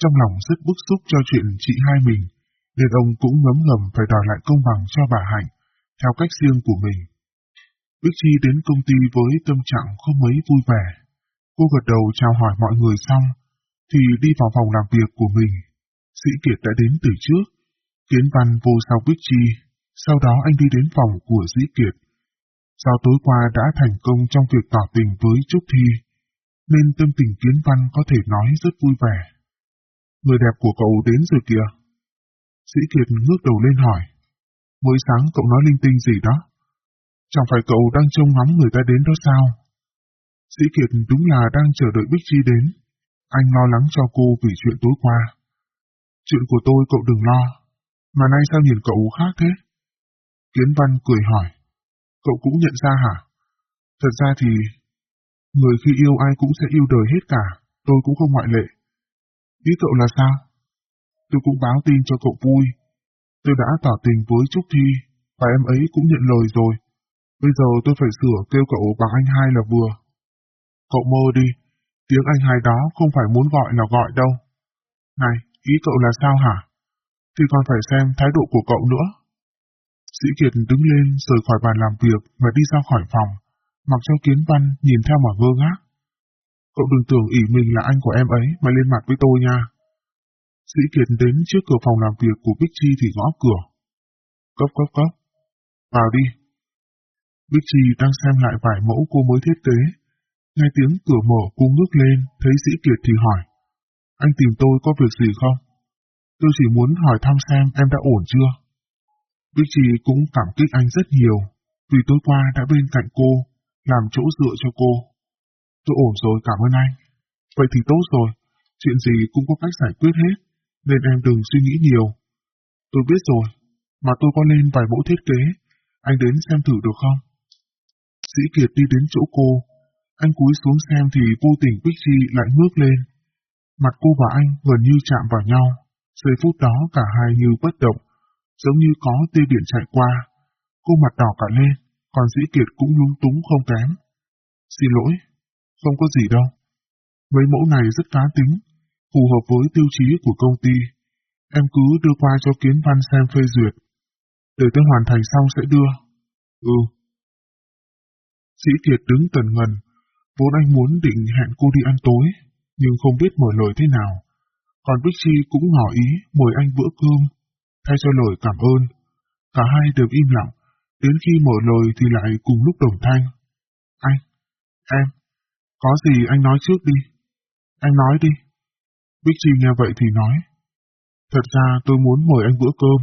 trong lòng rất bức xúc cho chuyện chị hai mình, nên ông cũng ngấm ngầm phải đòi lại công bằng cho bà Hạnh, theo cách riêng của mình. Bích Chi đến công ty với tâm trạng không mấy vui vẻ. Cô gật đầu chào hỏi mọi người xong, thì đi vào phòng làm việc của mình. Sĩ Kiệt đã đến từ trước. Kiến Văn vô sau Bích Chi, sau đó anh đi đến phòng của Sĩ Kiệt. Do tối qua đã thành công trong việc tỏ tình với Trúc Thi, nên tâm tình Kiến Văn có thể nói rất vui vẻ. Người đẹp của cậu đến rồi kìa. Sĩ Kiệt ngước đầu lên hỏi. Mới sáng cậu nói linh tinh gì đó? Chẳng phải cậu đang trông ngắm người ta đến đó sao? Sĩ Kiệt đúng là đang chờ đợi Bích Chi đến. Anh lo lắng cho cô vì chuyện tối qua. Chuyện của tôi cậu đừng lo, mà nay sao nhìn cậu khác thế? Kiến Văn cười hỏi. Cậu cũng nhận ra hả? Thật ra thì, người khi yêu ai cũng sẽ yêu đời hết cả, tôi cũng không ngoại lệ. Ý cậu là sao? Tôi cũng báo tin cho cậu vui. Tôi đã tỏ tình với Trúc Thi, và em ấy cũng nhận lời rồi. Bây giờ tôi phải sửa kêu cậu bằng anh hai là vừa. Cậu mơ đi, tiếng anh hai đó không phải muốn gọi là gọi đâu. Này, ý cậu là sao hả? Thì còn phải xem thái độ của cậu nữa. Sĩ Kiệt đứng lên rời khỏi bàn làm việc và đi ra khỏi phòng, mặc cho Kiến Văn nhìn theo mà ngơ ngác. Cậu đừng tưởng ỷ mình là anh của em ấy mà lên mặt với tôi nha. Sĩ Kiệt đến trước cửa phòng làm việc của Bích Chi thì gõ cửa. Cấp cấp cấp. Vào đi. Bích Chi đang xem lại vài mẫu cô mới thiết kế. Nghe tiếng cửa mở cô ngước lên, thấy Sĩ Kiệt thì hỏi. Anh tìm tôi có việc gì không? Tôi chỉ muốn hỏi thăm xem em đã ổn chưa. Bích Chi cũng cảm kích anh rất nhiều, vì tối qua đã bên cạnh cô, làm chỗ dựa cho cô. Tôi ổn rồi cảm ơn anh. Vậy thì tốt rồi, chuyện gì cũng có cách giải quyết hết, nên em đừng suy nghĩ nhiều. Tôi biết rồi, mà tôi có lên vài mẫu thiết kế, anh đến xem thử được không? Sĩ Kiệt đi đến chỗ cô, anh cúi xuống xem thì vô tình Bích Chi lại ngước lên. Mặt cô và anh gần như chạm vào nhau, giây phút đó cả hai như bất động, giống như có tia điện chạy qua. Cô mặt đỏ cả lên, còn Sĩ Kiệt cũng lung túng không kém. Xin lỗi, không có gì đâu. Mấy mẫu này rất cá tính, phù hợp với tiêu chí của công ty. Em cứ đưa qua cho Kiến Văn xem phê duyệt. Để tôi hoàn thành xong sẽ đưa. Ừ. Sĩ Kiệt đứng tần ngần, vốn anh muốn định hẹn cô đi ăn tối, nhưng không biết mở lời thế nào. Còn Bixi Chi cũng ngỏ ý mời anh bữa cơm, thay cho lời cảm ơn. Cả hai đều im lặng, đến khi mở lời thì lại cùng lúc đồng thanh. Anh, em, có gì anh nói trước đi. Anh nói đi. Bích Chi nghe vậy thì nói. Thật ra tôi muốn mời anh bữa cơm.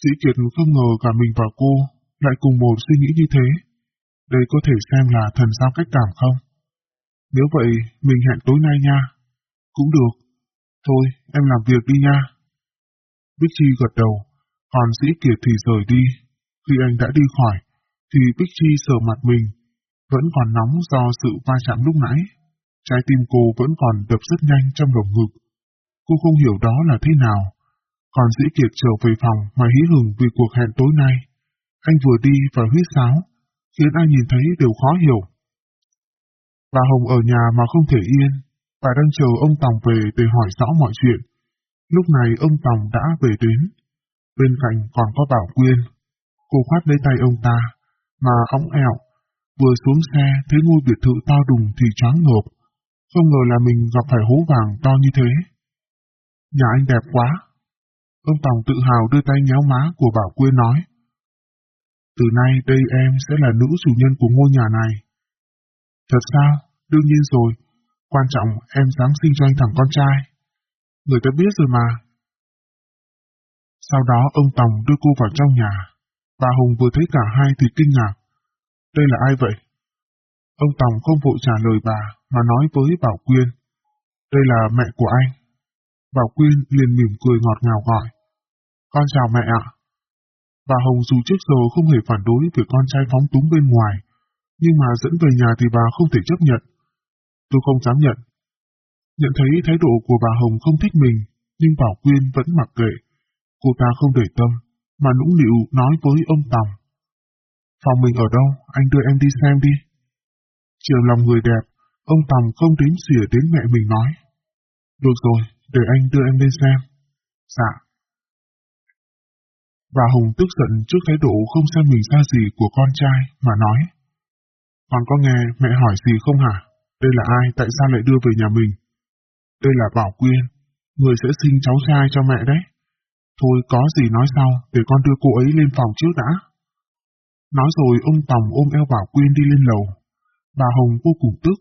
Sĩ Kiệt không ngờ cả mình và cô lại cùng một suy nghĩ như thế. Đây có thể xem là thần sao cách cảm không? Nếu vậy, mình hẹn tối nay nha. Cũng được. Thôi, em làm việc đi nha. Bích Chi gật đầu, còn Sĩ Kiệt thì rời đi. Khi anh đã đi khỏi, thì Bích Chi sờ mặt mình, vẫn còn nóng do sự va chạm lúc nãy. Trái tim cô vẫn còn đập rất nhanh trong lồng ngực. Cô không hiểu đó là thế nào. Còn Sĩ Kiệt trở về phòng mà hí hừng vì cuộc hẹn tối nay. Anh vừa đi và huyết sáo, khiến ai nhìn thấy đều khó hiểu. Bà Hồng ở nhà mà không thể yên, bà đang chờ ông Tòng về để hỏi rõ mọi chuyện. Lúc này ông Tòng đã về đến. Bên cạnh còn có Bảo Quyên. Cô khoát lấy tay ông ta, mà ống ẹo. Vừa xuống xe thấy ngôi biệt thự to đùng thì choáng ngợp. Không ngờ là mình gặp phải hố vàng to như thế. Nhà anh đẹp quá. Ông Tòng tự hào đưa tay nhéo má của Bảo Quyên nói. Từ nay đây em sẽ là nữ chủ nhân của ngôi nhà này. Thật sao? Đương nhiên rồi. Quan trọng em dáng sinh cho anh thằng con trai. Người ta biết rồi mà. Sau đó ông Tòng đưa cô vào trong nhà. Bà Hùng vừa thấy cả hai thì kinh ngạc. Đây là ai vậy? Ông Tòng không vội trả lời bà, mà nói với Bảo Quyên. Đây là mẹ của anh. Bảo Quyên liền mỉm cười ngọt ngào gọi. Con chào mẹ ạ. Bà Hồng dù trước giờ không hề phản đối việc con trai phóng túng bên ngoài, nhưng mà dẫn về nhà thì bà không thể chấp nhận. Tôi không dám nhận. Nhận thấy thái độ của bà Hồng không thích mình, nhưng Bảo Quyên vẫn mặc kệ. Cô ta không để tâm, mà nũng nịu nói với ông Tòng. Phòng mình ở đâu, anh đưa em đi xem đi. Chiều lòng người đẹp, ông Tòng không đến xỉa đến mẹ mình nói. Được rồi, để anh đưa em lên xem. Dạ. Bà Hùng tức giận trước thái độ không xem mình ra gì của con trai mà nói. Con có nghe mẹ hỏi gì không hả? Đây là ai, tại sao lại đưa về nhà mình? Đây là Bảo Quyên, người sẽ sinh cháu trai cho mẹ đấy. Thôi có gì nói sau, để con đưa cô ấy lên phòng trước đã. Nói rồi ông Tòng ôm eo Bảo Quyên đi lên lầu. Bà Hồng vô cùng tức.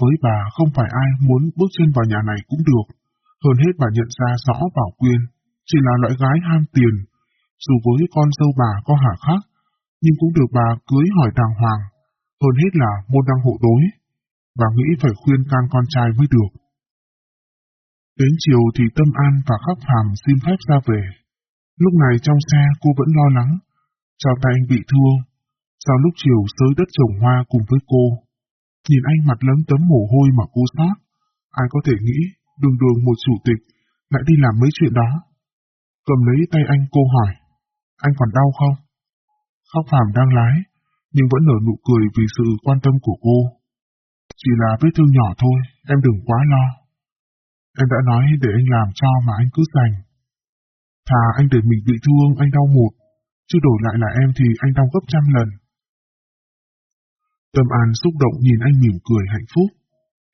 Với bà không phải ai muốn bước chân vào nhà này cũng được. Hơn hết bà nhận ra rõ Bảo Quyên chỉ là loại gái ham tiền. Dù với con dâu bà có hạ khắc, nhưng cũng được bà cưới hỏi đàng hoàng. Hơn hết là môn đăng hộ đối. Bà nghĩ phải khuyên can con trai mới được. Đến chiều thì Tâm An và Khắc Hàm xin phép ra về. Lúc này trong xe cô vẫn lo lắng, Chào tay anh bị thương. Sau lúc chiều sới đất trồng hoa cùng với cô, nhìn anh mặt lấm tấm mồ hôi mà cô sát, ai có thể nghĩ đường đường một chủ tịch lại đi làm mấy chuyện đó. Cầm lấy tay anh cô hỏi, anh còn đau không? Khắc Phàm đang lái, nhưng vẫn nở nụ cười vì sự quan tâm của cô. Chỉ là vết thương nhỏ thôi, em đừng quá lo. Em đã nói để anh làm cho mà anh cứ dành. Thà anh để mình bị thương, anh đau một, chứ đổi lại là em thì anh đau gấp trăm lần. Tâm An xúc động nhìn anh mỉm cười hạnh phúc.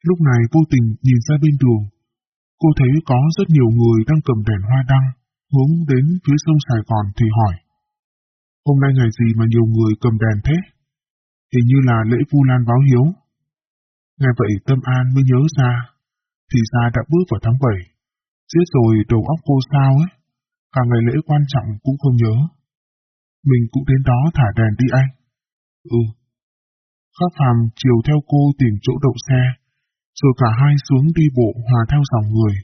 Lúc này vô tình nhìn ra bên đường. Cô thấy có rất nhiều người đang cầm đèn hoa đăng, hướng đến phía sông Sài Gòn thì hỏi. Hôm nay ngày gì mà nhiều người cầm đèn thế? Hình như là lễ Vu Lan báo hiếu. Nghe vậy Tâm An mới nhớ ra thì ra đã bước vào tháng 7. Giết rồi đầu óc cô sao ấy, cả ngày lễ quan trọng cũng không nhớ. Mình cũng đến đó thả đèn đi anh. Ừ. Khắc phàm chiều theo cô tìm chỗ đậu xe, rồi cả hai xuống đi bộ hòa theo dòng người.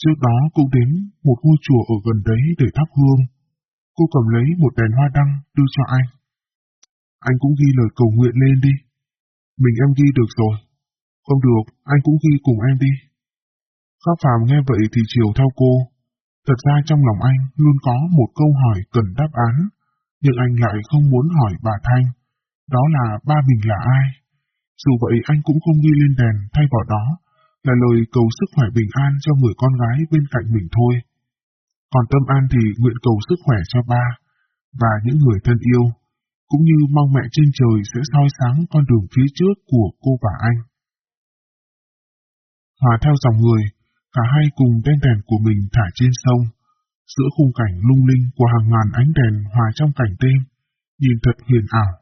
Trước đó cũng đến một ngôi chùa ở gần đấy để thắp hương. Cô cầm lấy một đèn hoa đăng đưa cho anh. Anh cũng ghi lời cầu nguyện lên đi. Mình em ghi được rồi. Không được, anh cũng ghi cùng em đi. Khắc phàm nghe vậy thì chiều theo cô. Thật ra trong lòng anh luôn có một câu hỏi cần đáp án, nhưng anh lại không muốn hỏi bà Thanh. Đó là ba mình là ai? Dù vậy anh cũng không ghi lên đèn thay vào đó là lời cầu sức khỏe bình an cho người con gái bên cạnh mình thôi. Còn Tâm An thì nguyện cầu sức khỏe cho ba và những người thân yêu, cũng như mong mẹ trên trời sẽ soi sáng con đường phía trước của cô và anh. Hòa theo dòng người, cả hai cùng đem đèn của mình thả trên sông. Giữa khung cảnh lung linh của hàng ngàn ánh đèn hòa trong cảnh đêm, nhìn thật huyền ảo.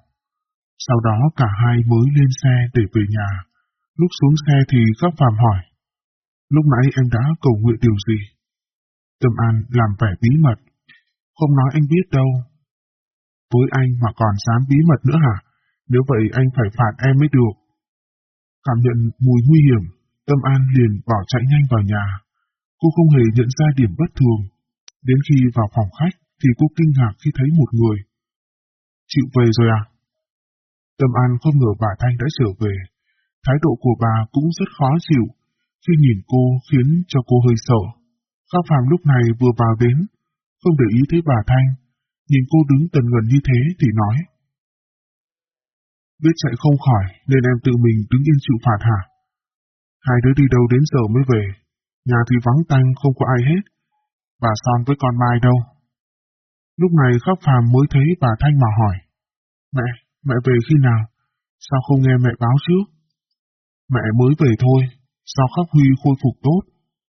Sau đó cả hai mới lên xe để về nhà. Lúc xuống xe thì các phàm hỏi. Lúc nãy em đã cầu nguyện điều gì? Tâm An làm vẻ bí mật. Không nói anh biết đâu. Với anh mà còn dám bí mật nữa hả? Nếu vậy anh phải phạt em mới được. Cảm nhận mùi nguy hiểm, Tâm An liền bỏ chạy nhanh vào nhà. Cô không hề nhận ra điểm bất thường. Đến khi vào phòng khách thì cô kinh ngạc khi thấy một người. Chịu về rồi à? Tâm An không ngờ bà Thanh đã trở về. Thái độ của bà cũng rất khó chịu. Khi nhìn cô khiến cho cô hơi sợ. Khắc Phạm lúc này vừa vào đến, không để ý thấy bà Thanh. Nhìn cô đứng tần ngần như thế thì nói. Biết chạy không khỏi nên em tự mình đứng yên chịu phạt hả? Hai đứa đi đâu đến giờ mới về, nhà thì vắng tanh không có ai hết. Bà Son với con Mai đâu? Lúc này Khắc Phàm mới thấy bà Thanh mà hỏi. Mẹ, mẹ về khi nào? Sao không nghe mẹ báo trước? Mẹ mới về thôi, sao Khắc Huy khôi phục tốt,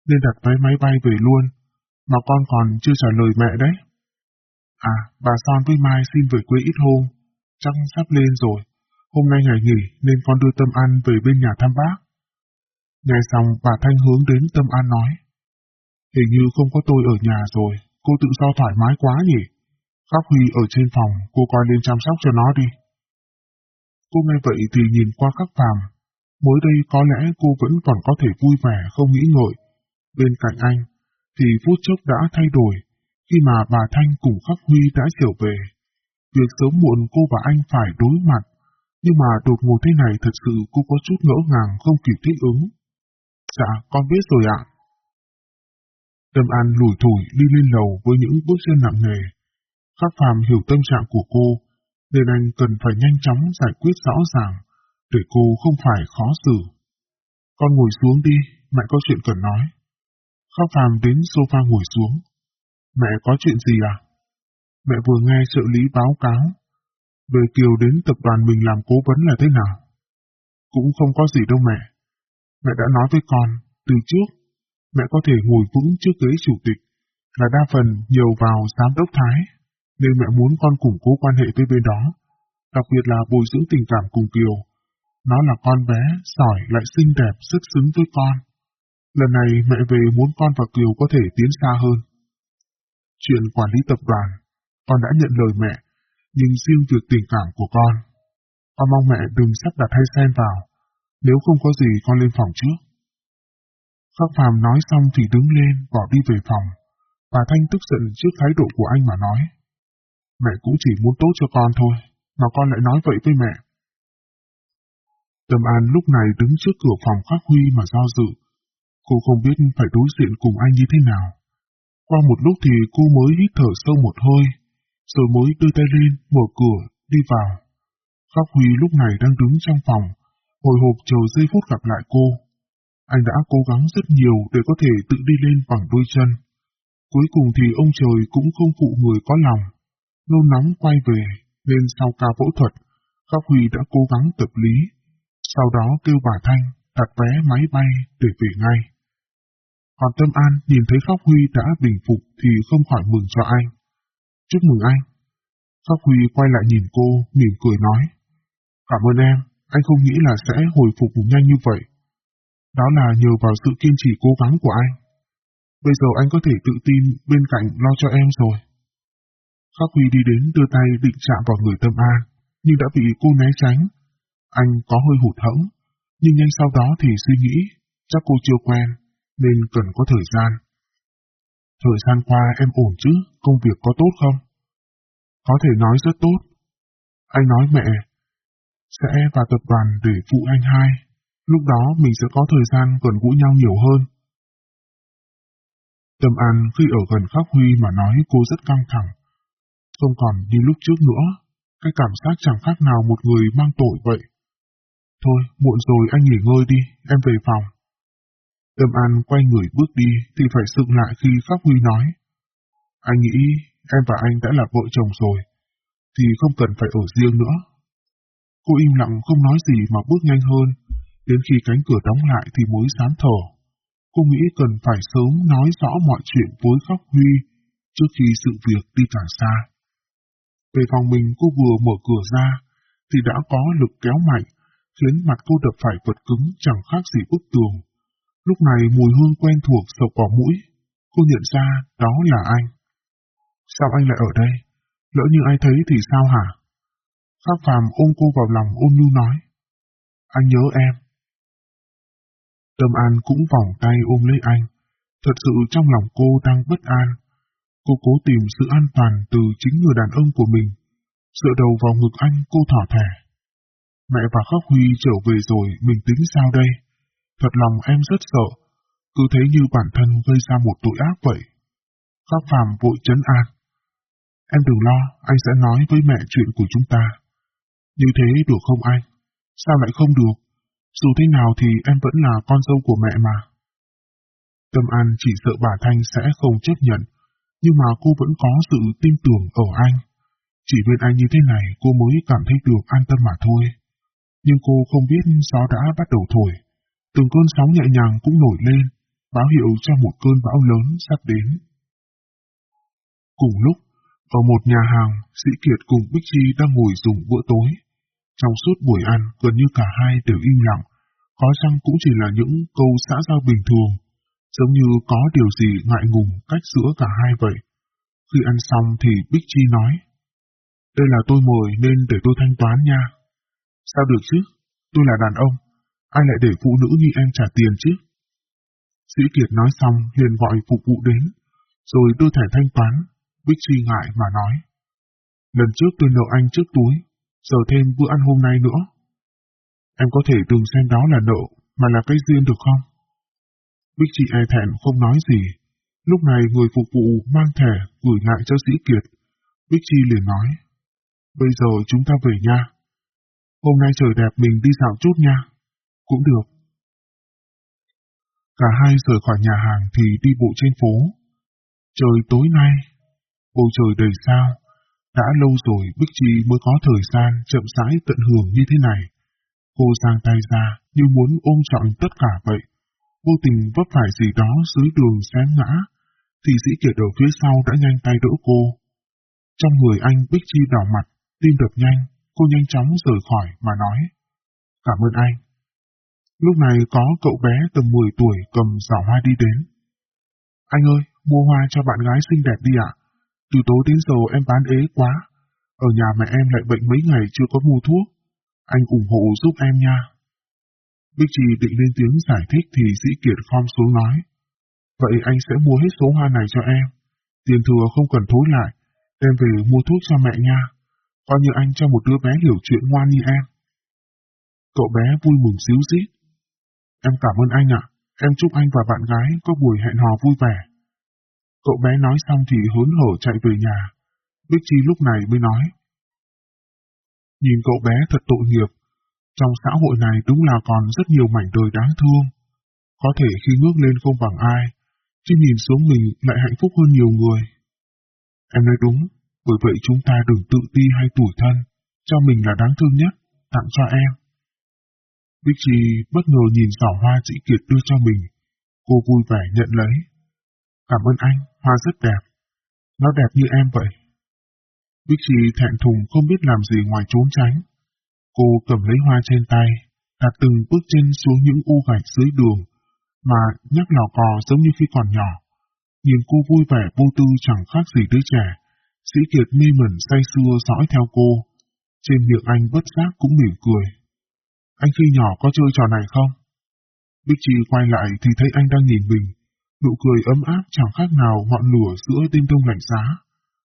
nên đặt vé máy bay về luôn, mà con còn chưa trả lời mẹ đấy. À, bà Son với Mai xin về quê ít hôm, chắc sắp lên rồi. Hôm nay ngày nghỉ nên con đưa Tâm An về bên nhà thăm bác. Nghe xong bà Thanh hướng đến Tâm An nói. Hình như không có tôi ở nhà rồi, cô tự do thoải mái quá nhỉ. Khắc Huy ở trên phòng, cô coi lên chăm sóc cho nó đi. Cô nghe vậy thì nhìn qua khắc phàm. Mới đây có lẽ cô vẫn còn có thể vui vẻ không nghĩ ngợi. Bên cạnh anh, thì phút chốc đã thay đổi, khi mà bà Thanh cùng Khắc Huy đã trở về. Việc sớm muộn cô và anh phải đối mặt, nhưng mà đột ngột thế này thật sự cô có chút ngỡ ngàng không kịp thích ứng. Dạ, con biết rồi ạ. Tâm An lủi thủi đi lên lầu với những bước chân nặng nề. Khắc Phàm hiểu tâm trạng của cô, nên anh cần phải nhanh chóng giải quyết rõ ràng, để cô không phải khó xử. Con ngồi xuống đi, mẹ có chuyện cần nói. Khắc Phàm đến sofa ngồi xuống. Mẹ có chuyện gì à? Mẹ vừa nghe trợ lý báo cáo. Về Kiều đến tập đoàn mình làm cố vấn là thế nào? Cũng không có gì đâu mẹ. Mẹ đã nói với con, từ trước, mẹ có thể ngồi vững trước ghế chủ tịch, là đa phần nhiều vào giám đốc Thái, nên mẹ muốn con củng cố quan hệ với bên đó, đặc biệt là bồi dưỡng tình cảm cùng Kiều. Nó là con bé, giỏi lại xinh đẹp, rất xứng với con. Lần này mẹ về muốn con và Kiều có thể tiến xa hơn. Chuyện quản lý tập đoàn, con đã nhận lời mẹ, nhưng riêng việc tình cảm của con, con mong mẹ đừng sắp đặt hay xen vào, nếu không có gì con lên phòng trước. Khắc Phàm nói xong thì đứng lên, bỏ đi về phòng. Bà Thanh tức giận trước thái độ của anh mà nói. Mẹ cũng chỉ muốn tốt cho con thôi, mà con lại nói vậy với mẹ. Tâm An lúc này đứng trước cửa phòng Khắc Huy mà do dự. Cô không biết phải đối diện cùng anh như thế nào. Qua một lúc thì cô mới hít thở sâu một hơi, rồi mới đưa tay lên, mở cửa, đi vào. Khắc Huy lúc này đang đứng trong phòng, hồi hộp chờ giây phút gặp lại cô. Anh đã cố gắng rất nhiều để có thể tự đi lên bằng đôi chân. Cuối cùng thì ông trời cũng không phụ người có lòng. Nôn nóng quay về, nên sau ca phẫu thuật, Khắc Huy đã cố gắng tập lý. Sau đó kêu bà Thanh đặt vé máy bay để về ngay. Còn Tâm An nhìn thấy Khắc Huy đã bình phục thì không khỏi mừng cho anh. Chúc mừng anh. Khắc Huy quay lại nhìn cô, mỉm cười nói. Cảm ơn em, anh không nghĩ là sẽ hồi phục nhanh như vậy. Đó là nhờ vào sự kiên trì cố gắng của anh. Bây giờ anh có thể tự tin bên cạnh lo cho em rồi. Khắc Huy đi đến đưa tay định chạm vào người Tâm An, nhưng đã bị cô né tránh. Anh có hơi hụt hẫng, nhưng nhanh sau đó thì suy nghĩ, chắc cô chưa quen, nên cần có thời gian. Thời gian qua em ổn chứ, công việc có tốt không? Có thể nói rất tốt. Anh nói mẹ, sẽ vào tập đoàn để phụ anh hai, lúc đó mình sẽ có thời gian gần gũi nhau nhiều hơn. Tâm An khi ở gần Khắc Huy mà nói cô rất căng thẳng. Không còn như lúc trước nữa, cái cảm giác chẳng khác nào một người mang tội vậy. Thôi, muộn rồi anh nghỉ ngơi đi, em về phòng. Tâm An quay người bước đi thì phải sựng lại khi Pháp Huy nói. Anh nghĩ em và anh đã là vợ chồng rồi, thì không cần phải ở riêng nữa. Cô im lặng không nói gì mà bước nhanh hơn, đến khi cánh cửa đóng lại thì mới sám thở. Cô nghĩ cần phải sớm nói rõ mọi chuyện với Pháp Huy trước khi sự việc đi càng xa. Về phòng mình cô vừa mở cửa ra, thì đã có lực kéo mạnh, khiến mặt cô đập phải vật cứng chẳng khác gì bức tường. Lúc này mùi hương quen thuộc sộc vào mũi, cô nhận ra đó là anh. Sao anh lại ở đây? Lỡ như ai thấy thì sao hả? pháp Phàm ôm cô vào lòng ôn nhu nói. Anh nhớ em. Tâm An cũng vòng tay ôm lấy anh. Thật sự trong lòng cô đang bất an. Cô cố tìm sự an toàn từ chính người đàn ông của mình. Dựa đầu vào ngực anh cô thỏa thẻ. Mẹ và Khắc Huy trở về rồi mình tính sao đây? Thật lòng em rất sợ. Cứ thấy như bản thân gây ra một tội ác vậy. Khắc Phàm vội chấn an. Em đừng lo, anh sẽ nói với mẹ chuyện của chúng ta. Như thế được không anh? Sao lại không được? Dù thế nào thì em vẫn là con dâu của mẹ mà. Tâm An chỉ sợ bà Thanh sẽ không chấp nhận, nhưng mà cô vẫn có sự tin tưởng ở anh. Chỉ bên anh như thế này cô mới cảm thấy được an tâm mà thôi. Nhưng cô không biết gió đã bắt đầu thổi. Từng cơn sóng nhẹ nhàng cũng nổi lên, báo hiệu cho một cơn bão lớn sắp đến. Cùng lúc, ở một nhà hàng, Sĩ Kiệt cùng Bích Chi đang ngồi dùng bữa tối. Trong suốt buổi ăn, gần như cả hai đều im lặng, có chăng cũng chỉ là những câu xã giao bình thường, giống như có điều gì ngại ngùng cách giữa cả hai vậy. Khi ăn xong thì Bích Chi nói, đây là tôi mời nên để tôi thanh toán nha. Sao được chứ? Tôi là đàn ông, ai lại để phụ nữ như em trả tiền chứ? Sĩ Kiệt nói xong liền gọi phục vụ đến, rồi đưa thẻ thanh toán, Bích Chi ngại mà nói. Lần trước tôi nợ anh trước túi, giờ thêm bữa ăn hôm nay nữa. Em có thể đừng xem đó là nợ, mà là cái duyên được không? Bích Chi e thẹn không nói gì. Lúc này người phục vụ mang thẻ gửi lại cho Sĩ Kiệt. Bích Chi liền nói. Bây giờ chúng ta về nha. Hôm nay trời đẹp mình đi dạo chút nha. Cũng được. Cả hai rời khỏi nhà hàng thì đi bộ trên phố. Trời tối nay, bầu trời đầy sao. Đã lâu rồi Bích Chi mới có thời gian chậm rãi tận hưởng như thế này. Cô giang tay ra như muốn ôm trọn tất cả vậy. Vô tình vấp phải gì đó dưới đường sáng ngã, thì sĩ kiệt ở phía sau đã nhanh tay đỡ cô. Trong người anh Bích Chi đỏ mặt, tim đập nhanh, cô nhanh chóng rời khỏi mà nói. Cảm ơn anh. Lúc này có cậu bé tầm 10 tuổi cầm giỏ hoa đi đến. Anh ơi, mua hoa cho bạn gái xinh đẹp đi ạ. Từ tối đến giờ em bán ế quá. Ở nhà mẹ em lại bệnh mấy ngày chưa có mua thuốc. Anh ủng hộ giúp em nha. Bích Trì định lên tiếng giải thích thì Sĩ Kiệt khom xuống nói. Vậy anh sẽ mua hết số hoa này cho em. Tiền thừa không cần thối lại. em về mua thuốc cho mẹ nha. Coi như anh cho một đứa bé hiểu chuyện ngoan như em. Cậu bé vui mừng xíu xít. Em cảm ơn anh ạ. Em chúc anh và bạn gái có buổi hẹn hò vui vẻ. Cậu bé nói xong thì hớn hở chạy về nhà. Bích Chi lúc này mới nói. Nhìn cậu bé thật tội nghiệp. Trong xã hội này đúng là còn rất nhiều mảnh đời đáng thương. Có thể khi ngước lên không bằng ai, chứ nhìn xuống mình lại hạnh phúc hơn nhiều người. Em nói đúng, bởi vậy chúng ta đừng tự ti hay tủi thân, cho mình là đáng thương nhất, tặng cho em. Bích Chi bất ngờ nhìn giỏ hoa chị Kiệt đưa cho mình. Cô vui vẻ nhận lấy. Cảm ơn anh, hoa rất đẹp. Nó đẹp như em vậy. Bích Chi thẹn thùng không biết làm gì ngoài trốn tránh. Cô cầm lấy hoa trên tay, đặt từng bước chân xuống những u gạch dưới đường, mà nhắc lò cò giống như khi còn nhỏ. Nhìn cô vui vẻ vô tư chẳng khác gì đứa trẻ, Sĩ Kiệt mê mẩn say xưa dõi theo cô. Trên miệng anh bất giác cũng mỉm cười. Anh khi nhỏ có chơi trò này không? Bích Chi quay lại thì thấy anh đang nhìn mình. Nụ cười ấm áp chẳng khác nào ngọn lửa giữa đêm đông lạnh giá.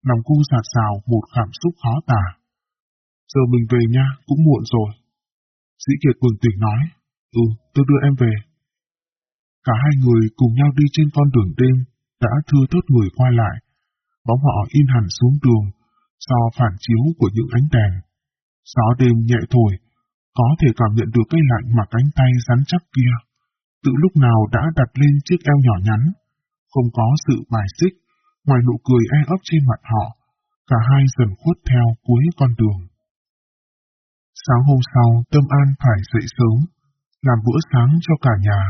Lòng cô sạt sào một cảm xúc khó tả. Giờ mình về nha, cũng muộn rồi. Sĩ Kiệt bừng tỉnh nói, ừ, tôi đưa em về. Cả hai người cùng nhau đi trên con đường đêm, đã thưa thớt người qua lại. Bóng họ in hẳn xuống đường, do phản chiếu của những ánh đèn. Gió đêm nhẹ thổi, có thể cảm nhận được cái lạnh mà cánh tay rắn chắc kia. tự lúc nào đã đặt lên chiếc eo nhỏ nhắn, không có sự bài xích, ngoài nụ cười e ấp trên mặt họ, cả hai dần khuất theo cuối con đường. Sáng hôm sau, Tâm An phải dậy sớm, làm bữa sáng cho cả nhà.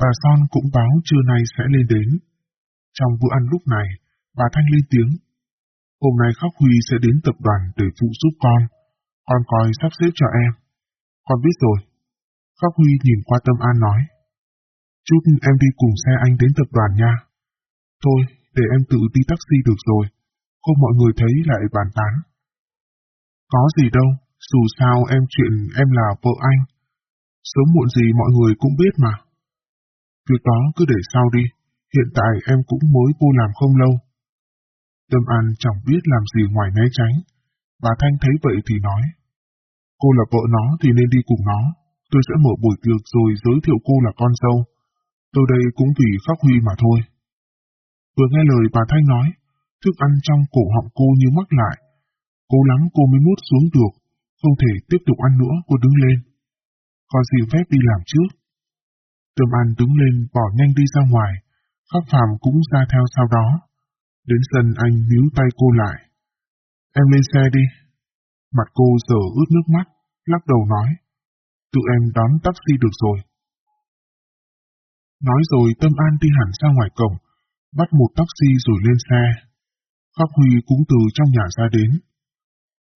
Bà Son cũng báo trưa nay sẽ lên đến. Trong bữa ăn lúc này, bà Thanh lên tiếng. Hôm nay Khắc Huy sẽ đến tập đoàn để phụ giúp con. Con coi sắp xếp cho em. Con biết rồi. Khắc Huy nhìn qua Tâm An nói. Chút em đi cùng xe anh đến tập đoàn nha. Thôi, để em tự đi taxi được rồi, không mọi người thấy lại bàn tán. Có gì đâu, dù sao em chuyện em là vợ anh. Sớm muộn gì mọi người cũng biết mà. Việc đó cứ để sau đi, hiện tại em cũng mới vô làm không lâu. Tâm An chẳng biết làm gì ngoài né tránh. Bà Thanh thấy vậy thì nói. Cô là vợ nó thì nên đi cùng nó. Tôi sẽ mở buổi tiệc rồi giới thiệu cô là con dâu. Tôi đây cũng vì khắc huy mà thôi. Vừa nghe lời bà Thanh nói, thức ăn trong cổ họng cô như mắc lại. Cố lắm cô mới nuốt xuống được, không thể tiếp tục ăn nữa cô đứng lên. Có gì phép đi làm trước. Tâm An đứng lên bỏ nhanh đi ra ngoài, khắc phàm cũng ra theo sau đó. Đến sân anh níu tay cô lại. Em lên xe đi. Mặt cô giờ ướt nước mắt, lắc đầu nói. Tụi em đón taxi được rồi. Nói rồi Tâm An đi hẳn ra ngoài cổng, bắt một taxi rồi lên xe. Khắc Huy cũng từ trong nhà ra đến.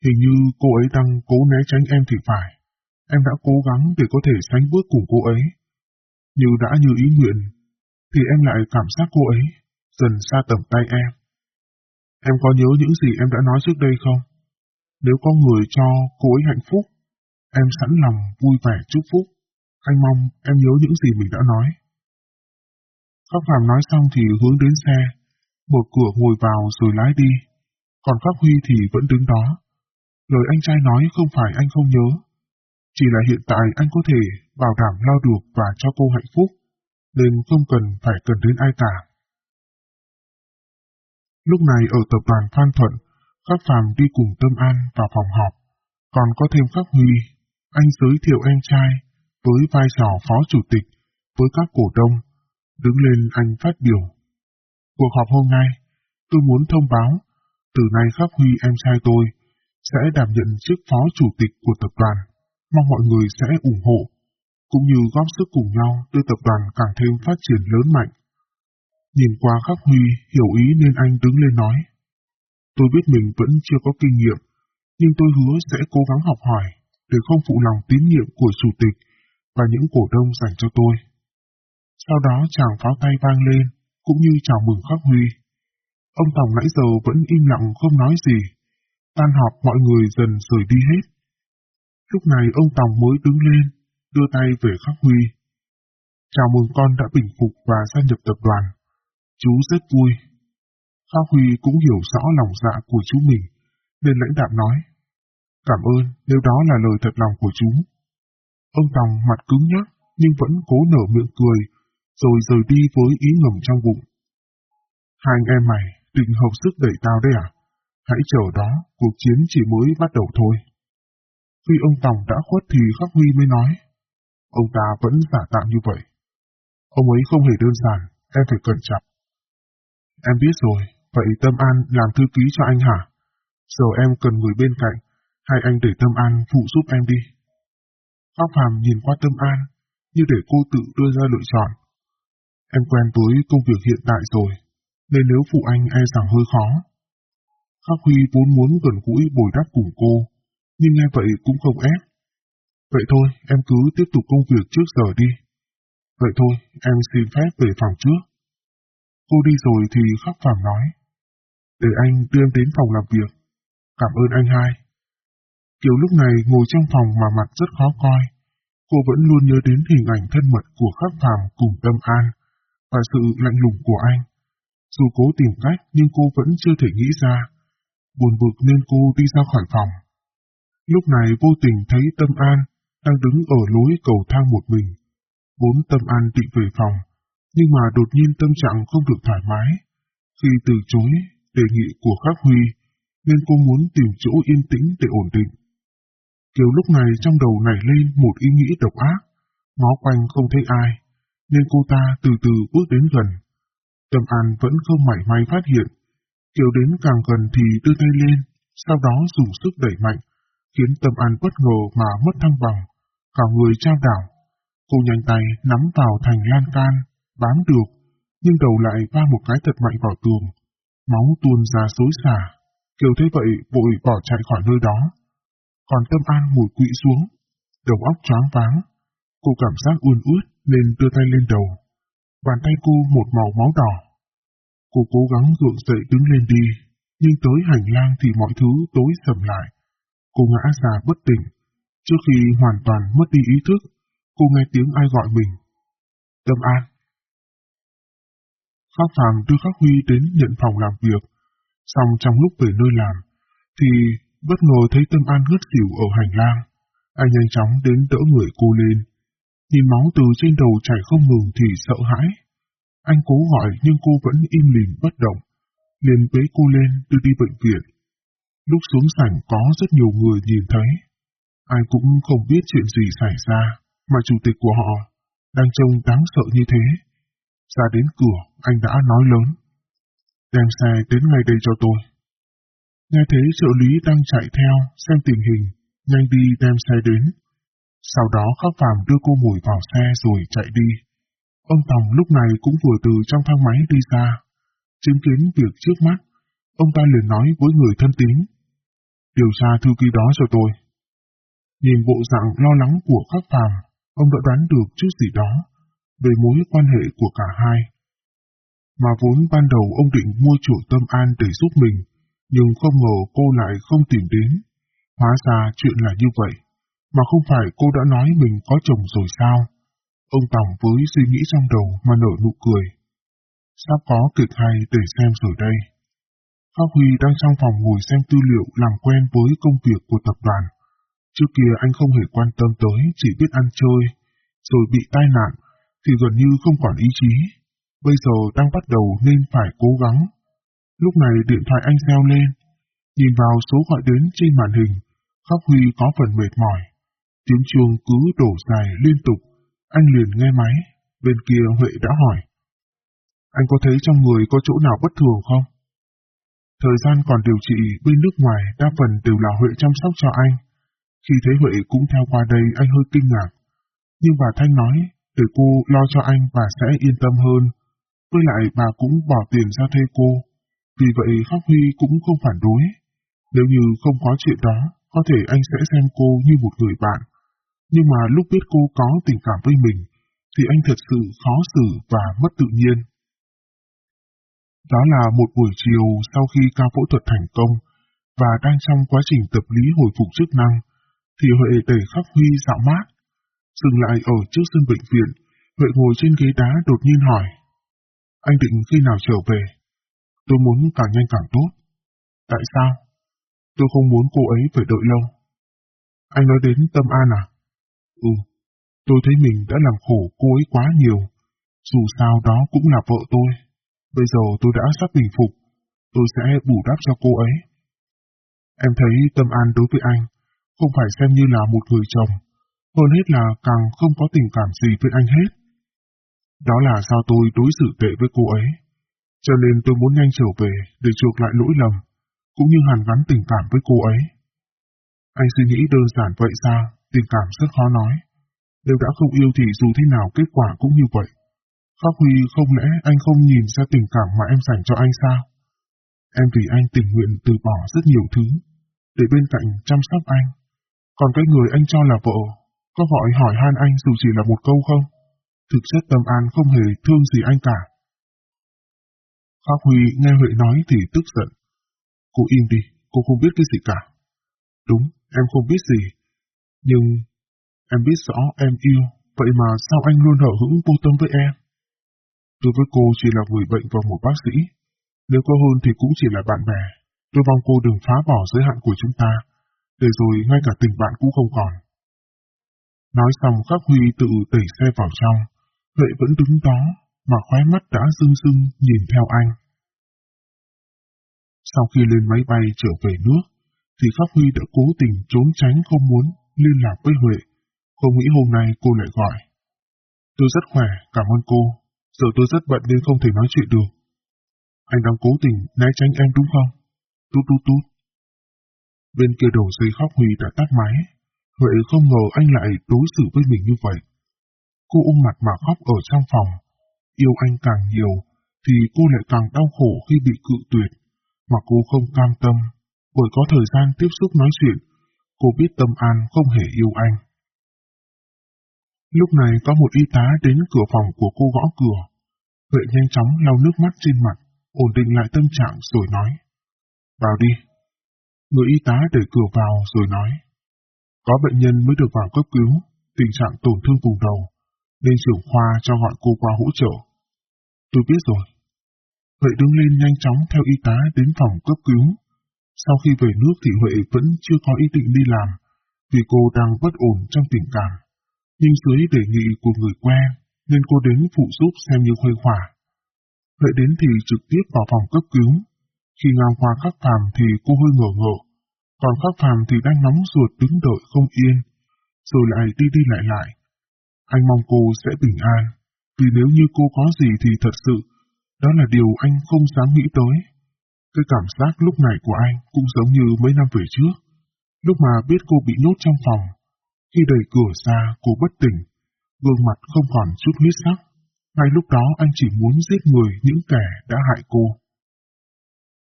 Hình như cô ấy đang cố né tránh em thì phải. Em đã cố gắng để có thể sánh bước cùng cô ấy. Như đã như ý nguyện, thì em lại cảm giác cô ấy dần xa tầm tay em. Em có nhớ những gì em đã nói trước đây không? Nếu có người cho cô ấy hạnh phúc, em sẵn lòng vui vẻ chúc phúc. Anh mong em nhớ những gì mình đã nói. Khắc Phạm nói xong thì hướng đến xe, một cửa ngồi vào rồi lái đi, còn Khắc Huy thì vẫn đứng đó. Lời anh trai nói không phải anh không nhớ, chỉ là hiện tại anh có thể bảo đảm lo được và cho cô hạnh phúc, nên không cần phải cần đến ai cả. Lúc này ở tập đoàn Phan Thuận, Khắc Phạm đi cùng Tâm An vào phòng họp, còn có thêm Khắc Huy, anh giới thiệu em trai với vai trò phó chủ tịch với các cổ đông Đứng lên anh phát biểu. Cuộc họp hôm nay, tôi muốn thông báo, từ nay Khắc Huy em trai tôi sẽ đảm nhận chức phó chủ tịch của tập đoàn. Mong mọi người sẽ ủng hộ, cũng như góp sức cùng nhau đưa tập đoàn càng thêm phát triển lớn mạnh. Nhìn qua Khắc Huy hiểu ý nên anh đứng lên nói. Tôi biết mình vẫn chưa có kinh nghiệm, nhưng tôi hứa sẽ cố gắng học hỏi để không phụ lòng tín nhiệm của chủ tịch và những cổ đông dành cho tôi. Sau đó chàng pháo tay vang lên, cũng như chào mừng Khắc Huy. Ông Tổng nãy giờ vẫn im lặng không nói gì. Tan họp mọi người dần rời đi hết. Lúc này ông Tòng mới đứng lên, đưa tay về Khắc Huy. Chào mừng con đã bình phục và gia nhập tập đoàn. Chú rất vui. Khắc Huy cũng hiểu rõ lòng dạ của chú mình, nên lãnh đạm nói. Cảm ơn nếu đó là lời thật lòng của chú. Ông Tòng mặt cứng nhắc nhưng vẫn cố nở miệng cười rồi rời đi với ý ngầm trong bụng. Hai anh em mày định hợp sức đẩy tao đấy à? Hãy chờ đó, cuộc chiến chỉ mới bắt đầu thôi. Khi ông Tòng đã khuất thì Khắc Huy mới nói, ông ta vẫn giả tạo như vậy. Ông ấy không hề đơn giản, em phải cẩn trọng. Em biết rồi, vậy Tâm An làm thư ký cho anh hả? Giờ em cần người bên cạnh, hay anh để Tâm An phụ giúp em đi? Khắc hàm nhìn qua Tâm An, như để cô tự đưa ra lựa chọn. Em quen với công việc hiện tại rồi, nên nếu phụ anh e rằng hơi khó. Khắc Huy vốn muốn gần gũi bồi đắp cùng cô, nhưng nghe vậy cũng không ép. Vậy thôi, em cứ tiếp tục công việc trước giờ đi. Vậy thôi, em xin phép về phòng trước. Cô đi rồi thì Khắc Phạm nói. Để anh đưa em đến phòng làm việc. Cảm ơn anh hai. Kiều lúc này ngồi trong phòng mà mặt rất khó coi. Cô vẫn luôn nhớ đến hình ảnh thân mật của Khắc Phạm cùng Tâm An và sự lạnh lùng của anh. Dù cố tìm cách nhưng cô vẫn chưa thể nghĩ ra. Buồn bực nên cô đi ra khỏi phòng. Lúc này vô tình thấy Tâm An đang đứng ở lối cầu thang một mình. Bốn Tâm An định về phòng, nhưng mà đột nhiên tâm trạng không được thoải mái. Khi từ chối đề nghị của Khắc Huy, nên cô muốn tìm chỗ yên tĩnh để ổn định. Kiều lúc này trong đầu nảy lên một ý nghĩ độc ác, ngó quanh không thấy ai, nên cô ta từ từ bước đến gần. Tâm An vẫn không mảy may phát hiện. Kiều đến càng gần thì đưa tay lên, sau đó dùng sức đẩy mạnh, khiến Tâm An bất ngờ mà mất thăng bằng, cả người trao đảo. Cô nhanh tay nắm vào thành lan can, bám được, nhưng đầu lại va một cái thật mạnh vào tường. Máu tuôn ra xối xả. Kiều thấy vậy vội bỏ chạy khỏi nơi đó. Còn Tâm An ngồi quỵ xuống, đầu óc choáng váng. Cô cảm giác uôn ướt nên đưa tay lên đầu. Bàn tay cô một màu máu đỏ. Cô cố gắng gượng dậy đứng lên đi, nhưng tới hành lang thì mọi thứ tối sầm lại. Cô ngã ra bất tỉnh. Trước khi hoàn toàn mất đi ý thức, cô nghe tiếng ai gọi mình. Tâm An. Khắc Phạm đưa Khắc Huy đến nhận phòng làm việc. Xong trong lúc về nơi làm, thì bất ngờ thấy Tâm An ngất xỉu ở hành lang. Anh nhanh chóng đến đỡ người cô lên. Nhìn máu từ trên đầu chảy không ngừng thì sợ hãi. Anh cố gọi nhưng cô vẫn im lìm bất động. liền bế cô lên đưa đi bệnh viện. Lúc xuống sảnh có rất nhiều người nhìn thấy. Ai cũng không biết chuyện gì xảy ra, mà chủ tịch của họ đang trông đáng sợ như thế. Ra đến cửa, anh đã nói lớn. Đem xe đến ngay đây cho tôi. Nghe thấy trợ lý đang chạy theo, xem tình hình, nhanh đi đem xe đến. Sau đó khắc phàm đưa cô ngồi vào xe rồi chạy đi. Ông Tòng lúc này cũng vừa từ trong thang máy đi ra. Chứng kiến việc trước mắt, ông ta liền nói với người thân tín. Điều tra thư ký đó cho tôi. Nhìn bộ dạng lo lắng của khắc phàm, ông đã đoán được chút gì đó về mối quan hệ của cả hai. Mà vốn ban đầu ông định mua chuộc tâm an để giúp mình, nhưng không ngờ cô lại không tìm đến. Hóa ra chuyện là như vậy, mà không phải cô đã nói mình có chồng rồi sao? Ông Tòng với suy nghĩ trong đầu mà nở nụ cười. Sắp có kịch hay để xem rồi đây. Pháp Huy đang trong phòng ngồi xem tư liệu làm quen với công việc của tập đoàn. Trước kia anh không hề quan tâm tới, chỉ biết ăn chơi, rồi bị tai nạn, thì gần như không còn ý chí. Bây giờ đang bắt đầu nên phải cố gắng. Lúc này điện thoại anh reo lên. Nhìn vào số gọi đến trên màn hình, Pháp Huy có phần mệt mỏi. Tiếng chuông cứ đổ dài liên tục, anh liền nghe máy, bên kia Huệ đã hỏi. Anh có thấy trong người có chỗ nào bất thường không? Thời gian còn điều trị bên nước ngoài đa phần đều là Huệ chăm sóc cho anh. Khi thấy Huệ cũng theo qua đây anh hơi kinh ngạc. Nhưng bà Thanh nói, để cô lo cho anh bà sẽ yên tâm hơn. Với lại bà cũng bỏ tiền ra thuê cô. Vì vậy Khắc Huy cũng không phản đối. Nếu như không có chuyện đó, có thể anh sẽ xem cô như một người bạn nhưng mà lúc biết cô có tình cảm với mình, thì anh thật sự khó xử và mất tự nhiên. Đó là một buổi chiều sau khi ca phẫu thuật thành công, và đang trong quá trình tập lý hồi phục chức năng, thì Huệ đẩy khắc Huy dạo mát. Dừng lại ở trước sân bệnh viện, Huệ ngồi trên ghế đá đột nhiên hỏi. Anh định khi nào trở về? Tôi muốn càng nhanh càng tốt. Tại sao? Tôi không muốn cô ấy phải đợi lâu. Anh nói đến Tâm An à? Ừ, tôi thấy mình đã làm khổ cô ấy quá nhiều. Dù sao đó cũng là vợ tôi. Bây giờ tôi đã sắp bình phục, tôi sẽ bù đắp cho cô ấy. Em thấy tâm an đối với anh, không phải xem như là một người chồng, hơn hết là càng không có tình cảm gì với anh hết. Đó là sao tôi đối xử tệ với cô ấy, cho nên tôi muốn nhanh trở về để chuộc lại lỗi lầm, cũng như hàn gắn tình cảm với cô ấy. Anh suy nghĩ đơn giản vậy sao? Tình cảm rất khó nói. Nếu đã không yêu thì dù thế nào kết quả cũng như vậy. Khắc Huy không lẽ anh không nhìn ra tình cảm mà em dành cho anh sao? Em vì anh tình nguyện từ bỏ rất nhiều thứ, để bên cạnh chăm sóc anh. Còn cái người anh cho là vợ, có gọi hỏi han anh dù chỉ là một câu không? Thực chất tâm an không hề thương gì anh cả. Khắc Huy nghe Huệ nói thì tức giận. Cô im đi, cô không biết cái gì cả. Đúng, em không biết gì, nhưng em biết rõ em yêu, vậy mà sao anh luôn hở hững vô tâm với em? Tôi với cô chỉ là người bệnh và một bác sĩ. Nếu có hơn thì cũng chỉ là bạn bè. Tôi mong cô đừng phá bỏ giới hạn của chúng ta, để rồi ngay cả tình bạn cũng không còn. Nói xong Khắc Huy tự tẩy xe vào trong, Huệ vẫn đứng đó, mà khóe mắt đã rưng rưng nhìn theo anh. Sau khi lên máy bay trở về nước, thì Khắc Huy đã cố tình trốn tránh không muốn liên lạc với Huệ. Không nghĩ hôm nay cô lại gọi. Tôi rất khỏe, cảm ơn cô. Giờ tôi rất bận nên không thể nói chuyện được. Anh đang cố tình né tránh em đúng không? Tút tút tút. Bên kia đầu dây khóc Huy đã tắt máy. Huệ không ngờ anh lại đối xử với mình như vậy. Cô ôm mặt mà khóc ở trong phòng. Yêu anh càng nhiều, thì cô lại càng đau khổ khi bị cự tuyệt. Mà cô không cam tâm, bởi có thời gian tiếp xúc nói chuyện, cô biết Tâm An không hề yêu anh. Lúc này có một y tá đến cửa phòng của cô gõ cửa. Huệ nhanh chóng lau nước mắt trên mặt, ổn định lại tâm trạng rồi nói. Vào đi. Người y tá đẩy cửa vào rồi nói. Có bệnh nhân mới được vào cấp cứu, tình trạng tổn thương vùng đầu, nên trưởng khoa cho gọi cô qua hỗ trợ. Tôi biết rồi. Huệ đứng lên nhanh chóng theo y tá đến phòng cấp cứu. Sau khi về nước thì Huệ vẫn chưa có ý định đi làm, vì cô đang bất ổn trong tình cảm. Nhưng dưới đề nghị của người quen, nên cô đến phụ giúp xem như khuây khỏa. Huệ đến thì trực tiếp vào phòng cấp cứu. Khi ngang qua khắc phàm thì cô hơi ngờ ngợ, còn khắc phàm thì đang nóng ruột đứng đợi không yên, rồi lại đi đi lại lại. Anh mong cô sẽ bình an, vì nếu như cô có gì thì thật sự, đó là điều anh không dám nghĩ tới. Cái cảm giác lúc này của anh cũng giống như mấy năm về trước, lúc mà biết cô bị nhốt trong phòng. Khi đẩy cửa ra, cô bất tỉnh, gương mặt không còn chút huyết sắc. Ngay lúc đó anh chỉ muốn giết người những kẻ đã hại cô.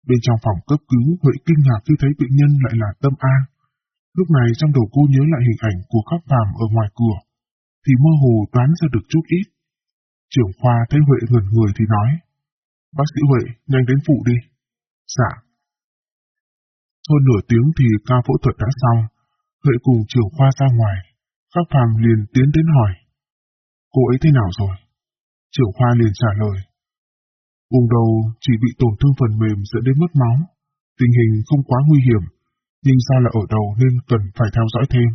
Bên trong phòng cấp cứu, Huệ kinh ngạc khi thấy bệnh nhân lại là Tâm An. Lúc này trong đầu cô nhớ lại hình ảnh của các phàm ở ngoài cửa, thì mơ hồ đoán ra được chút ít. Trưởng khoa thấy Huệ ngẩn người thì nói, Bác sĩ Huệ, nhanh đến phụ đi. Dạ. Hơn nửa tiếng thì ca phẫu thuật đã xong, Huệ cùng trưởng khoa ra ngoài. Các phàm liền tiến đến hỏi. Cô ấy thế nào rồi? Trưởng khoa liền trả lời. Vùng đầu chỉ bị tổn thương phần mềm dẫn đến mất máu. Tình hình không quá nguy hiểm, nhưng do là ở đầu nên cần phải theo dõi thêm.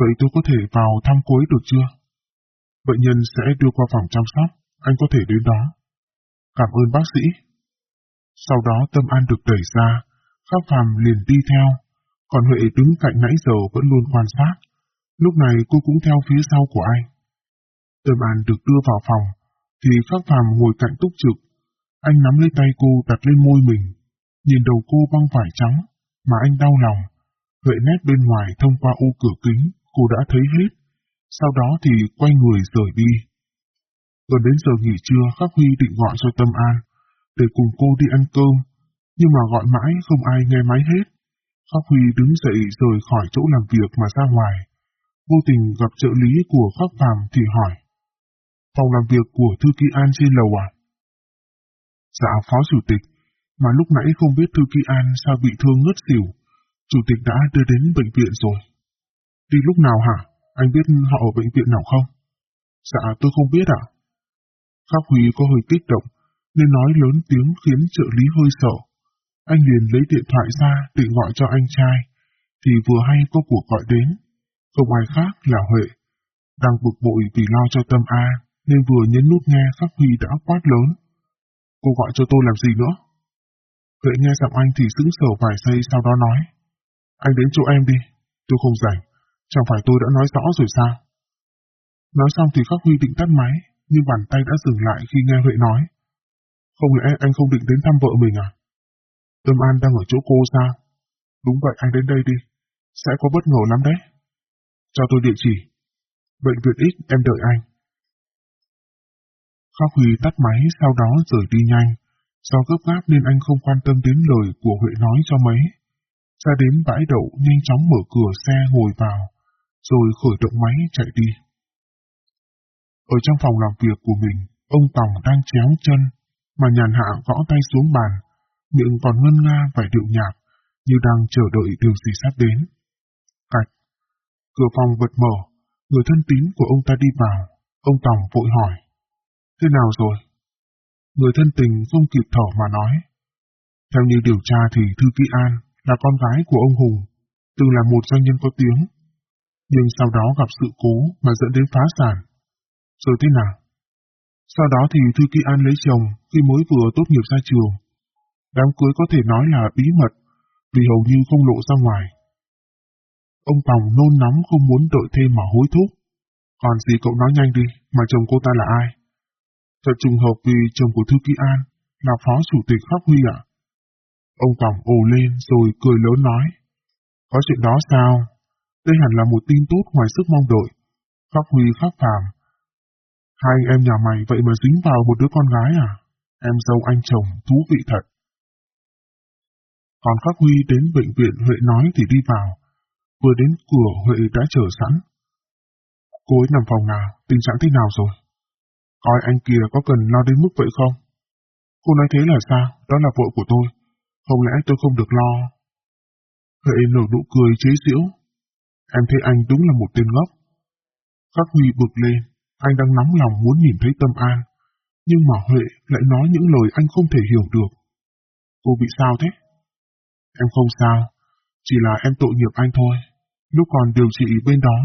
Vậy tôi có thể vào thăm cô ấy được chưa? Bệnh nhân sẽ đưa qua phòng chăm sóc, anh có thể đến đó. Cảm ơn bác sĩ. Sau đó Tâm An được đẩy ra, Khắc Phàm liền đi theo, còn Huệ đứng cạnh nãy giờ vẫn luôn quan sát. Lúc này cô cũng theo phía sau của anh. Tâm An được đưa vào phòng, thì Khắc Phàm ngồi cạnh túc trực. Anh nắm lấy tay cô đặt lên môi mình, nhìn đầu cô băng vải trắng, mà anh đau lòng. Huệ nét bên ngoài thông qua ô cửa kính, cô đã thấy hết. Sau đó thì quay người rời đi. Gần đến giờ nghỉ trưa, Khắc Huy định gọi cho Tâm An, để cùng cô đi ăn cơm, nhưng mà gọi mãi không ai nghe máy hết. Khắc Huy đứng dậy rời khỏi chỗ làm việc mà ra ngoài. Vô tình gặp trợ lý của Khắc Phàm thì hỏi. Phòng làm việc của Thư Ký An trên lầu à? Dạ, Phó Chủ tịch, mà lúc nãy không biết Thư Ký An sao bị thương ngất xỉu. Chủ tịch đã đưa đến bệnh viện rồi. Đi lúc nào hả? Anh biết họ ở bệnh viện nào không? Dạ, tôi không biết ạ. Khắc Huy có hơi kích động, nên nói lớn tiếng khiến trợ lý hơi sợ. Anh liền lấy điện thoại ra tự gọi cho anh trai, thì vừa hay có cuộc gọi đến. Không ai khác là Huệ. Đang bực bội vì lo cho tâm A, nên vừa nhấn nút nghe Khắc Huy đã quát lớn. Cô gọi cho tôi làm gì nữa? Huệ nghe giọng anh thì sững sờ vài giây sau đó nói. Anh đến chỗ em đi, tôi không rảnh, chẳng phải tôi đã nói rõ rồi sao? Nói xong thì Khắc Huy định tắt máy, nhưng bàn tay đã dừng lại khi nghe Huệ nói. Không lẽ anh không định đến thăm vợ mình à? Tâm An đang ở chỗ cô sao? Đúng vậy anh đến đây đi, sẽ có bất ngờ lắm đấy. Cho tôi địa chỉ. Bệnh viện X em đợi anh. Khắc Huy tắt máy sau đó rời đi nhanh. Do gấp gáp nên anh không quan tâm đến lời của Huệ nói cho mấy. Ra đến bãi đậu nhanh chóng mở cửa xe ngồi vào, rồi khởi động máy chạy đi. Ở trong phòng làm việc của mình, ông Tòng đang chéo chân, mà nhàn hạ gõ tay xuống bàn, miệng còn ngân nga phải điệu nhạc, như đang chờ đợi điều gì sắp đến. Cạch. Cửa phòng vật mở, người thân tín của ông ta đi vào, ông Tòng vội hỏi. Thế nào rồi? Người thân tình không kịp thở mà nói. Theo như điều tra thì Thư Ký An là con gái của ông Hùng, từng là một doanh nhân có tiếng. Nhưng sau đó gặp sự cố mà dẫn đến phá sản. Rồi thế nào? Sau đó thì Thư Kỳ An lấy chồng khi mới vừa tốt nghiệp ra trường. Đám cưới có thể nói là bí mật, vì hầu như không lộ ra ngoài. Ông Tòng nôn nóng không muốn đợi thêm mà hối thúc. Còn gì cậu nói nhanh đi, mà chồng cô ta là ai? Thật trùng hợp vì chồng của Thư Kỳ An là phó chủ tịch pháp Huy ạ. Ông Tòng ồ lên rồi cười lớn nói. Có chuyện đó sao? Đây hẳn là một tin tốt ngoài sức mong đợi. pháp Huy khắc phàm Hai anh em nhà mày vậy mà dính vào một đứa con gái à? Em dâu anh chồng, thú vị thật. Còn Khắc Huy đến bệnh viện Huệ nói thì đi vào. Vừa đến cửa Huệ đã chờ sẵn. Cô ấy nằm phòng nào, tình trạng thế nào rồi? Coi anh kia có cần lo đến mức vậy không? Cô nói thế là sao? Đó là vợ của tôi. Không lẽ tôi không được lo? Huệ nở nụ cười chế giễu. Em thấy anh đúng là một tên ngốc. Khắc Huy bực lên, anh đang nóng lòng muốn nhìn thấy Tâm An. Nhưng mà Huệ lại nói những lời anh không thể hiểu được. Cô bị sao thế? Em không sao, chỉ là em tội nghiệp anh thôi. Lúc còn điều trị bên đó,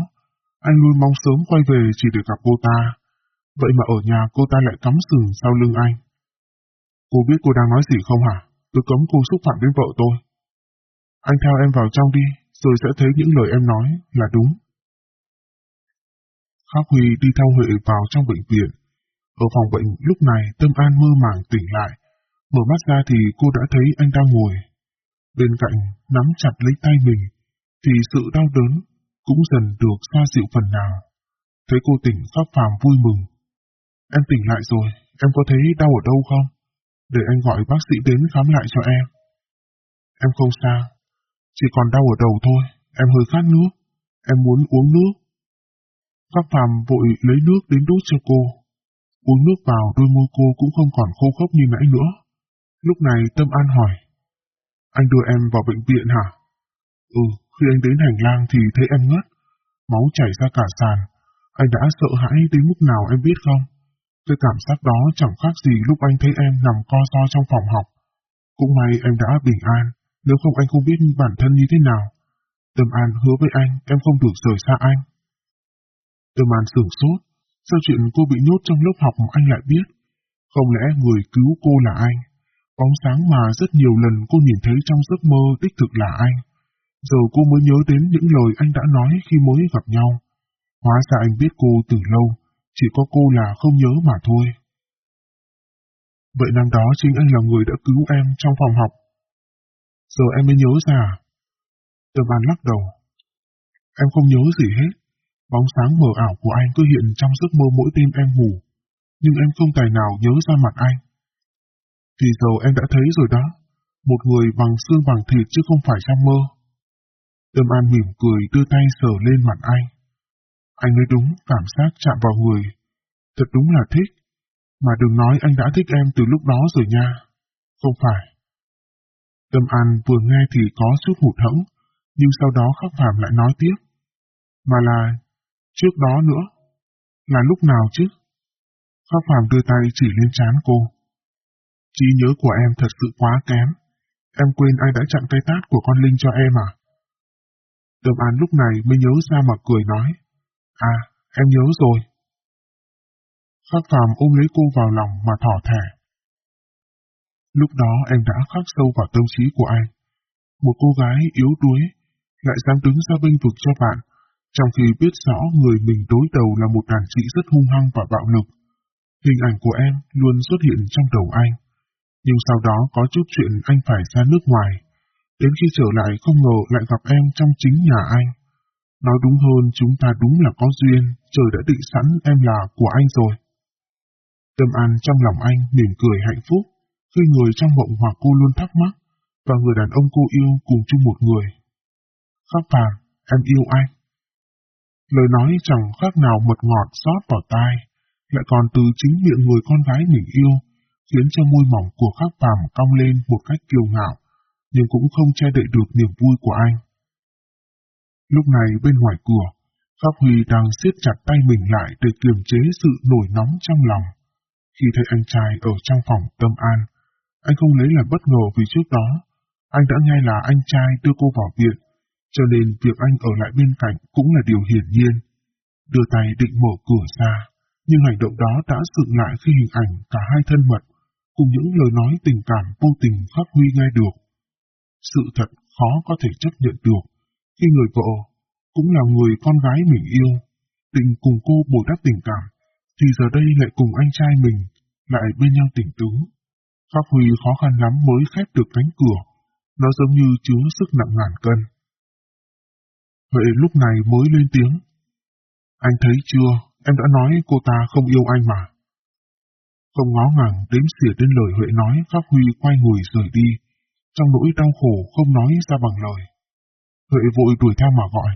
anh luôn mong sớm quay về chỉ để gặp cô ta. Vậy mà ở nhà cô ta lại cắm sừng sau lưng anh. Cô biết cô đang nói gì không hả? Tôi cấm cô xúc phạm đến vợ tôi. Anh theo em vào trong đi, rồi sẽ thấy những lời em nói là đúng. Pháp Huy đi theo Huệ vào trong bệnh viện. Ở phòng bệnh lúc này Tâm An mơ màng tỉnh lại. Mở mắt ra thì cô đã thấy anh đang ngồi. Bên cạnh, nắm chặt lấy tay mình, thì sự đau đớn cũng dần được xoa dịu phần nào. Thấy cô tỉnh Pháp phàm vui mừng. Em tỉnh lại rồi, em có thấy đau ở đâu không? Để anh gọi bác sĩ đến khám lại cho em. Em không sao, chỉ còn đau ở đầu thôi, em hơi khát nước, em muốn uống nước. Khắc phàm vội lấy nước đến đút cho cô. Uống nước vào đôi môi cô cũng không còn khô khốc như nãy nữa. Lúc này Tâm An hỏi. Anh đưa em vào bệnh viện hả? Ừ, khi anh đến hành lang thì thấy em ngất. Máu chảy ra cả sàn. Anh đã sợ hãi đến mức nào em biết không? Cái cảm giác đó chẳng khác gì lúc anh thấy em nằm co so trong phòng học. Cũng may em đã bình an, nếu không anh không biết bản thân như thế nào. Tâm An hứa với anh em không được rời xa anh. Tâm An sửng sốt, sao chuyện cô bị nhốt trong lớp học anh lại biết? Không lẽ người cứu cô là anh? Bóng sáng mà rất nhiều lần cô nhìn thấy trong giấc mơ đích thực là anh. Giờ cô mới nhớ đến những lời anh đã nói khi mới gặp nhau. Hóa ra anh biết cô từ lâu, chỉ có cô là không nhớ mà thôi. Vậy năm đó chính anh là người đã cứu em trong phòng học. Giờ em mới nhớ ra. Tâm An lắc đầu. Em không nhớ gì hết. Bóng sáng mờ ảo của anh cứ hiện trong giấc mơ mỗi đêm em ngủ. Nhưng em không tài nào nhớ ra mặt anh. Thì giờ em đã thấy rồi đó. Một người bằng xương bằng thịt chứ không phải trong mơ. Tâm An mỉm cười đưa tay sờ lên mặt anh. Anh nói đúng, cảm giác chạm vào người. Thật đúng là thích. Mà đừng nói anh đã thích em từ lúc đó rồi nha. Không phải. Tâm An vừa nghe thì có chút hụt hẫng, nhưng sau đó khắc phàm lại nói tiếp. Mà là, trước đó nữa, là lúc nào chứ? Khắc phạm đưa tay chỉ lên trán cô. Trí nhớ của em thật sự quá kém. Em quên ai đã chặn cây tát của con Linh cho em à? Tâm An lúc này mới nhớ ra mà cười nói. À, em nhớ rồi. Khắc phàm ôm lấy cô vào lòng mà thỏ thẻ. Lúc đó em đã khắc sâu vào tâm trí của anh. Một cô gái yếu đuối, lại dám đứng ra binh vực cho bạn, trong khi biết rõ người mình đối đầu là một đàn chị rất hung hăng và bạo lực. Hình ảnh của em luôn xuất hiện trong đầu anh. Nhưng sau đó có chút chuyện anh phải ra nước ngoài. Đến khi trở lại không ngờ lại gặp em trong chính nhà anh. Nói đúng hơn chúng ta đúng là có duyên, trời đã định sẵn em là của anh rồi. Tâm An trong lòng anh mỉm cười hạnh phúc, khi người trong mộng hoặc cô luôn thắc mắc, và người đàn ông cô yêu cùng chung một người. Khắc vàng, em yêu anh. Lời nói chẳng khác nào mật ngọt rót vào tai, lại còn từ chính miệng người con gái mình yêu, khiến cho môi mỏng của khắc phàm cong lên một cách kiêu ngạo, nhưng cũng không che đậy được niềm vui của anh. Lúc này bên ngoài cửa, Pháp Huy đang siết chặt tay mình lại để kiềm chế sự nổi nóng trong lòng. Khi thấy anh trai ở trong phòng tâm an, anh không lấy làm bất ngờ vì trước đó, anh đã nghe là anh trai đưa cô vào viện, cho nên việc anh ở lại bên cạnh cũng là điều hiển nhiên. Đưa tay định mở cửa ra, nhưng hành động đó đã dựng lại khi hình ảnh cả hai thân mật, cùng những lời nói tình cảm vô tình phát Huy nghe được. Sự thật khó có thể chấp nhận được khi người vợ cũng là người con gái mình yêu, định cùng cô bồi đắp tình cảm, thì giờ đây lại cùng anh trai mình, lại bên nhau tỉnh tứ. phát Huy khó khăn lắm mới khép được cánh cửa, nó giống như chứa sức nặng ngàn cân. Vậy lúc này mới lên tiếng. Anh thấy chưa, em đã nói cô ta không yêu anh mà. Không ngó ngàng đếm xỉa đến lời Huệ nói, Pháp Huy quay người rời đi, trong nỗi đau khổ không nói ra bằng lời. Huệ vội đuổi theo mà gọi.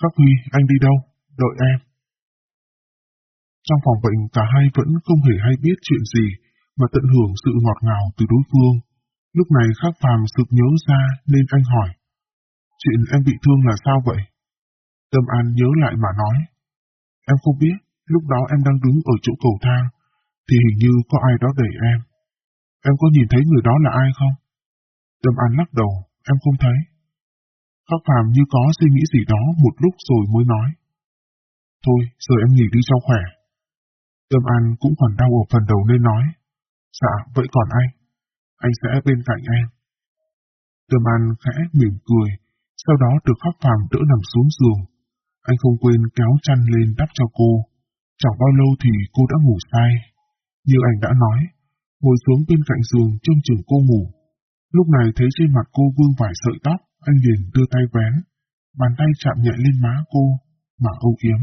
Khắc Huy, anh đi đâu? Đợi em. Trong phòng bệnh cả hai vẫn không hề hay biết chuyện gì, và tận hưởng sự ngọt ngào từ đối phương. Lúc này Khắc Phàm sực nhớ ra nên anh hỏi. Chuyện em bị thương là sao vậy? Tâm An nhớ lại mà nói. Em không biết, lúc đó em đang đứng ở chỗ cầu thang, thì hình như có ai đó đẩy em. Em có nhìn thấy người đó là ai không? Tâm An lắc đầu, em không thấy. Khắc Phạm như có suy nghĩ gì đó một lúc rồi mới nói. Thôi, giờ em nghỉ đi cho khỏe. Tâm An cũng còn đau ở phần đầu nên nói. Dạ, vậy còn anh? Anh sẽ bên cạnh em. Tâm An khẽ mỉm cười, sau đó được Khắc Phàm đỡ nằm xuống giường. Anh không quên kéo chăn lên đắp cho cô. Chẳng bao lâu thì cô đã ngủ say. Như anh đã nói, ngồi xuống bên cạnh giường trông chừng cô ngủ. Lúc này thấy trên mặt cô vương vài sợi tóc, anh liền đưa tay vén, bàn tay chạm nhẹ lên má cô, mà âu yếm.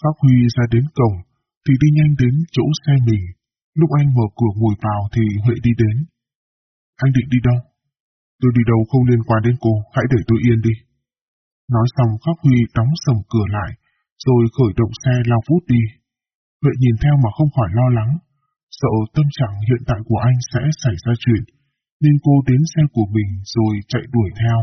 Khắc Huy ra đến cổng, thì đi nhanh đến chỗ xe mình. Lúc anh mở cửa ngồi vào thì Huệ đi đến. Anh định đi đâu? Tôi đi đâu không liên quan đến cô, hãy để tôi yên đi. Nói xong Khắc Huy đóng sầm cửa lại, rồi khởi động xe lao vút đi. Huệ nhìn theo mà không khỏi lo lắng, sợ tâm trạng hiện tại của anh sẽ xảy ra chuyện, nên cô đến xe của mình rồi chạy đuổi theo.